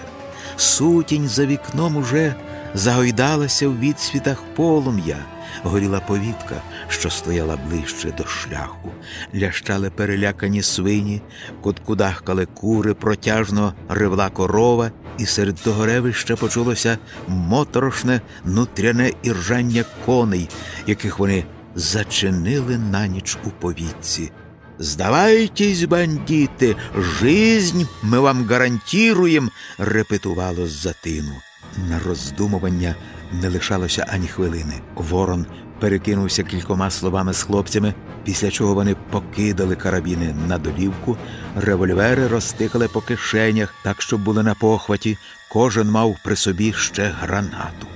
Сутінь за вікном уже загойдалася в відсвітах полум'я, горіла повітка, що стояла ближче до шляху, лящали перелякані свині, куткудахкали кури, протяжно ревла корова, і серед того ревища почулося моторошне нутряне іржання коней, яких вони зачинили на ніч у повітці. Здавайтесь, бандити, жизнь ми вам гарантіруємо, репетувало з затину. На роздумування не лишалося ані хвилини. Ворон перекинувся кількома словами з хлопцями, після чого вони покидали карабіни на долівку, револьвери розтикали по кишенях, так, щоб були на похваті. Кожен мав при собі ще гранату.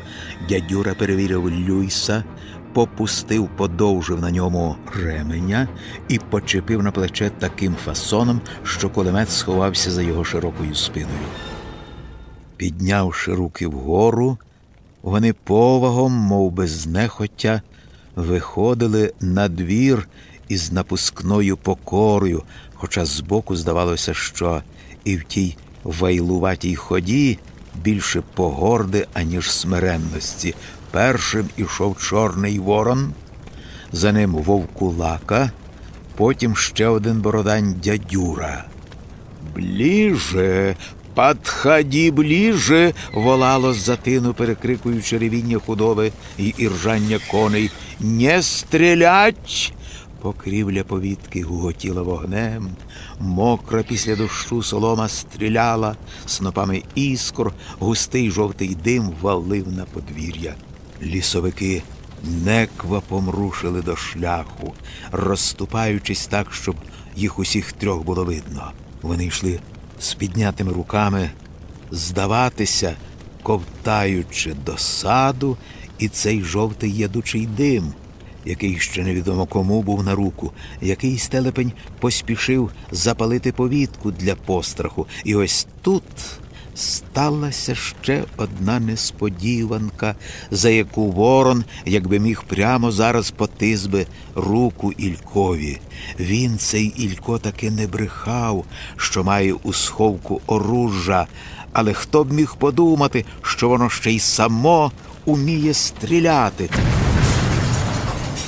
Дядюра перевірив Люйса, попустив, подовжив на ньому ременя і почепив на плече таким фасоном, що кулемет сховався за його широкою спиною. Піднявши руки вгору, вони повагом, мов би знехотя, виходили на двір із напускною покорою, хоча збоку здавалося, що і в тій вайлуватій ході більше погорди, аніж смиренності. Першим ішов Чорний Ворон, за ним вовкулака, потім ще один бородань дядюра. Бліже, Подході ближе, волало з затину, перекрикуючи ревіння худоби і іржання коней. Не стрілять, Покрівля повітки гуготіла вогнем, мокра після дощу солома стріляла, снопами іскор, густий жовтий дим валив на подвір'я. Лісовики неквапом рушили до шляху, розступаючись так, щоб їх усіх трьох було видно. Вони йшли з піднятими руками, здаватися, ковтаючи досаду і цей жовтий ядучий дим, який ще невідомо кому був на руку, який стелепень поспішив запалити повітку для постраху. І ось тут сталася ще одна несподіванка, за яку ворон, якби міг прямо зараз потис руку Ількові. Він цей Ілько таки не брехав, що має у сховку оружжя, але хто б міг подумати, що воно ще й само уміє стріляти.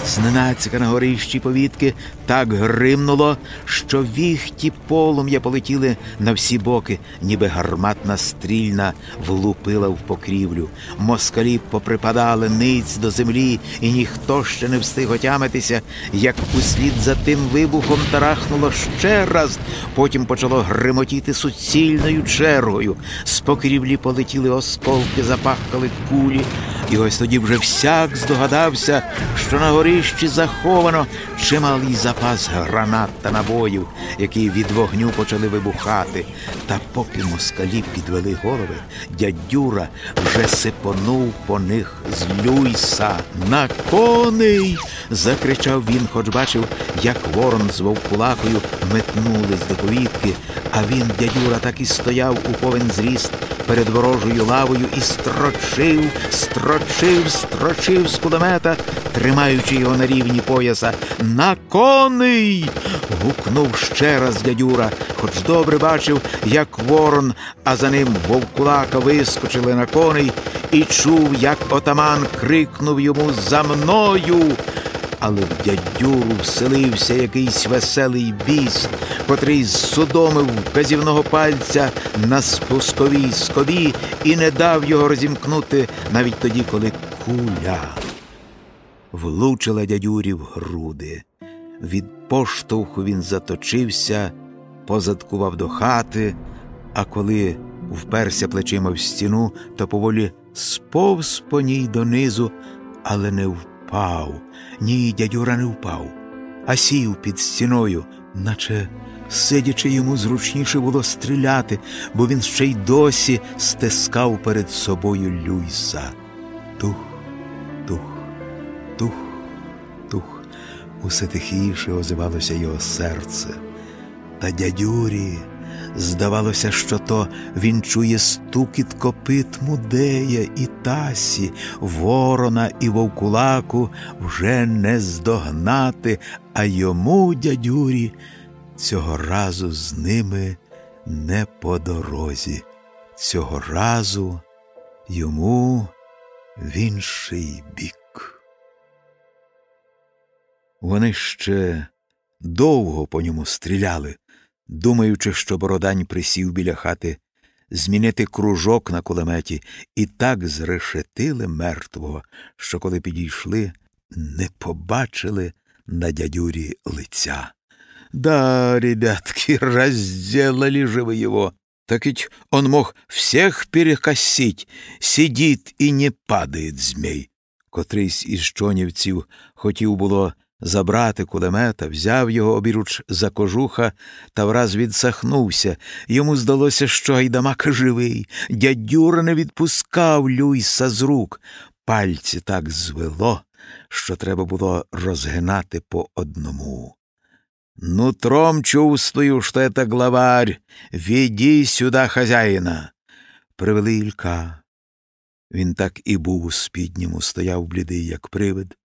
Зненацька на горищі повітки так гримнуло, що віхті полум'я полетіли на всі боки, ніби гарматна стрільна влупила в покрівлю. Москалі поприпадали ниць до землі, і ніхто ще не встиг отямитися, як услід за тим вибухом тарахнуло ще раз. Потім почало гримотіти суцільною чергою. З покрівлі полетіли осколки, запахкали кулі. І ось тоді вже всяк здогадався, що на горищі заховано чималий запас гранат та набоїв, які від вогню почали вибухати. Та поки москалі підвели голови, дядюра вже сипонув по них з люйса. На коней. закричав він, хоч бачив, як ворон з вовкулакою метнулись до повітки, а він, дядюра, так і стояв у повен зріст перед ворожою лавою і строчив, строчив, строчив з кулемета, тримаючи його на рівні пояса. На коней. гукнув ще раз дядюра, хоч добре бачив, як ворон, а за ним вовкулака вискочили на коней і чув, як отаман крикнув йому за мною але в дядюру вселився якийсь веселий біс, котрий зсудомив вказівного пальця на спусковій скобі і не дав його розімкнути навіть тоді, коли куля влучила дядюрі в груди. Від поштовху він заточився, позадкував до хати, а коли вперся плечима в стіну, то поволі сповз по ній донизу, але не впав. Ні, дядюра не впав, а сів під стіною, наче сидячи йому зручніше було стріляти, бо він ще й досі стискав перед собою Люйса. Тух, Усе тихіше озивалося його серце. Та дядюрі. Здавалося, що то він чує стукіт копит мудея і тасі, ворона і вовкулаку вже не здогнати, а йому, дядюрі, цього разу з ними не по дорозі. Цього разу йому в інший бік. Вони ще довго по ньому стріляли думаючи, що Бородань присів біля хати, змінити кружок на кулеметі, і так зрешетили мертвого, що, коли підійшли, не побачили на дядюрі лиця. Да, ребятки, разделали же вы его. Так ведь он мог всех перекосить, сидит і не падает змей. Котрийсь із чонівців хотів було забрати кулемета, взяв його обіруч за кожуха та враз відсахнувся. Йому здалося, що гайдамак живий. Дядюра не відпускав Люйса з рук. Пальці так звело, що треба було розгинати по одному. Нутром чувствую, что это главарь. Веди сюда хазяїна. Привели Ілька. Він так і був у спідньому, стояв блідий, як привид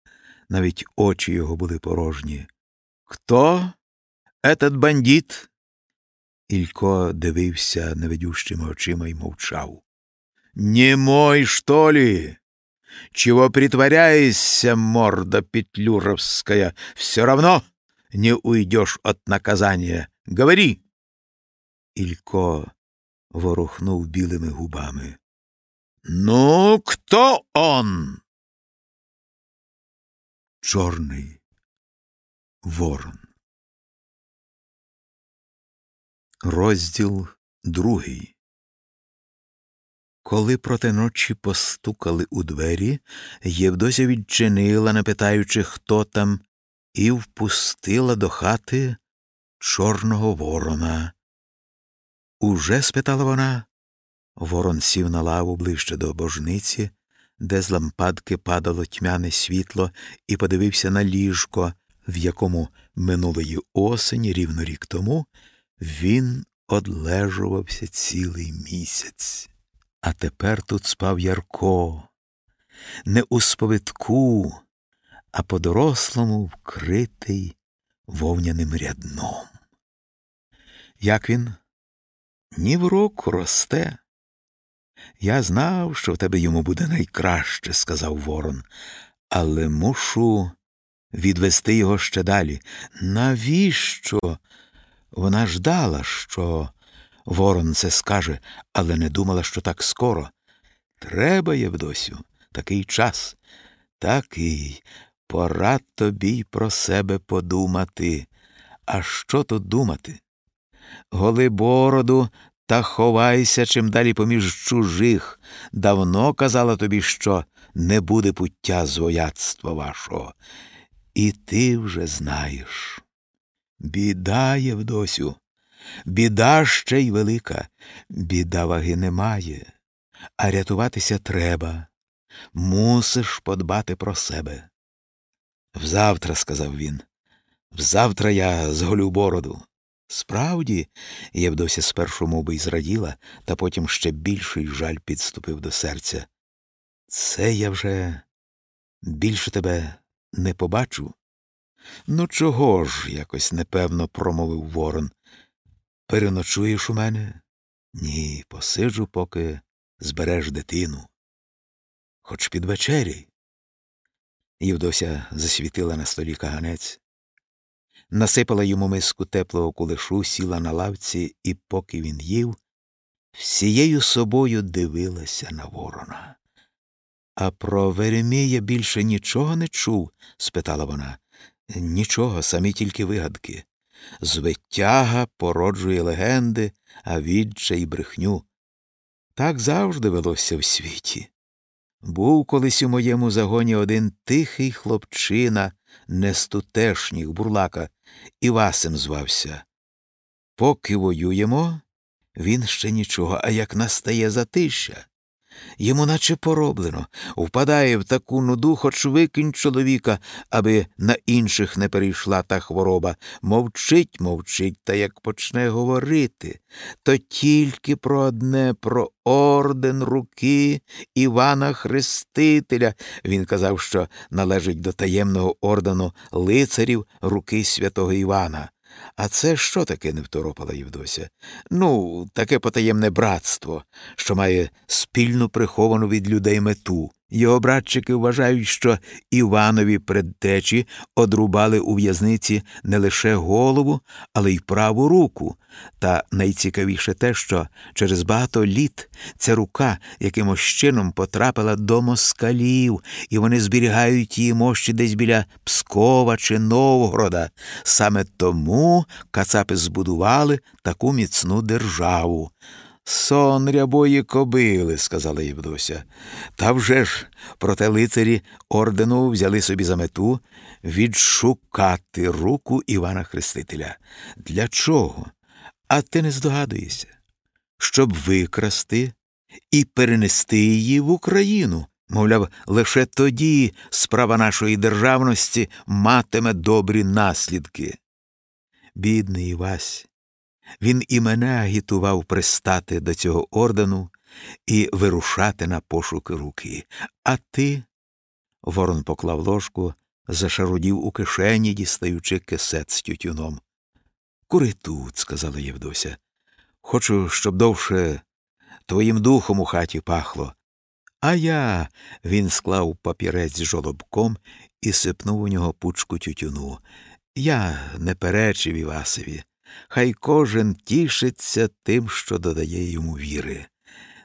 навіть очі його були порожні. Хто? Этот бандит? Ілько дивився невидющими очима і мовчав. Не мой, что ли? Чего притворяешься, морда петлюровская? Все равно не уйдешь от наказания. Говори. Ілько ворухнув білими губами. Ну, кто он? Чорний, Ворон. Розділ другий. Коли проти ночі постукали у двері, Євдося відчинила, не питаючи, хто там, і впустила до хати Чорного Ворона. Уже? спитала вона. Ворон сів на лаву ближче до божниці, де з лампадки падало тьмяне світло, і подивився на ліжко, в якому минулої осені, рівно рік тому, він одлежувався цілий місяць. А тепер тут спав Ярко, не у сповитку, а по дорослому вкритий вовняним рядном. Як він? Ні в року росте. Я знав, що в тебе йому буде найкраще, сказав Ворон, але мушу відвести його ще далі. Навіщо? Вона ждала, що Ворон це скаже, але не думала, що так скоро. Треба, Євдосю, такий час. Такий. Пора тобі й про себе подумати. А що тут думати? Голи бороду та ховайся чим далі поміж чужих. Давно казала тобі, що не буде пуття звояцтва вашого. І ти вже знаєш. Біда, Євдосю, біда ще й велика, біда ваги немає, а рятуватися треба. Мусиш подбати про себе. Взавтра, сказав він, взавтра я зголю бороду. Справді, Євдося спершу мов би, й зраділа, та потім ще більший жаль підступив до серця. Це я вже більше тебе не побачу. Ну, чого ж, якось непевно промовив Ворон. Переночуєш у мене? Ні, посиджу, поки збереш дитину. Хоч під вечері. Євдося засвітила на столі каганець, насипала йому миску теплого кулешу, сіла на лавці, і, поки він їв, всією собою дивилася на ворона. А про Веремія більше нічого не чув? спитала вона. Нічого, самі тільки вигадки. Звитяга породжує легенди, а відчай й брехню. Так завжди велося в світі. Був колись у моєму загоні один тихий хлопчина, не з тутешніх бурлака, Івасем звався. Поки воюємо, він ще нічого, а як настає затища, Йому наче пороблено, впадає в таку нуду, хоч викинь чоловіка, аби на інших не перейшла та хвороба. Мовчить, мовчить, та як почне говорити, то тільки про одне, про орден руки Івана Хрестителя. Він казав, що належить до таємного ордену лицарів руки святого Івана. А це що таке не второпала Євдося? Ну, таке потаємне братство, що має спільну приховану від людей мету. Його братчики вважають, що Іванові предтечі одрубали у в'язниці не лише голову, але й праву руку. Та найцікавіше те, що через багато літ ця рука якимось чином потрапила до москалів, і вони зберігають її мощі десь біля Пскова чи Новгорода. Саме тому кацапи збудували таку міцну державу. Сон рябої кобили, сказала Євдося. Та вже ж, проте лицарі ордену взяли собі за мету відшукати руку Івана Хрестителя. Для чого? А ти не здогадуєшся, щоб викрасти і перенести її в Україну. Мовляв, лише тоді справа нашої державності матиме добрі наслідки. Бідний Івась, він і мене агітував пристати до цього ордену і вирушати на пошуки руки. А ти. Ворон поклав ложку, зашарудів у кишені, дістаючи кисет з тютюном. Кури тут, сказала Євдося. Хочу, щоб довше твоїм духом у хаті пахло. А я. він склав папірець з жолобком і сипнув у нього пучку тютюну. Я не перечив Івасові. Хай кожен тішиться тим, що додає йому віри.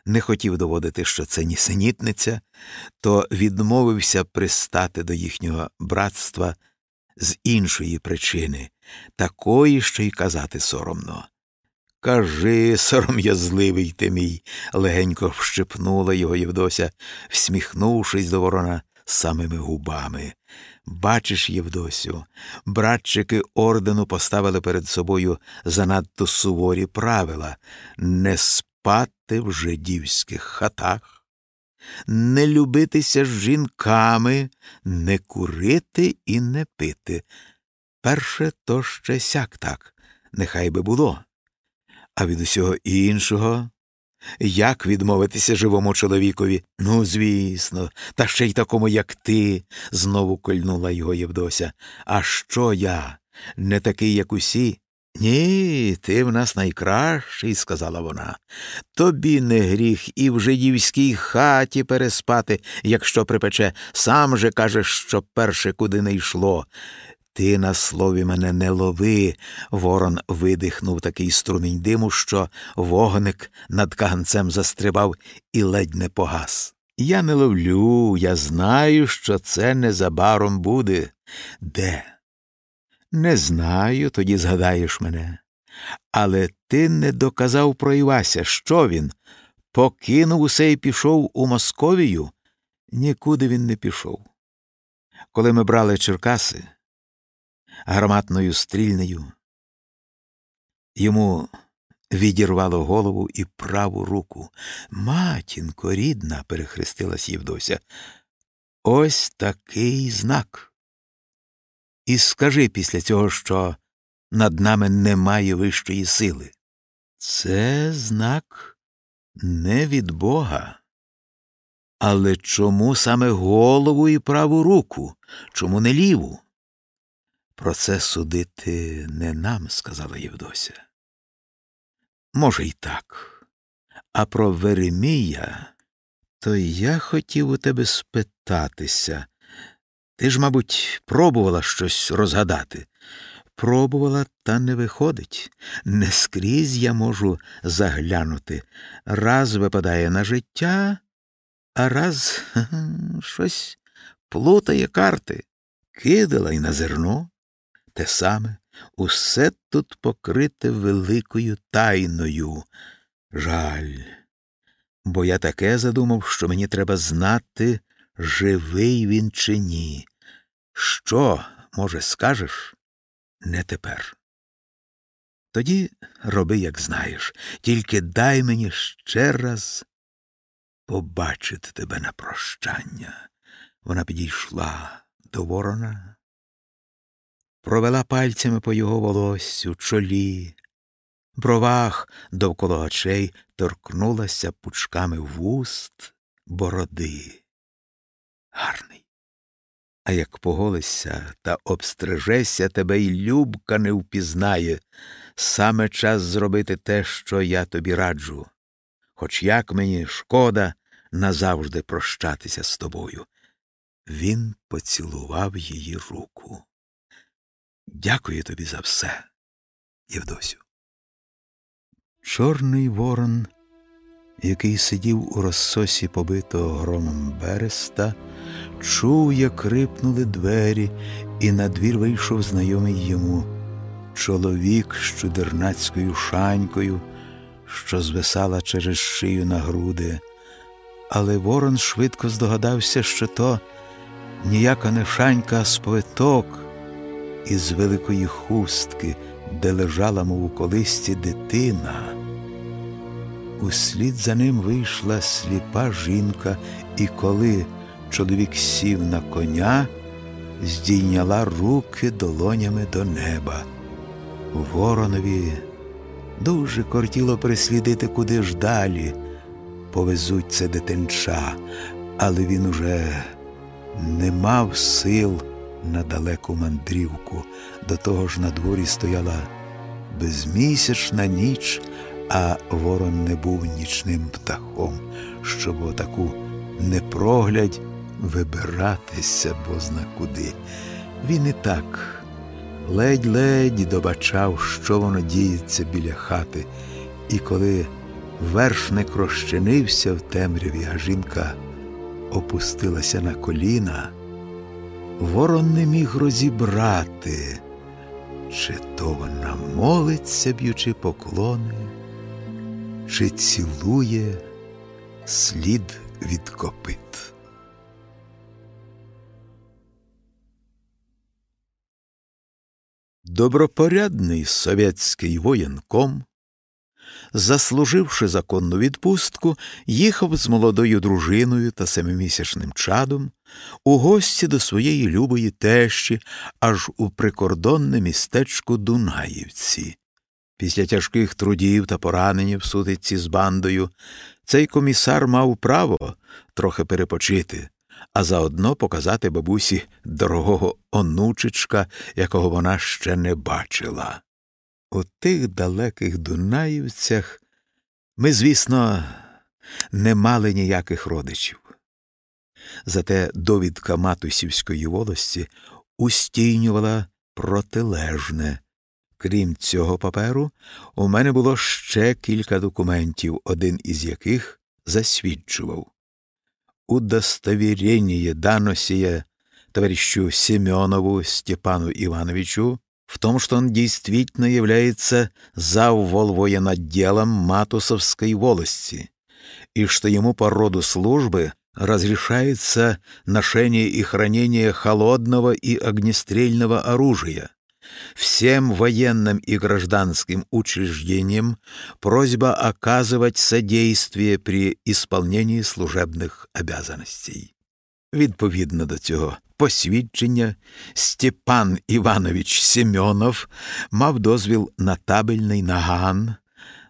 Не хотів доводити, що це нісенітниця, то відмовився пристати до їхнього братства з іншої причини, такої, що й казати соромно. Кажи, сором'язливий ти мій, легенько вщипнула його Євдося, всміхнувшись до ворона самими губами. Бачиш, Євдосю, братчики ордену поставили перед собою занадто суворі правила не спати в жидівських хатах, не любитися з жінками, не курити і не пити. Перше то ще сяк так, нехай би було. А від усього іншого як відмовитися живому чоловікові? Ну, звісно, та ще й такому, як ти, знову кольнула його Євдося. А що я? Не такий, як усі? Ні, ти в нас найкращий, сказала вона. Тобі не гріх і в жидівській хаті переспати, якщо припече, сам же кажеш, що перше куди не йшло. Ти на слові мене не лови. Ворон видихнув такий струмінь диму, що вогник над каганцем застрибав і ледь не погас. Я не ловлю, я знаю, що це незабаром буде. Де? Не знаю, тоді згадаєш мене. Але ти не доказав про Івася, що він? Покинув усе і пішов у Московію? Нікуди він не пішов. Коли ми брали Черкаси, гарматною стрільнею. Йому відірвало голову і праву руку. Матінко, рідна, перехрестилась Євдося. Ось такий знак. І скажи після цього, що над нами немає вищої сили. Це знак не від Бога. Але чому саме голову і праву руку? Чому не ліву? Про це судити не нам, сказала Євдося. Може, й так. А про Веремія, то я хотів у тебе спитатися. Ти ж, мабуть, пробувала щось розгадати. Пробувала, та не виходить. Не скрізь я можу заглянути. Раз випадає на життя, а раз щось плутає карти, кидала й на зерно те саме, усе тут покрите великою тайною. Жаль, бо я таке задумав, що мені треба знати, живий він чи ні. Що, може, скажеш? Не тепер. Тоді роби, як знаєш, тільки дай мені ще раз побачити тебе на прощання. Вона підійшла до ворона провела пальцями по його волоссю, чолі, бровах довкола очей торкнулася пучками вуст бороди. Гарний. А як поголишся та обстрижеся, тебе й любка не впізнає, саме час зробити те, що я тобі раджу. Хоч як мені шкода назавжди прощатися з тобою. Він поцілував її руку. Дякую тобі за все, Євдосю. Чорний ворон, який сидів у розсосі побитого громом береста, чув, як рипнули двері, і на двір вийшов знайомий йому чоловік з чудернацькою шанькою, що звисала через шию на груди. Але ворон швидко здогадався, що то ніяка не шанька, а сповиток із великої хустки, де лежала, мов у колисці дитина. Услід за ним вийшла сліпа жінка, і коли чоловік сів на коня, здійняла руки долонями до неба. Воронові дуже кортіло прислідити, куди ж далі повезуть це дитинча, але він уже не мав сил на далеку мандрівку. До того ж на дворі стояла безмісячна ніч, а ворон не був нічним птахом, щоб отаку непроглядь вибиратися бозна куди. Він і так ледь-ледь добачав, що воно діється біля хати, і коли вершник розчинився в темряві, а жінка опустилася на коліна Ворон не міг розібрати, чи то вона молиться, б'ючи поклони, чи цілує слід від копит. Добропорядний совєтський воєнком заслуживши законну відпустку, їхав з молодою дружиною та семимісячним чадом у гості до своєї любої тещі аж у прикордонне містечко Дунаївці. Після тяжких трудів та поранень в сутиці з бандою цей комісар мав право трохи перепочити, а заодно показати бабусі дорогого онучечка, якого вона ще не бачила. У тих далеких Дунаївцях ми, звісно, не мали ніяких родичів. Зате довідка матусівської волості устійнювала протилежне. Крім цього паперу, у мене було ще кілька документів, один із яких засвідчував. Удостовірення дано сие товарищу Семенову Степану Ивановичу в том, что он действительно является заввол военотделом Матусовской волости, и что ему по роду службы разрешается ношение и хранение холодного и огнестрельного оружия. Всем военным и гражданским учреждениям просьба оказывать содействие при исполнении служебных обязанностей. Відповідно до цього посвідчення Степан Іванович Семенов мав дозвіл на табельний наган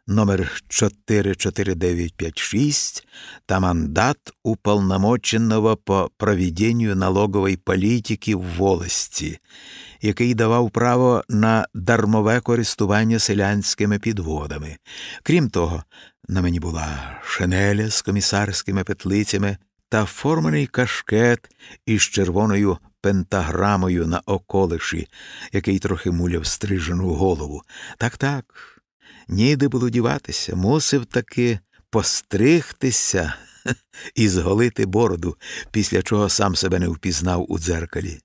номер 44956 та мандат уполномоченного по проведению налогової політики в волості, який давав право на дармове користування селянськими підводами. Крім того, на мені була шинеля з комісарськими петлицями та формений кашкет із червоною пентаграмою на околиші, який трохи муляв стрижену голову. Так так, ніде було діватися, мусив таки постригтися і зголити бороду, після чого сам себе не впізнав у дзеркалі.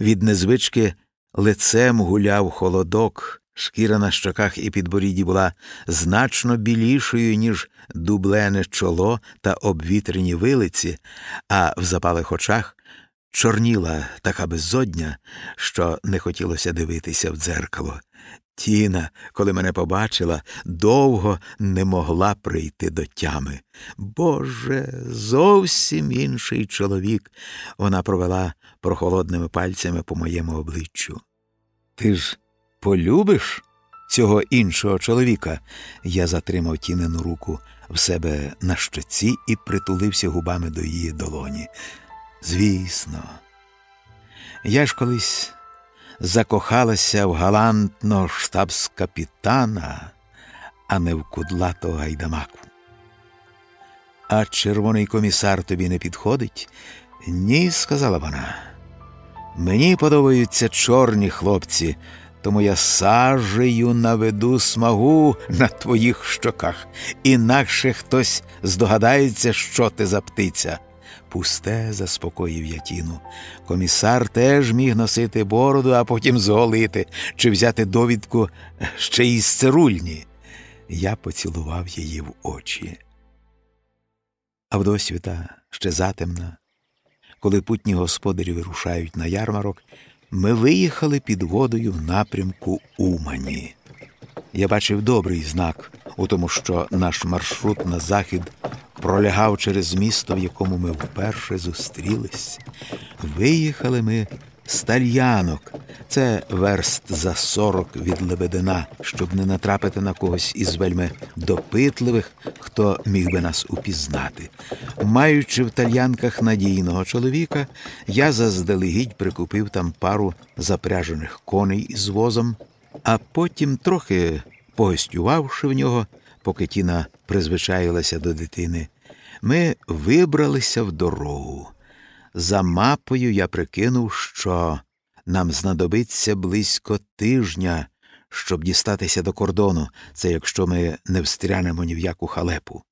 Від незвички лицем гуляв холодок, Шкіра на щоках і підборідді була значно білішою, ніж дублене чоло та обвітрені вилиці, а в запалих очах чорніла така безодня, що не хотілося дивитися в дзеркало. Тіна, коли мене побачила, довго не могла прийти до тями. Боже, зовсім інший чоловік. Вона провела прохолодними пальцями по моєму обличчю. Ти ж Полюбиш цього іншого чоловіка? Я затримав тінену руку в себе на щоці і притулився губами до її долоні. Звісно, я ж колись закохалася в галантного штабс-капітана, а не в кудлатого гайдамаку. А червоний комісар тобі не підходить? Ні, сказала вона. Мені подобаються чорні хлопці тому я сажею наведу смагу на твоїх щоках, інакше хтось здогадається, що ти за птиця. Пусте, заспокоїв я тіну. Комісар теж міг носити бороду, а потім зголити чи взяти довідку ще й з цирульні. Я поцілував її в очі. А вдосвіта ще затемна, коли путні господарі вирушають на ярмарок, ми виїхали під водою в напрямку Умані. Я бачив добрий знак у тому, що наш маршрут на захід пролягав через місто, в якому ми вперше зустрілись. Виїхали ми Стальянок це верст за сорок від Лебедина, щоб не натрапити на когось із вельми допитливих, хто міг би нас упізнати. Маючи в тальянках надійного чоловіка, я заздалегідь прикупив там пару запряжених коней із возом, а потім, трохи погостювавши в нього, поки тіна призвичаїлася до дитини, ми вибралися в дорогу. За мапою я прикинув, що нам знадобиться близько тижня, щоб дістатися до кордону, це якщо ми не встрянемо ні в яку халепу.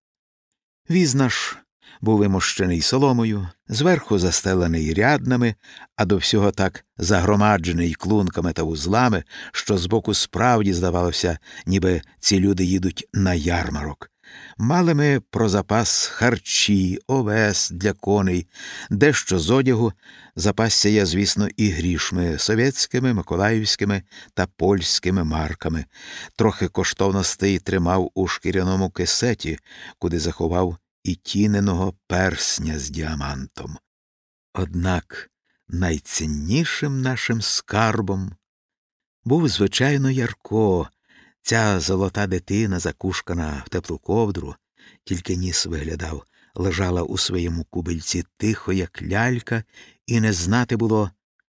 Віз наш був вимощений соломою, зверху застелений ряднами, а до всього так загромаджений клунками та вузлами, що збоку справді здавалося, ніби ці люди їдуть на ярмарок. Мали ми про запас харчі, овес для коней, дещо з одягу, запасся я, звісно, і грішми совєтськими, миколаївськими та польськими марками, трохи коштовностей тримав у шкіряному кисеті, куди заховав і тіненого персня з діамантом. Однак найціннішим нашим скарбом був, звичайно, Ярко, ця золота дитина, закушкана в теплу ковдру, тільки ніс виглядав, лежала у своєму кубельці тихо, як лялька, і не знати було,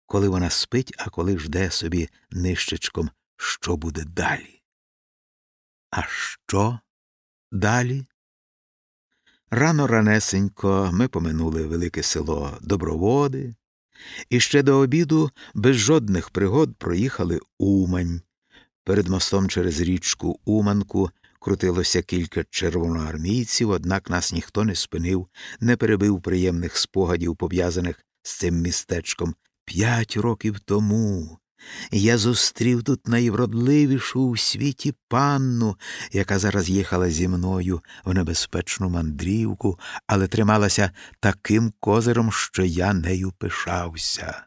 коли вона спить, а коли жде собі нищечком, що буде далі. А що далі? Рано ранесенько ми поминули велике село Доброводи, і ще до обіду без жодних пригод проїхали Умань. Перед мостом через річку Уманку крутилося кілька червоноармійців, однак нас ніхто не спинив, не перебив приємних спогадів, пов'язаних з цим містечком. П'ять років тому я зустрів тут найвродливішу у світі панну, яка зараз їхала зі мною в небезпечну мандрівку, але трималася таким козиром, що я нею пишався.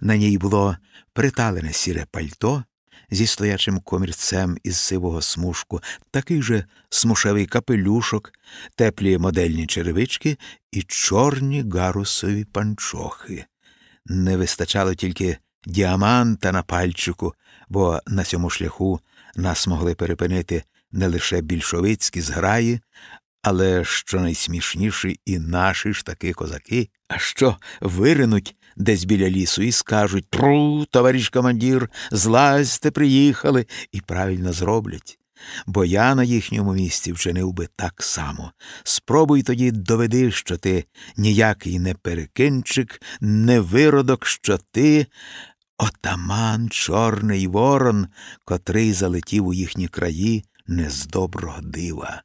На ній було приталене сіре пальто зі стоячим комірцем із сивого смужку, такий же смушевий капелюшок, теплі модельні черевички і чорні гарусові панчохи. Не вистачало тільки діаманта на пальчику, бо на цьому шляху нас могли перепинити не лише більшовицькі зграї, але що найсмішніше, і наші ж таки козаки, а що виринуть десь біля лісу і скажуть Тру, товариш командир, злазьте, приїхали, і правильно зроблять. Бо я на їхньому місці вчинив би так само. Спробуй тоді доведи, що ти ніякий не перекинчик, не виродок, що ти отаман Чорний Ворон, котрий залетів у їхні краї не з доброго дива.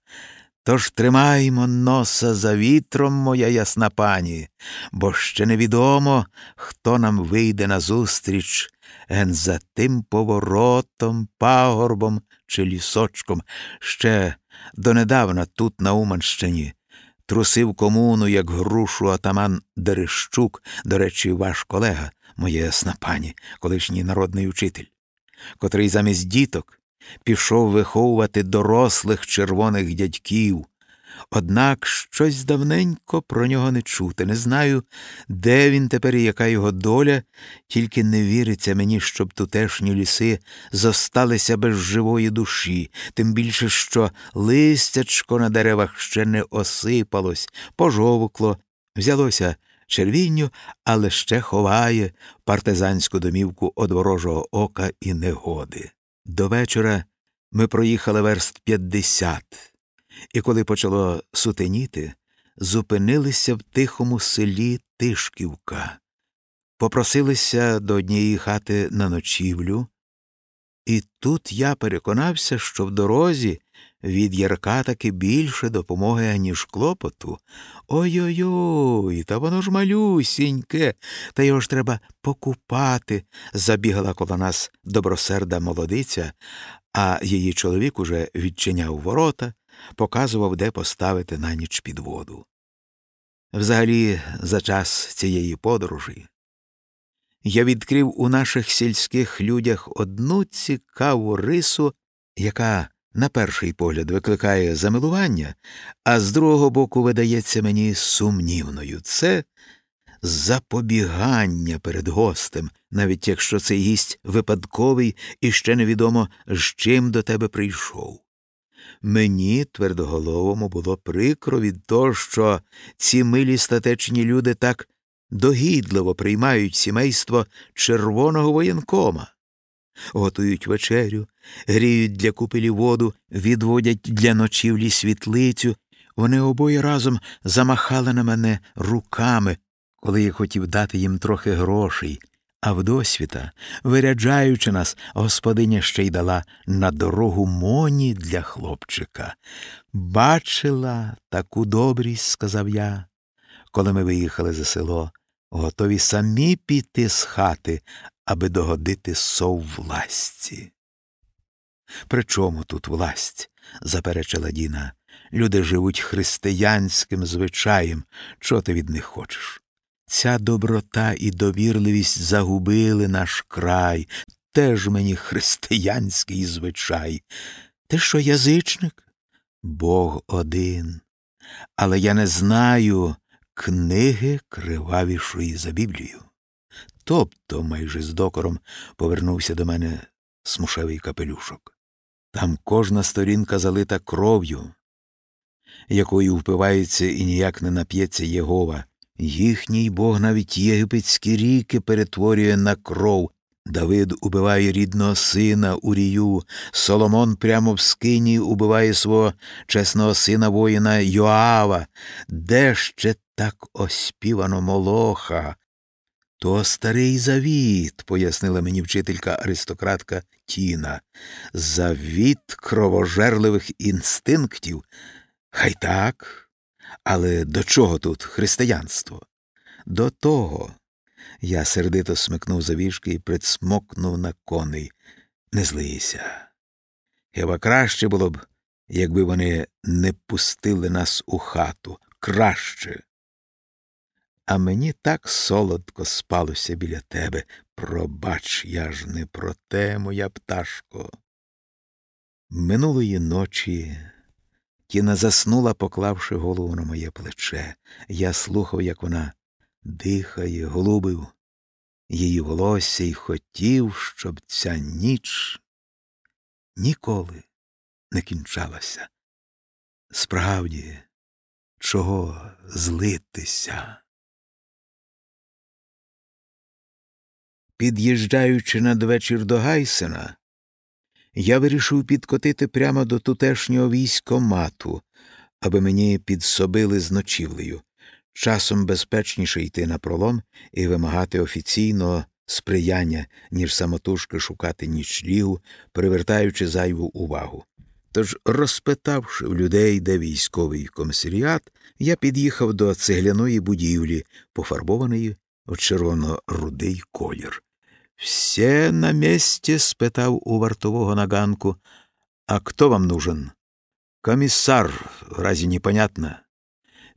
Тож тримаймо носа за вітром, моя ясна пані, бо ще невідомо, хто нам вийде назустріч ген за тим поворотом, пагорбом чи лісочком. Ще донедавна тут, на Уманщині, трусив комуну, як грушу атаман Дерещук, до речі, ваш колега, моя ясна пані, колишній народний учитель, котрий замість діток пішов виховувати дорослих червоних дядьків. Однак щось давненько про нього не чути. Не знаю, де він тепер і яка його доля, тільки не віриться мені, щоб тутешні ліси зосталися без живої душі, тим більше, що листячко на деревах ще не осипалось, пожовкло, взялося червінню, але ще ховає партизанську домівку од ворожого ока і негоди. До вечора ми проїхали верст п'ятдесят, і коли почало сутеніти, зупинилися в тихому селі Тишківка, попросилися до однієї хати на ночівлю, і тут я переконався, що в дорозі від Ярка таки більше допомоги, аніж клопоту. Ой-ой, ой та воно ж малюсіньке, та його ж треба покупати. забігала коло нас добросерда молодиця, а її чоловік уже відчиняв ворота, показував, де поставити на ніч під воду. Взагалі, за час цієї подорожі я відкрив у наших сільських людях одну цікаву рису, яка на перший погляд викликає замилування, а з другого боку видається мені сумнівною. Це запобігання перед гостем, навіть якщо цей гість випадковий і ще невідомо, з чим до тебе прийшов. Мені, твердоголовому, було прикро від того, що ці милі статечні люди так догідливо приймають сімейство червоного воєнкома готують вечерю, гріють для купелі воду, відводять для ночівлі світлицю. Вони обоє разом замахали на мене руками, коли я хотів дати їм трохи грошей, А вдосвіта, виряджаючи нас, господиня ще й дала на дорогу моні для хлопчика. Бачила таку добрість, сказав я, коли ми виїхали за село, готові самі піти з хати, аби догодити сов власті. При чому тут власть? заперечила Діна. Люди живуть християнським звичаєм. Чого ти від них хочеш? Ця доброта і довірливість загубили наш край. Теж мені християнський звичай. Ти що, язичник? Бог один. Але я не знаю книги кривавішої за Біблію. Тобто, майже з докором повернувся до мене смушевий капелюшок. Там кожна сторінка залита кров'ю, якою впивається і ніяк не нап'ється Єгова. Їхній Бог навіть єгипетські ріки перетворює на кров. Давид убиває рідного сина Урію, Соломон прямо в скині убиває свого чесного сина воїна Йоава. Де ще так оспівано молоха? То старий завіт, пояснила мені вчителька аристократка Тіна. Завіт кровожерливих інстинктів. Хай так, але до чого тут християнство? До того. Я сердито смикнув завішки і присмокнув на коней. Не злийся. Хіба краще було б, якби вони не пустили нас у хату. Краще. А мені так солодко спалося біля тебе. Пробач, я ж не про те, моя пташко. Минулої ночі Тіна заснула, поклавши голову на моє плече. Я слухав, як вона дихає, голубив її волосся і хотів, щоб ця ніч ніколи не кінчалася. Справді, чого злитися? Під'їжджаючи надвечір до Гайсена, я вирішив підкотити прямо до тутешнього військомату, аби мені підсобили з ночівлею. Часом безпечніше йти на пролом і вимагати офіційного сприяння, ніж самотужки шукати нічлігу, привертаючи зайву увагу. Тож, розпитавши в людей, де військовий комісаріат, я під'їхав до цегляної будівлі, пофарбованої у червоно-рудий колір. Все на месте? спитав у вартового на ганку. А кто вам нужен? Комиссар, разве непонятно?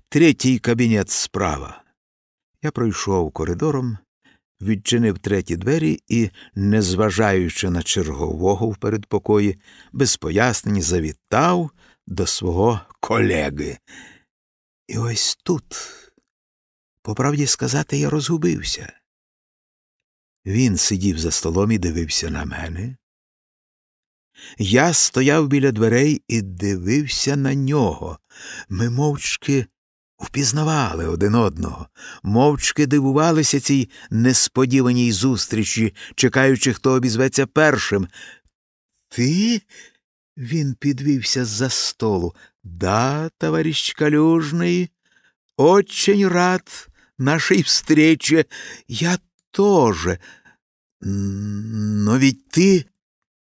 Третій кабінет справа. Я пройшов коридором, відчинив треті двері і, незважаючи на чергового в передпокої, без пояснень завітав до свого колеги. І ось тут, по правді сказати, я розгубився. Він сидів за столом і дивився на мене. Я стояв біля дверей і дивився на нього. Ми мовчки впізнавали один одного, мовчки дивувалися цій несподіваній зустрічі, чекаючи, хто обізветься першим. Ти? Він підвівся з за столу. Да, товарищ Калюжний, очень рад нашей встрече. Я тоже. Но ведь ти,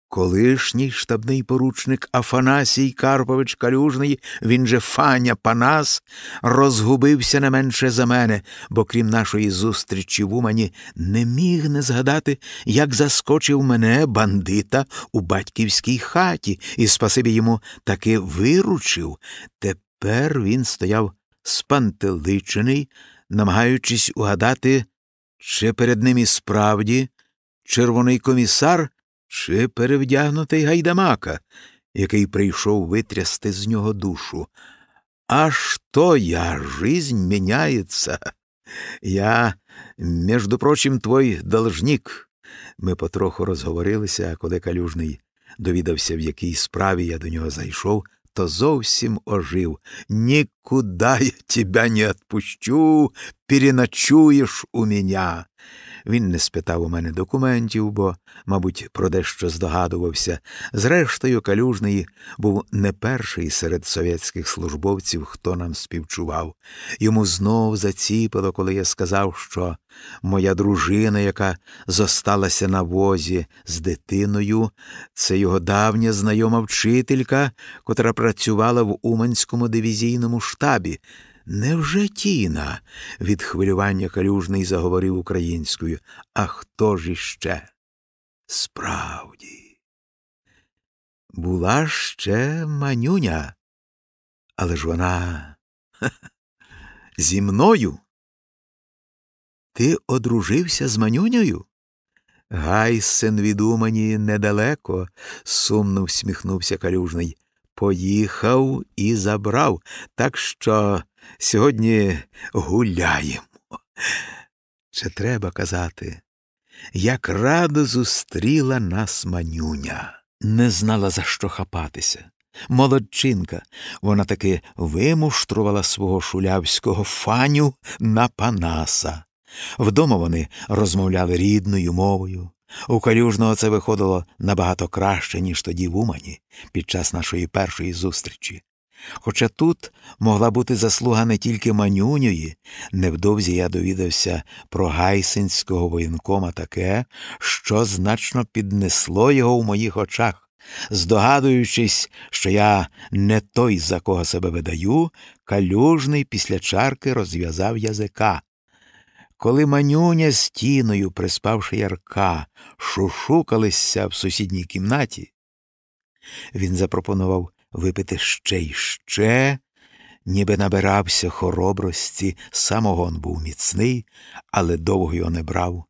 колишній штабний поручник Афанасій Карпович Калюжний, він же Фаня Панас, розгубився не менше за мене, бо крім нашої зустрічі в Умані не міг не згадати, як заскочив мене бандита у батьківській хаті, і спасибі йому таки виручив. Тепер він стояв спантеличений, намагаючись угадати. Чи перед ним і справді червоний комісар, чи перевдягнутий гайдамака, який прийшов витрясти з нього душу. А что я, жизнь меняется. Я, між прочим, твой должник. Ми потроху розговорилися, коли калюжний довідався, в якій справі я до нього зайшов, то зовсім ожив. Нікуда я тебя не отпущу, переночуєш у меня. Він не спитав у мене документів, бо, мабуть, про дещо здогадувався. Зрештою, калюжний був не перший серед совєтських службовців, хто нам співчував. Йому знов заціпило, коли я сказав, що моя дружина, яка зосталася на возі з дитиною, це його давня знайома вчителька, котра працювала в Уманському дивізійному штабі. Невже Тіна? від хвилювання калюжний заговорив українською. А хто ж іще? Справді. Була ще манюня, але ж вона ха зі мною. Ти одружився з манюнею? Гайсен від Умані недалеко, сумно всміхнувся калюжний. Поїхав і забрав, так що сьогодні гуляємо. Чи треба казати, як радо зустріла нас манюня, не знала, за що хапатися. Молодчинка, вона таки вимуштрувала свого шулявського фаню на Панаса. Вдома вони розмовляли рідною мовою. У калюжного це виходило набагато краще, ніж тоді в Умані, під час нашої першої зустрічі. Хоча тут могла бути заслуга не тільки манюньої, невдовзі я довідався про гайсинського воєнкома таке, що значно піднесло його в моїх очах. Здогадуючись, що я не той, за кого себе видаю, калюжний після чарки розв'язав язика. Коли манюня з тіною, приспавши ярка, шушукалися в сусідній кімнаті, він запропонував випити ще й ще, ніби набирався хоробрості, самогон був міцний, але довго його не брав.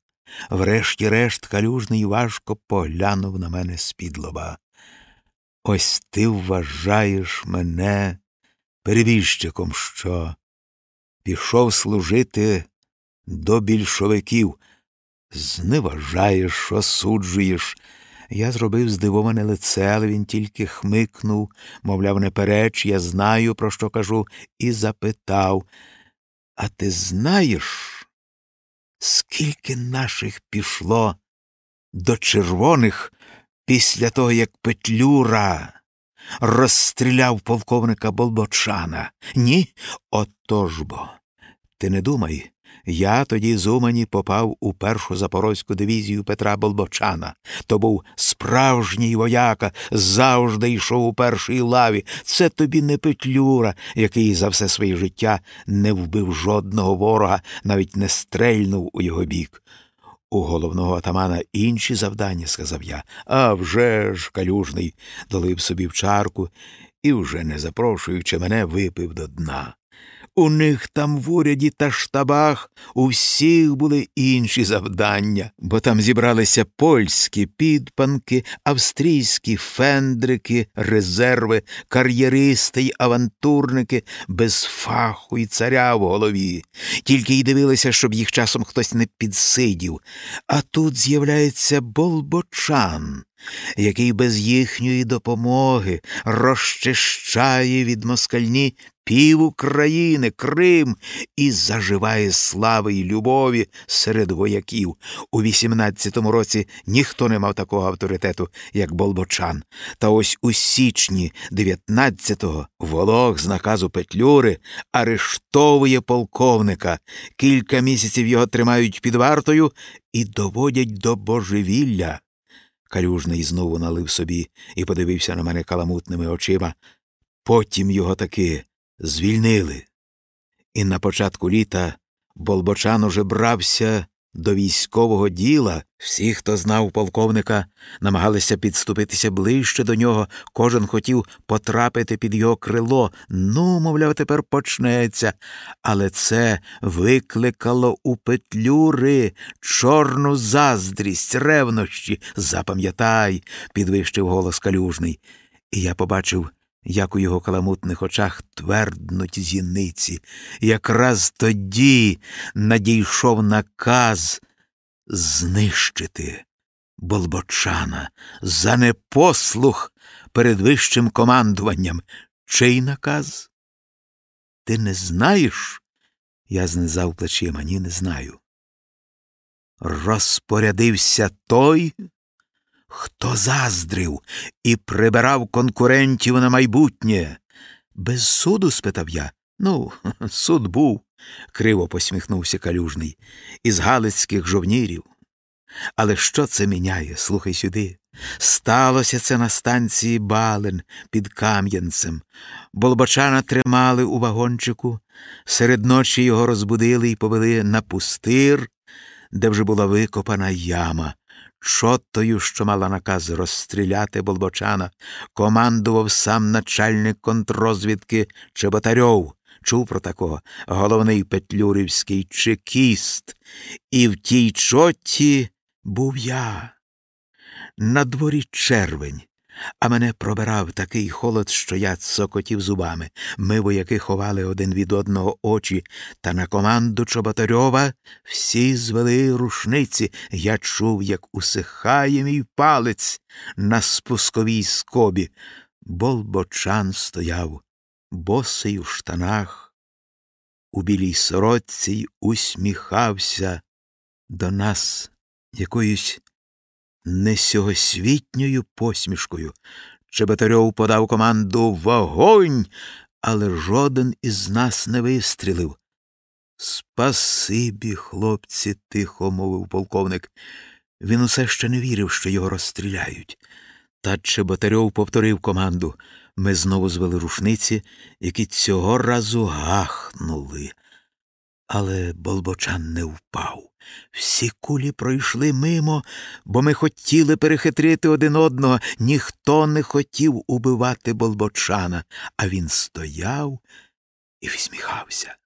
Врешті-решт калюжний важко поглянув на мене з-під лоба. Ось ти вважаєш мене перебіжчиком, що пішов служити до більшовиків. Зневажаєш, осуджуєш. Я зробив здивоване лице, але він тільки хмикнув, мовляв, не переч, я знаю, про що кажу, і запитав А ти знаєш, скільки наших пішло до червоних після того, як Петлюра розстріляв полковника Болбочана? Ні? Отож бо. Ти не думай, я тоді з Умані попав у першу запорозьку дивізію Петра Болбочана. То був справжній вояка, завжди йшов у першій лаві. Це тобі не Петлюра, який за все своє життя не вбив жодного ворога, навіть не стрельнув у його бік. У головного атамана інші завдання, сказав я. «А вже ж, калюжний, долив собі в чарку і, вже не запрошуючи мене, випив до дна. У них там в уряді та штабах у всіх були інші завдання, бо там зібралися польські підпанки, австрійські фендрики, резерви, кар'єристи й авантурники без фаху й царя в голові, тільки й дивилися, щоб їх часом хтось не підсидів. А тут з'являється Болбочан, який без їхньої допомоги розчищає від москальні пів України, Крим і заживає слави й любові серед вояків. У 18-му році ніхто не мав такого авторитету, як Болбочан. Та ось у січні 19-го волок з наказу Петлюри арештовує полковника. Кілька місяців його тримають під вартою і доводять до божевілля. Калюжний знову налив собі і подивився на мене каламутними очима. Потім його таки звільнили. І на початку літа Болбочан уже брався до військового діла. Всі, хто знав полковника, намагалися підступитися ближче до нього, кожен хотів потрапити під його крило. Ну, мовляв, тепер почнеться. Але це викликало у петлюри чорну заздрість, ревнощі. Запам'ятай, підвищив голос калюжний. І я побачив як у його каламутних очах тверднуть зіниці. Якраз тоді надійшов наказ знищити Болбочана за непослух перед вищим командуванням. Чий наказ? Ти не знаєш? Я знизав плечима, ні, не знаю. розпорядився той, хто заздрив і прибирав конкурентів на майбутнє. Без суду? спитав я. Ну, суд був, криво посміхнувся калюжний, із галицьких жовнірів. Але що це міняє? Слухай сюди. Сталося це на станції Бален під Кам'янцем. Болбочана тримали у вагончику, серед ночі його розбудили і повели на пустир, де вже була викопана яма. Чотою, що мала наказ розстріляти Болбочана, командував сам начальник контрозвідки Чеботарьов. Чув про такого головний петлюрівський чекіст, і в тій чоті був я. На дворі червень, а мене пробирав такий холод, що я цокотів зубами. Ми, вояки, ховали один від одного очі, та на команду Чоботарьова всі звели рушниці. Я чув, як усихає мій палець на спусковій скобі. Болбочан стояв, босий у штанах, у білій сорочці й усміхався до нас якоюсь несьогосвітньою посмішкою. Чеботарьов подав команду Вогонь, але жоден із нас не вистрілив. Спасибі, хлопці, тихо мовив полковник. Він усе ще не вірив, що його розстріляють. Та Чеботарьов повторив команду. Ми знову звели рушниці, які цього разу гахнули. Але Болбочан не впав. Всі кулі пройшли мимо, бо ми хотіли перехитрити один одного. Ніхто не хотів убивати Болбочана, а він стояв і всміхався.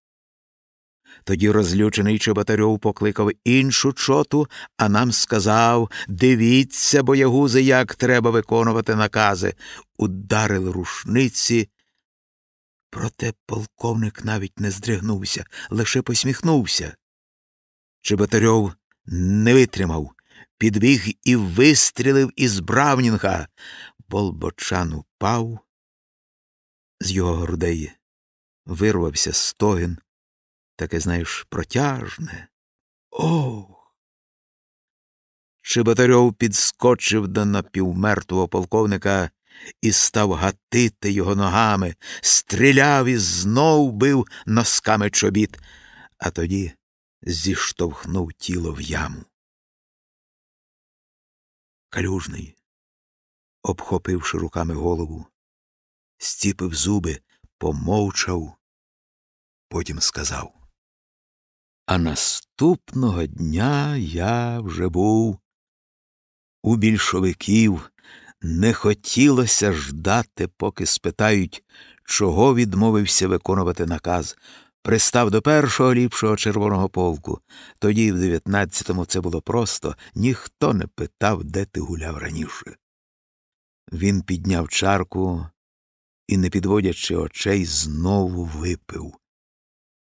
Тоді розлючений Чоботарьов покликав іншу чоту, а нам сказав Дивіться, боягузи, як треба виконувати накази. Ударили рушниці. Проте полковник навіть не здригнувся, лише посміхнувся. Чеботарьов не витримав, підбіг і вистрілив із Бравнінга. Болбочан упав, з його грудей вирвався стогін, таке, знаєш, протяжне. Ох. Чеботарьов підскочив до напівмертвого полковника і став гатити його ногами, стріляв і знов бив носками чобіт, а тоді зіштовхнув тіло в яму. Калюжний, обхопивши руками голову, стіпив зуби, помовчав, потім сказав. А наступного дня я вже був у більшовиків. Не хотілося ждати, поки спитають, чого відмовився виконувати наказ. Пристав до першого ліпшого червоного полку. Тоді, в дев'ятнадцятому, це було просто ніхто не питав, де ти гуляв раніше. Він підняв чарку і, не підводячи очей, знову випив.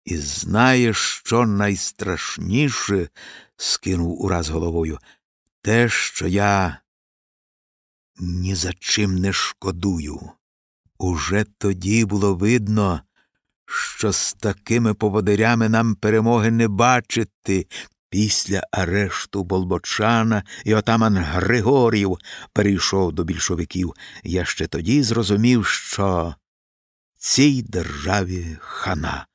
І знаєш, що найстрашніше? скинув ураз головою, те, що я ні за чим не шкодую. Уже тоді було видно, що з такими поводирями нам перемоги не бачити. Після арешту Болбочана і отаман Григорів перейшов до більшовиків. Я ще тоді зрозумів, що цій державі хана.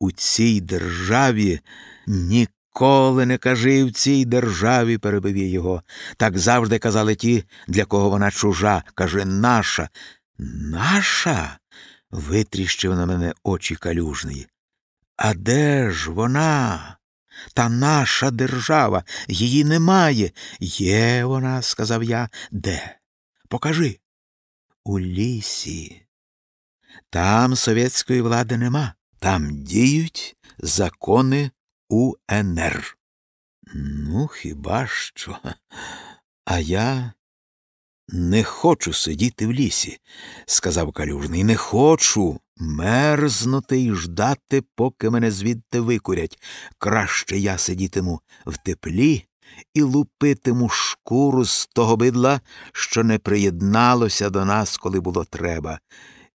У цій державі ніколи не кажи в цій державі, перебив його. Так завжди казали ті, для кого вона чужа. Каже наша. Наша? Витріщив на мене очі калюжний. А де ж вона? Та наша держава, її немає. Є вона, сказав я. Де? Покажи. У лісі. Там совєтської влади нема. Там діють закони УНР. Ну, хіба що? А я не хочу сидіти в лісі, сказав калюжний. Не хочу мерзнути і ждати, поки мене звідти викурять. Краще я сидітиму в теплі і лупитиму шкуру з того бидла, що не приєдналося до нас, коли було треба.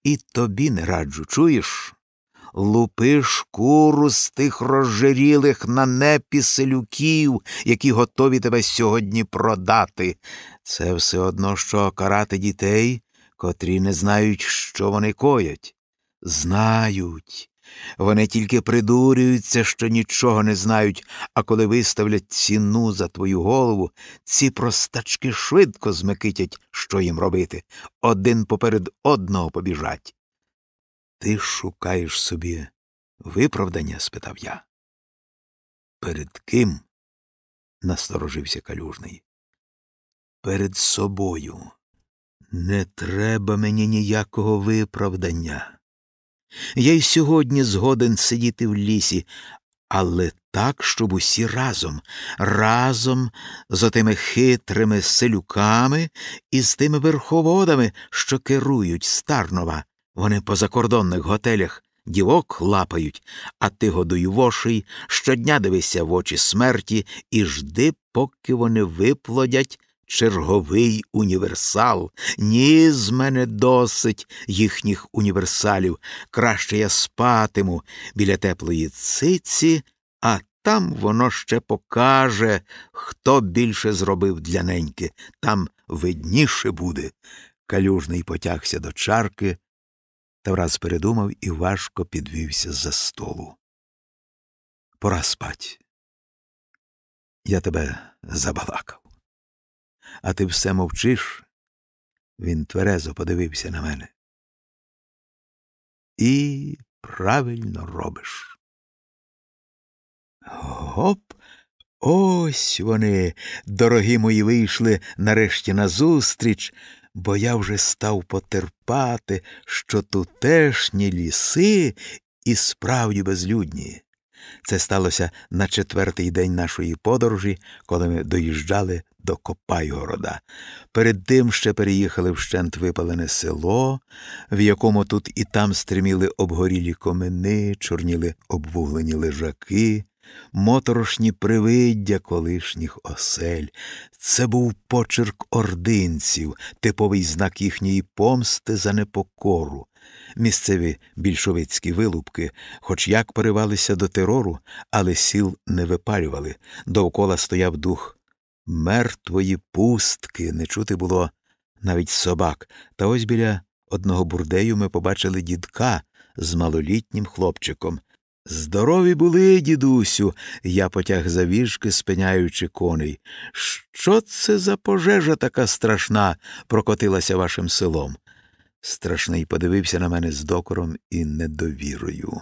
І тобі не раджу, чуєш? Лупи шкуру з тих розжирілих на непі селюків, які готові тебе сьогодні продати. Це все одно, що карати дітей, котрі не знають, що вони коять. Знають. Вони тільки придурюються, що нічого не знають, а коли виставлять ціну за твою голову, ці простачки швидко змикитять, що їм робити, один поперед одного побіжать. Ти шукаєш собі виправдання? спитав я. Перед ким? насторожився калюжний. Перед собою. Не треба мені ніякого виправдання. Я й сьогодні згоден сидіти в лісі, але так, щоб усі разом, разом з отими хитрими селюками і з тими верховодами, що керують Старнова. Вони по закордонних готелях дівок лапають, а ти годуй воший, щодня дивися в очі смерті і жди, поки вони виплодять черговий універсал. Ні, з мене досить їхніх універсалів. Краще я спатиму біля теплої циці, а там воно ще покаже, хто більше зробив для неньки. Там видніше буде. Калюжний потягся до чарки, та враз передумав і важко підвівся за столу. Пора спать. Я тебе забалакав а ти все мовчиш. Він тверезо подивився на мене. І правильно робиш. Гоп, ось вони, дорогі мої, вийшли нарешті назустріч, бо я вже став потерпати, що тутешні ліси і справді безлюдні. Це сталося на четвертий день нашої подорожі, коли ми доїжджали до Копайгорода. Перед тим ще переїхали вщент випалене село, в якому тут і там стриміли обгорілі комини, чорніли обвуглені лежаки, моторошні привиддя колишніх осель. Це був почерк ординців, типовий знак їхньої помсти за непокору. Місцеві більшовицькі вилупки, хоч як поривалися до терору, але сіл не випалювали. Довкола стояв дух мертвої пустки, не чути було навіть собак. Та ось біля одного бурдею ми побачили дідка з малолітнім хлопчиком. Здорові були, дідусю, я потяг за віжки, спиняючи коней. Що це за пожежа така страшна прокотилася вашим селом? Страшний подивився на мене з докором і недовірою.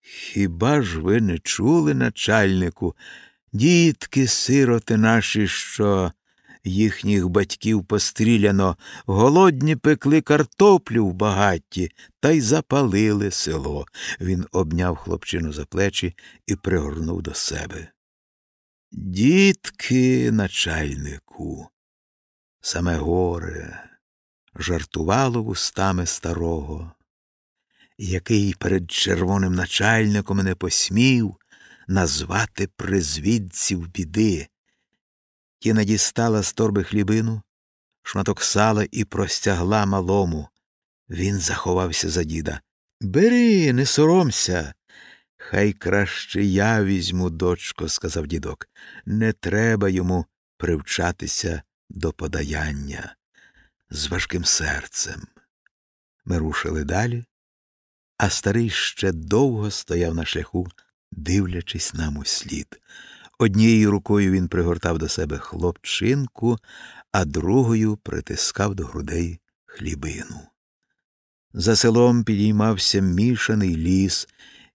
Хіба ж ви не чули, начальнику? Дітки, сироти наші, що їхніх батьків постріляно, голодні пекли картоплю в багатті та й запалили село. Він обняв хлопчину за плечі і пригорнув до себе. Дітки, начальнику, саме горе жартувало вустами старого, який перед червоним начальником не посмів назвати призвідців біди. Тіна дістала з торби хлібину, шматок сала і простягла малому. Він заховався за діда. Бери, не соромся. Хай краще я візьму, дочко, сказав дідок. Не треба йому привчатися до подаяння з важким серцем. Ми рушили далі, а старий ще довго стояв на шляху, дивлячись нам у слід. Однією рукою він пригортав до себе хлопчинку, а другою притискав до грудей хлібину. За селом підіймався мішаний ліс,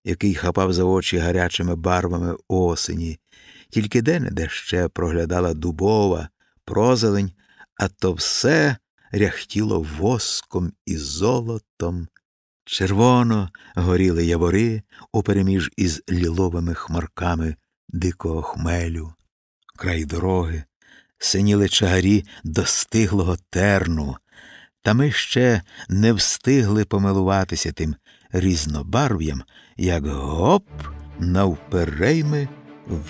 який хапав за очі гарячими барвами осені, тільки де не де ще проглядала дубова, прозелень, а то все ряхтіло воском і золотом. Червоно горіли явори упереміж із ліловими хмарками дикого хмелю, край дороги, синіли чагарі достиглого терну, та ми ще не встигли помилуватися тим різнобарв'ям, як гоп навперейми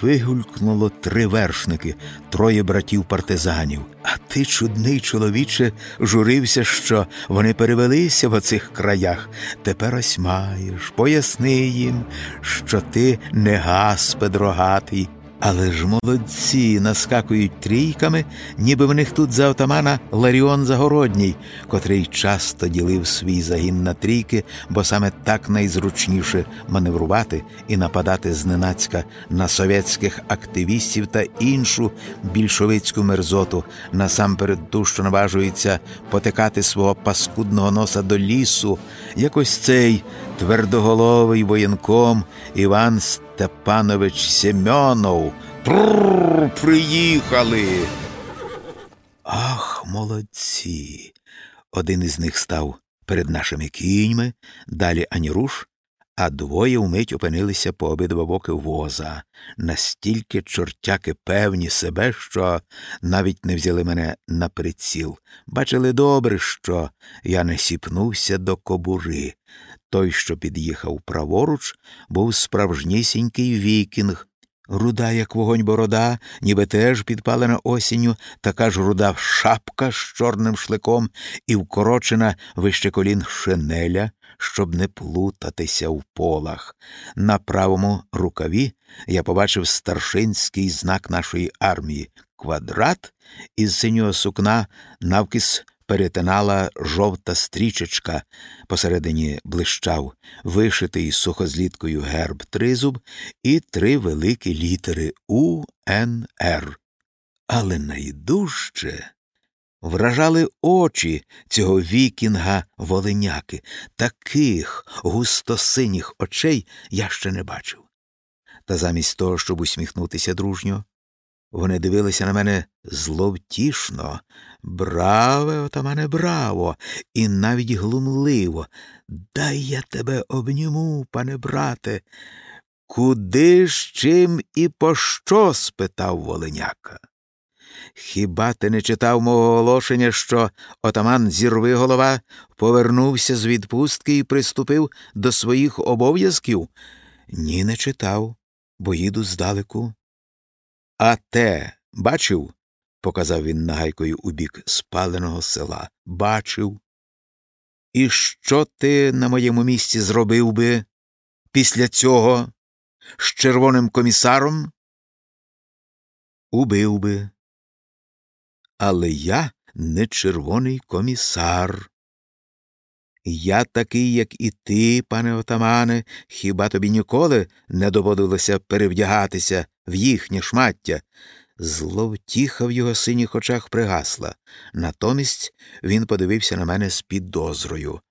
Вигулькнуло три вершники, троє братів партизанів. А ти, чудний чоловіче, журився, що вони перевелися в оцих краях. Тепер ось маєш, поясни їм, що ти не гаспед рогатий, але ж молодці наскакують трійками, ніби в них тут за отамана Ларіон Загородній, котрий часто ділив свій загін на трійки, бо саме так найзручніше маневрувати і нападати зненацька на совєтських активістів та іншу більшовицьку мерзоту, насамперед ту, що наважується потикати свого паскудного носа до лісу, якось цей твердоголовий воєнком Іван Степанович Семьонов. Трррр, приїхали. Ах, молодці. Один із них став перед нашими кіньми, далі ані руш, а двоє вмить опинилися по обидва боки воза, настільки чортяки певні себе, що навіть не взяли мене на приціл. Бачили добре, що я не сіпнувся до кобури. Той, що під'їхав праворуч, був справжнісінький вікінг. Руда, як вогонь борода, ніби теж підпалена осінню, така ж руда шапка з чорним шликом і вкорочена вище колін шинеля, щоб не плутатися в полах. На правому рукаві я побачив старшинський знак нашої армії квадрат із синього сукна навкис перетинала жовта стрічечка, посередині блищав, вишитий сухозліткою герб тризуб і три великі літери УНР. Але найдужче вражали очі цього вікінга волиняки, таких густосиніх очей я ще не бачив. Та замість того, щоб усміхнутися дружньо, вони дивилися на мене зловтішно, браве, отамане, браво, і навіть глумливо. Дай я тебе обніму, пане брате. Куди з чим і по що? спитав Волиняка. Хіба ти не читав мого оголошення, що отаман Зірвиголова повернувся з відпустки і приступив до своїх обов'язків? Ні, не читав, бо їду здалеку. А те бачив? Показав він нагайкою у бік спаленого села. Бачив. І що ти на моєму місці зробив би після цього з червоним комісаром? Убив би. Але я не червоний комісар. Я такий, як і ти, пане отамане, хіба тобі ніколи не доводилося перевдягатися в їхнє шмаття? Зловтіха в його синіх очах пригасла. Натомість він подивився на мене з підозрою.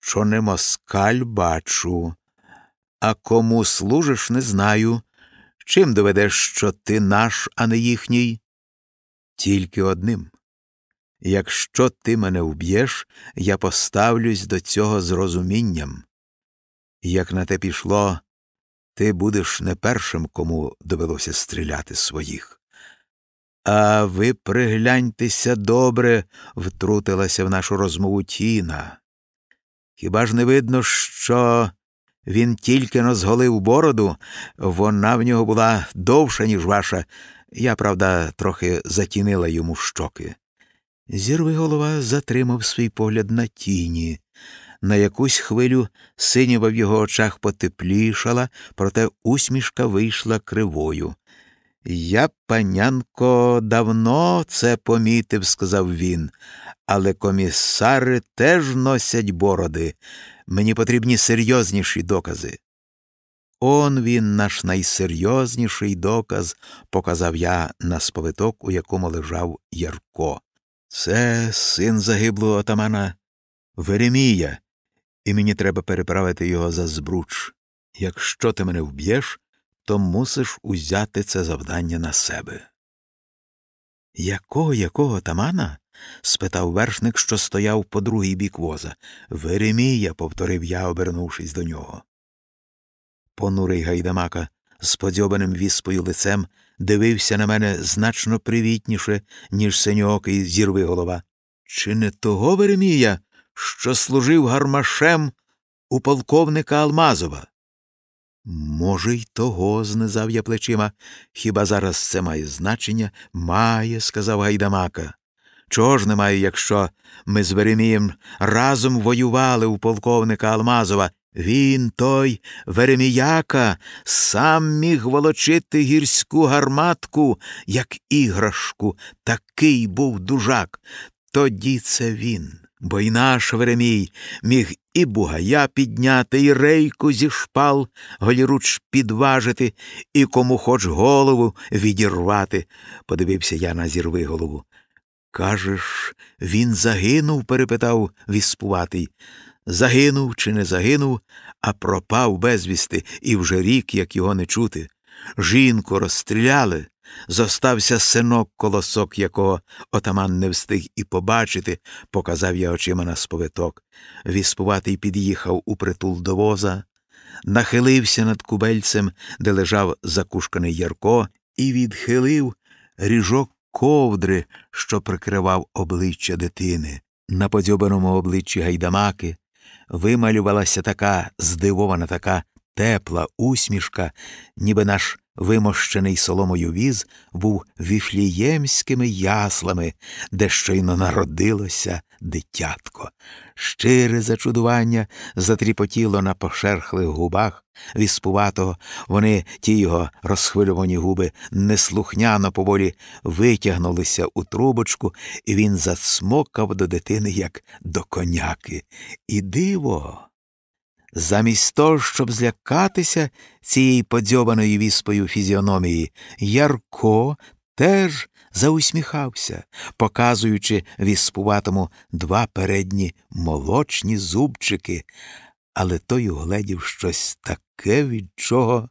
Що не москаль бачу, а кому служиш, не знаю. Чим доведеш, що ти наш, а не їхній? Тільки одним. Якщо ти мене вб'єш, я поставлюсь до цього з розумінням. Як на те пішло, ти будеш не першим, кому довелося стріляти своїх. А ви пригляньтеся добре, втрутилася в нашу розмову Тіна. Хіба ж не видно, що він тільки но зголив бороду, вона в нього була довша, ніж ваша. Я, правда, трохи затінила йому щоки. Зірви голова затримав свій погляд на тіні. На якусь хвилю синіва в його очах потеплішала, проте усмішка вийшла кривою. Я, панянко, давно це помітив, сказав він, але комісари теж носять бороди. Мені потрібні серйозніші докази. Он він, наш найсерйозніший доказ, показав я на сповиток, у якому лежав Ярко. Це син загиблого отамана Веремія, і мені треба переправити його за збруч. Якщо ти мене вб'єш, то мусиш узяти це завдання на себе. Якого якого отамана? спитав вершник, що стояв по другий бік воза. Веремія, повторив я, обернувшись до нього. Понурий гайдамака з подзьобаним віспою лицем дивився на мене значно привітніше, ніж синьоокий зірви голова. Чи не того Веремія, що служив гармашем у полковника Алмазова? Може, й того, знизав я плечима. Хіба зараз це має значення? Має, сказав Гайдамака. Чого ж немає, якщо ми з Веремієм разом воювали у полковника Алмазова? Він, той Вереміяка, сам міг волочити гірську гарматку, як іграшку, такий був дужак. Тоді це він, бо й наш Веремій міг і бугая підняти, і рейку зі шпал голіруч підважити, і кому хоч голову відірвати. Подивився я на зірви голову. Кажеш, він загинув? перепитав віспуватий. Загинув чи не загинув, а пропав безвісти, і вже рік, як його не чути. Жінку розстріляли, зостався синок колосок, якого отаман не встиг і побачити, показав я очима на сповиток. Віспуватий під'їхав у притул до воза, нахилився над кубельцем, де лежав закушканий Ярко, і відхилив ріжок ковдри, що прикривав обличчя дитини. На подзьобаному обличчі гайдамаки вималювалася така здивована, така тепла усмішка, ніби наш вимощений соломою віз був віфліємськими яслами, де щойно народилося дитятко. Щире зачудування затріпотіло на пошерхлих губах віспуватого, вони ті його розхвильовані губи неслухняно поволі витягнулися у трубочку, і він зацмокав до дитини, як до коняки. І диво. Замість того, щоб злякатися цієї подзьобаної віспою фізіономії, Ярко теж заусміхався, показуючи віспуватому два передні молочні зубчики, але той угледів щось таке, від чого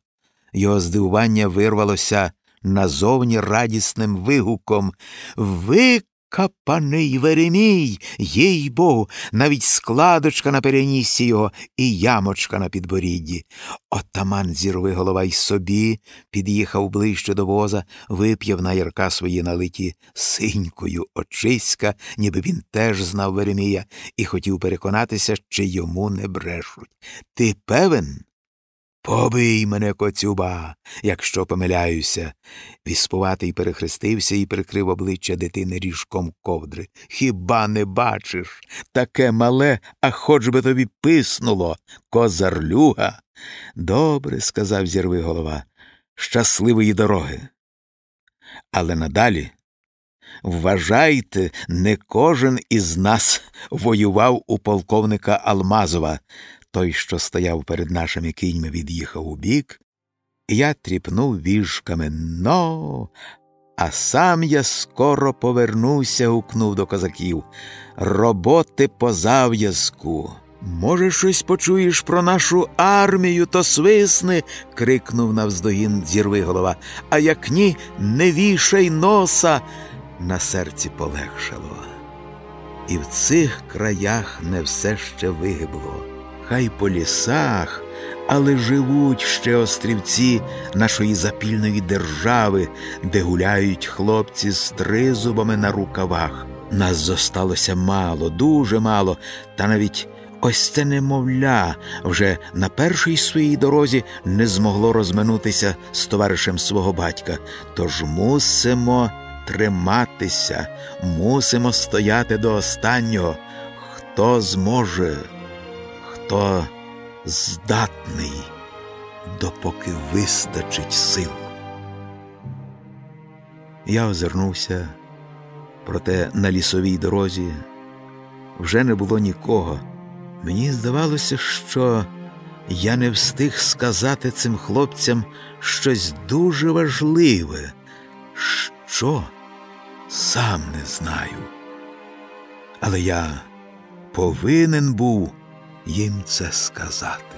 його здивування вирвалося назовні радісним вигуком. Ви Капаний Веремій, їй богу, навіть складочка на перенісі його і ямочка на підборідді. Отаман зірви голова й собі під'їхав ближче до воза, вип'яв на ярка свої налиті синькою очиська, ніби він теж знав Веремія, і хотів переконатися, чи йому не брешуть. Ти певен? Побий мене, коцюба, якщо помиляюся. Віспуватий перехрестився і прикрив обличчя дитини ріжком ковдри. Хіба не бачиш? Таке мале, а хоч би тобі писнуло, козарлюга. Добре, сказав зірви голова, щасливої дороги. Але надалі. Вважайте, не кожен із нас воював у полковника Алмазова, той, що стояв перед нашими кіньми, від'їхав у бік, і я тріпнув віжками но. А сам я скоро повернуся, гукнув до козаків. Роботи по зав'язку. Може, щось почуєш про нашу армію, то свисни. крикнув навздогін зірви голова. А як ні, не вішай носа. На серці полегшало. І в цих краях не все ще вигибло хай по лісах, але живуть ще острівці нашої запільної держави, де гуляють хлопці з тризубами на рукавах. Нас зосталося мало, дуже мало, та навіть ось це немовля вже на першій своїй дорозі не змогло розминутися з товаришем свого батька. Тож мусимо триматися, мусимо стояти до останнього. Хто зможе? Хто здатний, допоки вистачить сил. Я озирнувся, проте на лісовій дорозі вже не було нікого. Мені здавалося, що я не встиг сказати цим хлопцям щось дуже важливе, що сам не знаю. Але я повинен був їм це сказати.